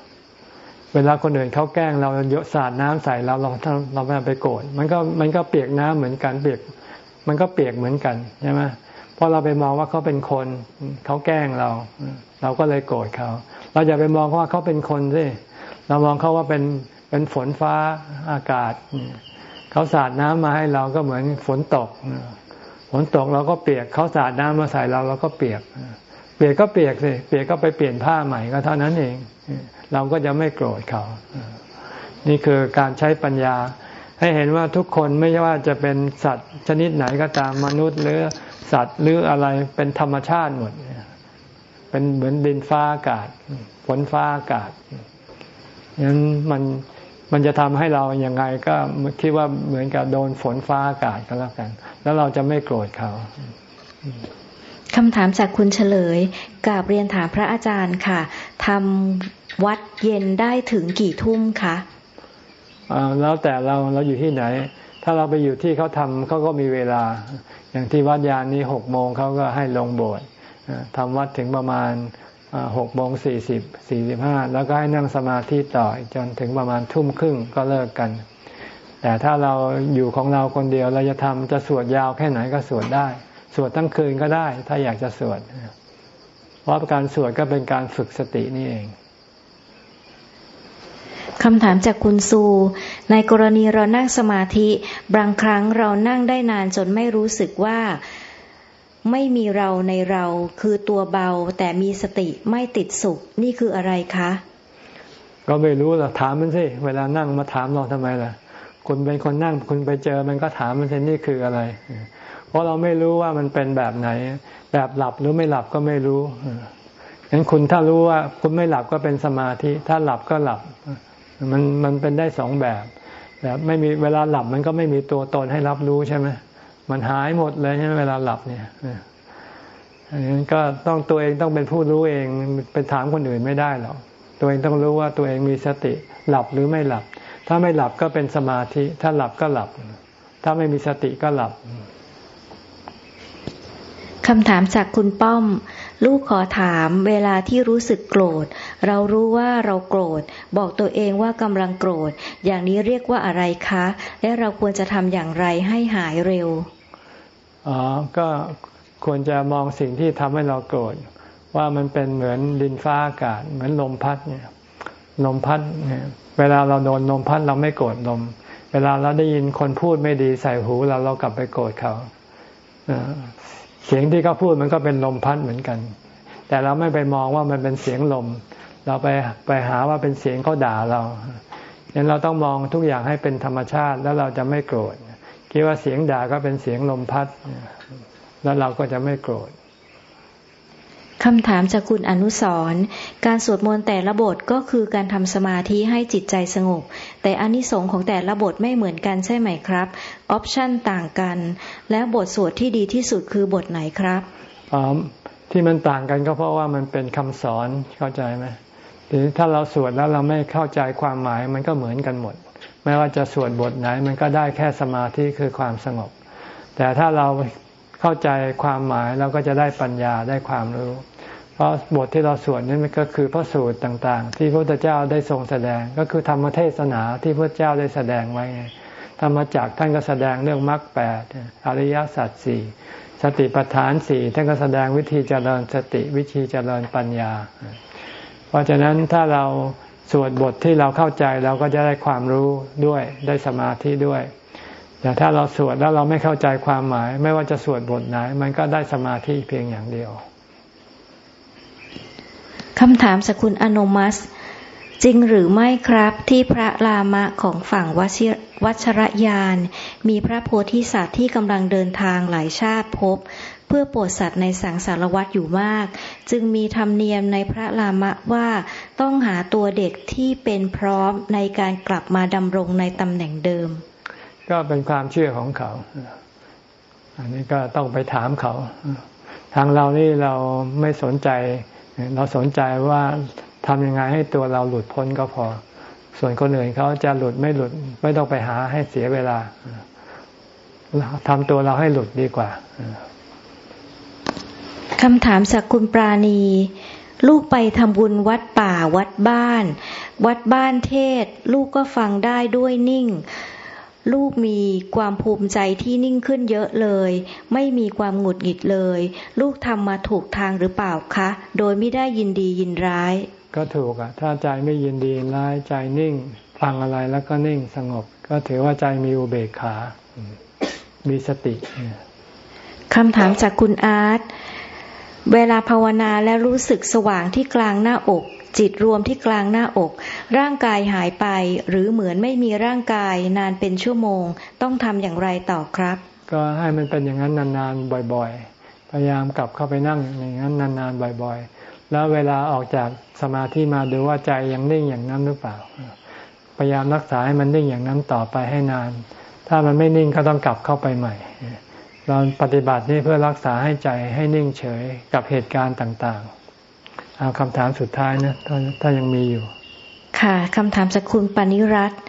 เวลาคนอื่นเขาแกล้งเราเยอะสาดน้ำใส่เราเราเราไม่ไปโกรธ มันก็มันก็เปียกน้ำเหมือนกันเปียก มันก็เปียกเหมือนกันใช่ไหมเพราะเราไปมองว่าเขาเป็นคนเขาแกล้งเรา เราก็เลยโกรธเขา เราอย่าไปมองว่าเขาเป็นคนสิเรามองเขาว่าเป็นเป็นฝนฟ้าอากาศ เขาสาดน้ำมาให้เราก็เหมือนฝนตก ฝนตกเราก็เปียก เขาสาดน้ำมาใส่เราเราก็เปียก เปียกก็เปียกสิ เปียกก็ไปเปลี่ยนผ้าใหม่ก็เท่านั้นเอง เราก็จะไม่โกรธเขา นี่คือการใช้ปัญญา ให้เห็นว่าทุกคนไม่ว่าจะเป็นสัตว์ชนิดไหนก็ตามมนุษย์หรือสัตว์หรืออะไรเป็นธรรมชาติหมด เป็นเหมือนดินฟ้าอากาศฝนฟ้าอากาศงั้นมันมันจะทำให้เราอย่างไงก็คิดว่าเหมือนกับโดนฝนฟ้าอากาศก็แล้วกัน แล้วเราจะไม่โกรธเขาคำถามจากคุณเฉลยกราบเรียนถามพระอาจารย์ค่ะทำวัดเย็นได้ถึงกี่ทุ่มคะแล้วแต่เราเราอยู่ที่ไหน ถ้าเราไปอยู่ที่เขาทำเขาก็มีเวลา อย่างที่วัดยานนี้หกโมงเขาก็ให้ลงโบสถ์ ทำวัดถึงประมาณหกโมงสี่สิบสี่สิบห้าแล้วก็ให้นั่งสมาธิต่อจนถึงประมาณทุ่มครึ่งก็เลิกกัน แต่ถ้าเราอยู่ของเราคนเดียวเราจะทำจะสวดยาวแค่ไหนก็สวดได้ สวดทั้งคืนก็ได้ ถ้าอยากจะสวดเพราะการสวดก็เป็นการฝึกสตินี่เองคำถามจากคุณซู ในกรณีเรานั่งสมาธิ บางครั้งเรานั่งได้นานจนไม่รู้สึกว่า ไม่มีเราในเราคือตัวเบาแต่มีสติไม่ติดสุขนี่คืออะไรคะ ก็ไม่รู้ล่ะถามมันสิเวลานั่งมาถามเราทำไมล่ะคุณเป็นคนนั่งคุณไปเจอมันก็ถามมันสินี่คืออะไร เพราะเราไม่รู้ว่ามันเป็นแบบไหน แบบหลับหรือไม่หลับก็ไม่รู้งั้นคุณถ้ารู้ว่าคุณไม่หลับก็เป็นสมาธิ ถ้าหลับก็หลับ มันมันเป็นได้สองแบบ แบบไม่มีเวลาหลับมันก็ไม่มีตัวตนให้รับรู้ใช่ไหม มันหายหมดเลยใช่ไหมเวลาหลับเนี่ยอันนี้ก็ต้องตัวเองต้องเป็นผู้รู้เองไปถามคนอื่นไม่ได้หรอกตัวเองต้องรู้ว่าตัวเองมีสติหลับหรือไม่หลับ ถ้าไม่หลับก็เป็นสมาธิ ถ้าหลับก็หลับ ถ้าไม่มีสติก็หลับคำถามจากคุณป้อม ลูกขอถามเวลาที่รู้สึกโกรธ เรารู้ว่าเราโกรธ บอกตัวเองว่ากำลังโกรธ อย่างนี้เรียกว่าอะไรคะ และเราควรจะทำอย่างไรให้หายเร็ว อ๋อก็ควรจะมองสิ่งที่ทำให้เราโกรธว่ามันเป็นเหมือนดินฟ้าอากาศ เหมือนลมพัดเนี่ยลมพัดเนี่ยเวลาเราโดนลมพัดเราไม่โกรธลม เวลาเราได้ยินคนพูดไม่ดีใส่หูเราเรากลับไปโกรธเขาเสียงที่เขาพูดมันก็เป็นลมพัดเหมือนกัน แต่เราไม่ไปมองว่ามันเป็นเสียงลม เราไปไปหาว่าเป็นเสียงเขาด่าเราดังนั้นเราต้องมองทุกอย่างให้เป็นธรรมชาติแล้วเราจะไม่โกรธ คิดว่าเสียงด่าก็เป็นเสียงลมพัด แล้วเราก็จะไม่โกรธคำถามจากคุณอนุสรการสวดมนต์แต่ละบทก็คือการทำสมาธิให้จิตใจสงบ แต่อนิสงส์ของแต่ละบทไม่เหมือนกันใช่ไหมครับออปชันต่างกัน แล้วบทสวดที่ดีที่สุดคือบทไหนครับอ๋อที่มันต่างกันก็เพราะว่ามันเป็นคำสอนเข้าใจไหมหรือถ้าเราสวดแล้วเราไม่เข้าใจความหมายมันก็เหมือนกันหมด ไม่ว่าจะสวดบทไหนมันก็ได้แค่สมาธิคือความสงบ แต่ถ้าเราเข้าใจความหมายเราก็จะได้ปัญญาได้ความรู้ เพราะบทที่เราสวดนี่มันก็คือพระสูตรต่าง ๆ ที่พระพุทธเจ้าได้ทรงแสดงก็คือธรรมเทศนาที่พระเจ้าได้แสดงไว้ธรรมจักท่านก็แสดงเรื่องมรรคแปดอริยสัจสี่สติปัฏฐานสี่ท่านก็แสดงวิธีเจริญสติวิธีเจริญปัญญา เพราะฉะนั้นถ้าเรา สวดบทที่เราเข้าใจเราก็จะได้ความรู้ด้วยได้สมาธิด้วย แต่ถ้าเราสวดแล้วเราไม่เข้าใจความหมาย ไม่ว่าจะสวดบทไหน มันก็ได้สมาธิเพียงอย่างเดียวคำถามสกุลอนุมัส จริงหรือไม่ครับที่พระรามะของฝั่งวัชรยาน มีพระโพธิสัตว์ที่กำลังเดินทางหลายชาติพบ เพื่อโปรดสัตว์ในสังสารวัฏอยู่มาก จึงมีธรรมเนียมในพระรามะว่าต้องหาตัวเด็กที่เป็นพร้อมในการกลับมาดำรงในตำแหน่งเดิม ก็เป็นความเชื่อของเขา อันนี้ก็ต้องไปถามเขา ทางเรานี่เราไม่สนใจ เราสนใจว่าทำยังไงให้ตัวเราหลุดพ้นก็พอ ส่วนคนอื่นเขาจะหลุดไม่หลุดไม่ต้องไปหาให้เสียเวลาทำตัวเราให้หลุดดีกว่า คำถามสักคุณปราณี ลูกไปทำบุญวัดป่าวัดบ้าน วัดบ้านเทศ ลูกก็ฟังได้ด้วยนิ่ง ลูกมีความภูมิใจที่นิ่งขึ้นเยอะเลย ไม่มีความหงุดหงิดเลย ลูกทำมาถูกทางหรือเปล่าคะ โดยไม่ได้ยินดียินร้าย ก็ถูกอะถ้าใจไม่ยินดีร้ายใจนิ่ง ฟังอะไรแล้วก็นิ่งสงบ ก็ถือว่าใจมีอุเบกขา มีสติคำถามจากคุณอาร์ต เวลาภาวนาแล้วรู้สึกสว่างที่กลางหน้าอก จิตรวมที่กลางหน้าอก ร่างกายหายไป หรือเหมือนไม่มีร่างกายนานเป็นชั่วโมง ต้องทำอย่างไรต่อครับ ก็ให้มันเป็นอย่างนั้นนานๆบ่อยๆ พยายามกลับเข้าไปนั่งอย่างนั้นนานๆบ่อยๆ แล้วเวลาออกจากสมาธิมาดูว่าใจยังนิ่งอย่างนั้นหรือเปล่า พยายามรักษาให้มันนิ่งอย่างนั้นต่อไปให้นาน ถ้ามันไม่นิ่งก็ต้องกลับเข้าไปใหม่ เราปฏิบัตินี้เพื่อรักษาให้ใจให้นิ่งเฉยกับเหตุการณ์ต่าง ๆ เอาคำถามสุดท้ายนะถ้าถ้ายังมีอยู่ ค่ะคำถามจากคุณปณิรัตน์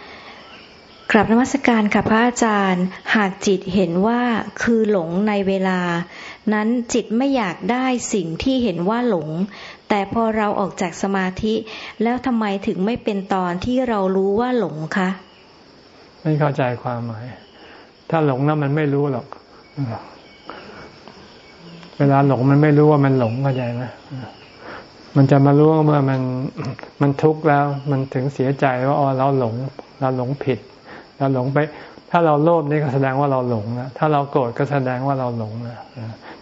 กลับนมัสการค่ะพระอาจารย์ หากจิตเห็นว่าคือหลงในเวลา นั้นจิตไม่อยากได้สิ่งที่เห็นว่าหลง แต่พอเราออกจากสมาธิ แล้วทำไมถึงไม่เป็นตอนที่เรารู้ว่าหลงคะ ไม่เข้าใจความหมาย ถ้าหลงแล้วมันไม่รู้หรอก เวลาหลงมันไม่รู้ว่ามันหลงเข้าใจไหมมันจะมารู้เมื่อมันมันทุกข์แล้ว มันถึงเสียใจว่าอ๋อเราหลง เราหลงผิด เราหลงไป ถ้าเราโลภนี่ก็แสดงว่าเราหลงนะถ้าเราโกรธก็แสดงว่าเราหลงนะ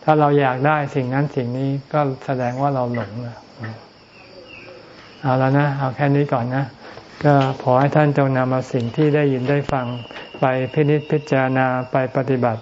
ถ้าเราอยากได้สิ่งนั้นสิ่งนี้ก็แสดงว่าเราหลงนะเอาแล้วนะเอาแค่นี้ก่อนนะก็ขอให้ท่านจงนำเอาสิ่งที่ได้ยินได้ฟังไปพินิจพิจารณาไปปฏิบัติ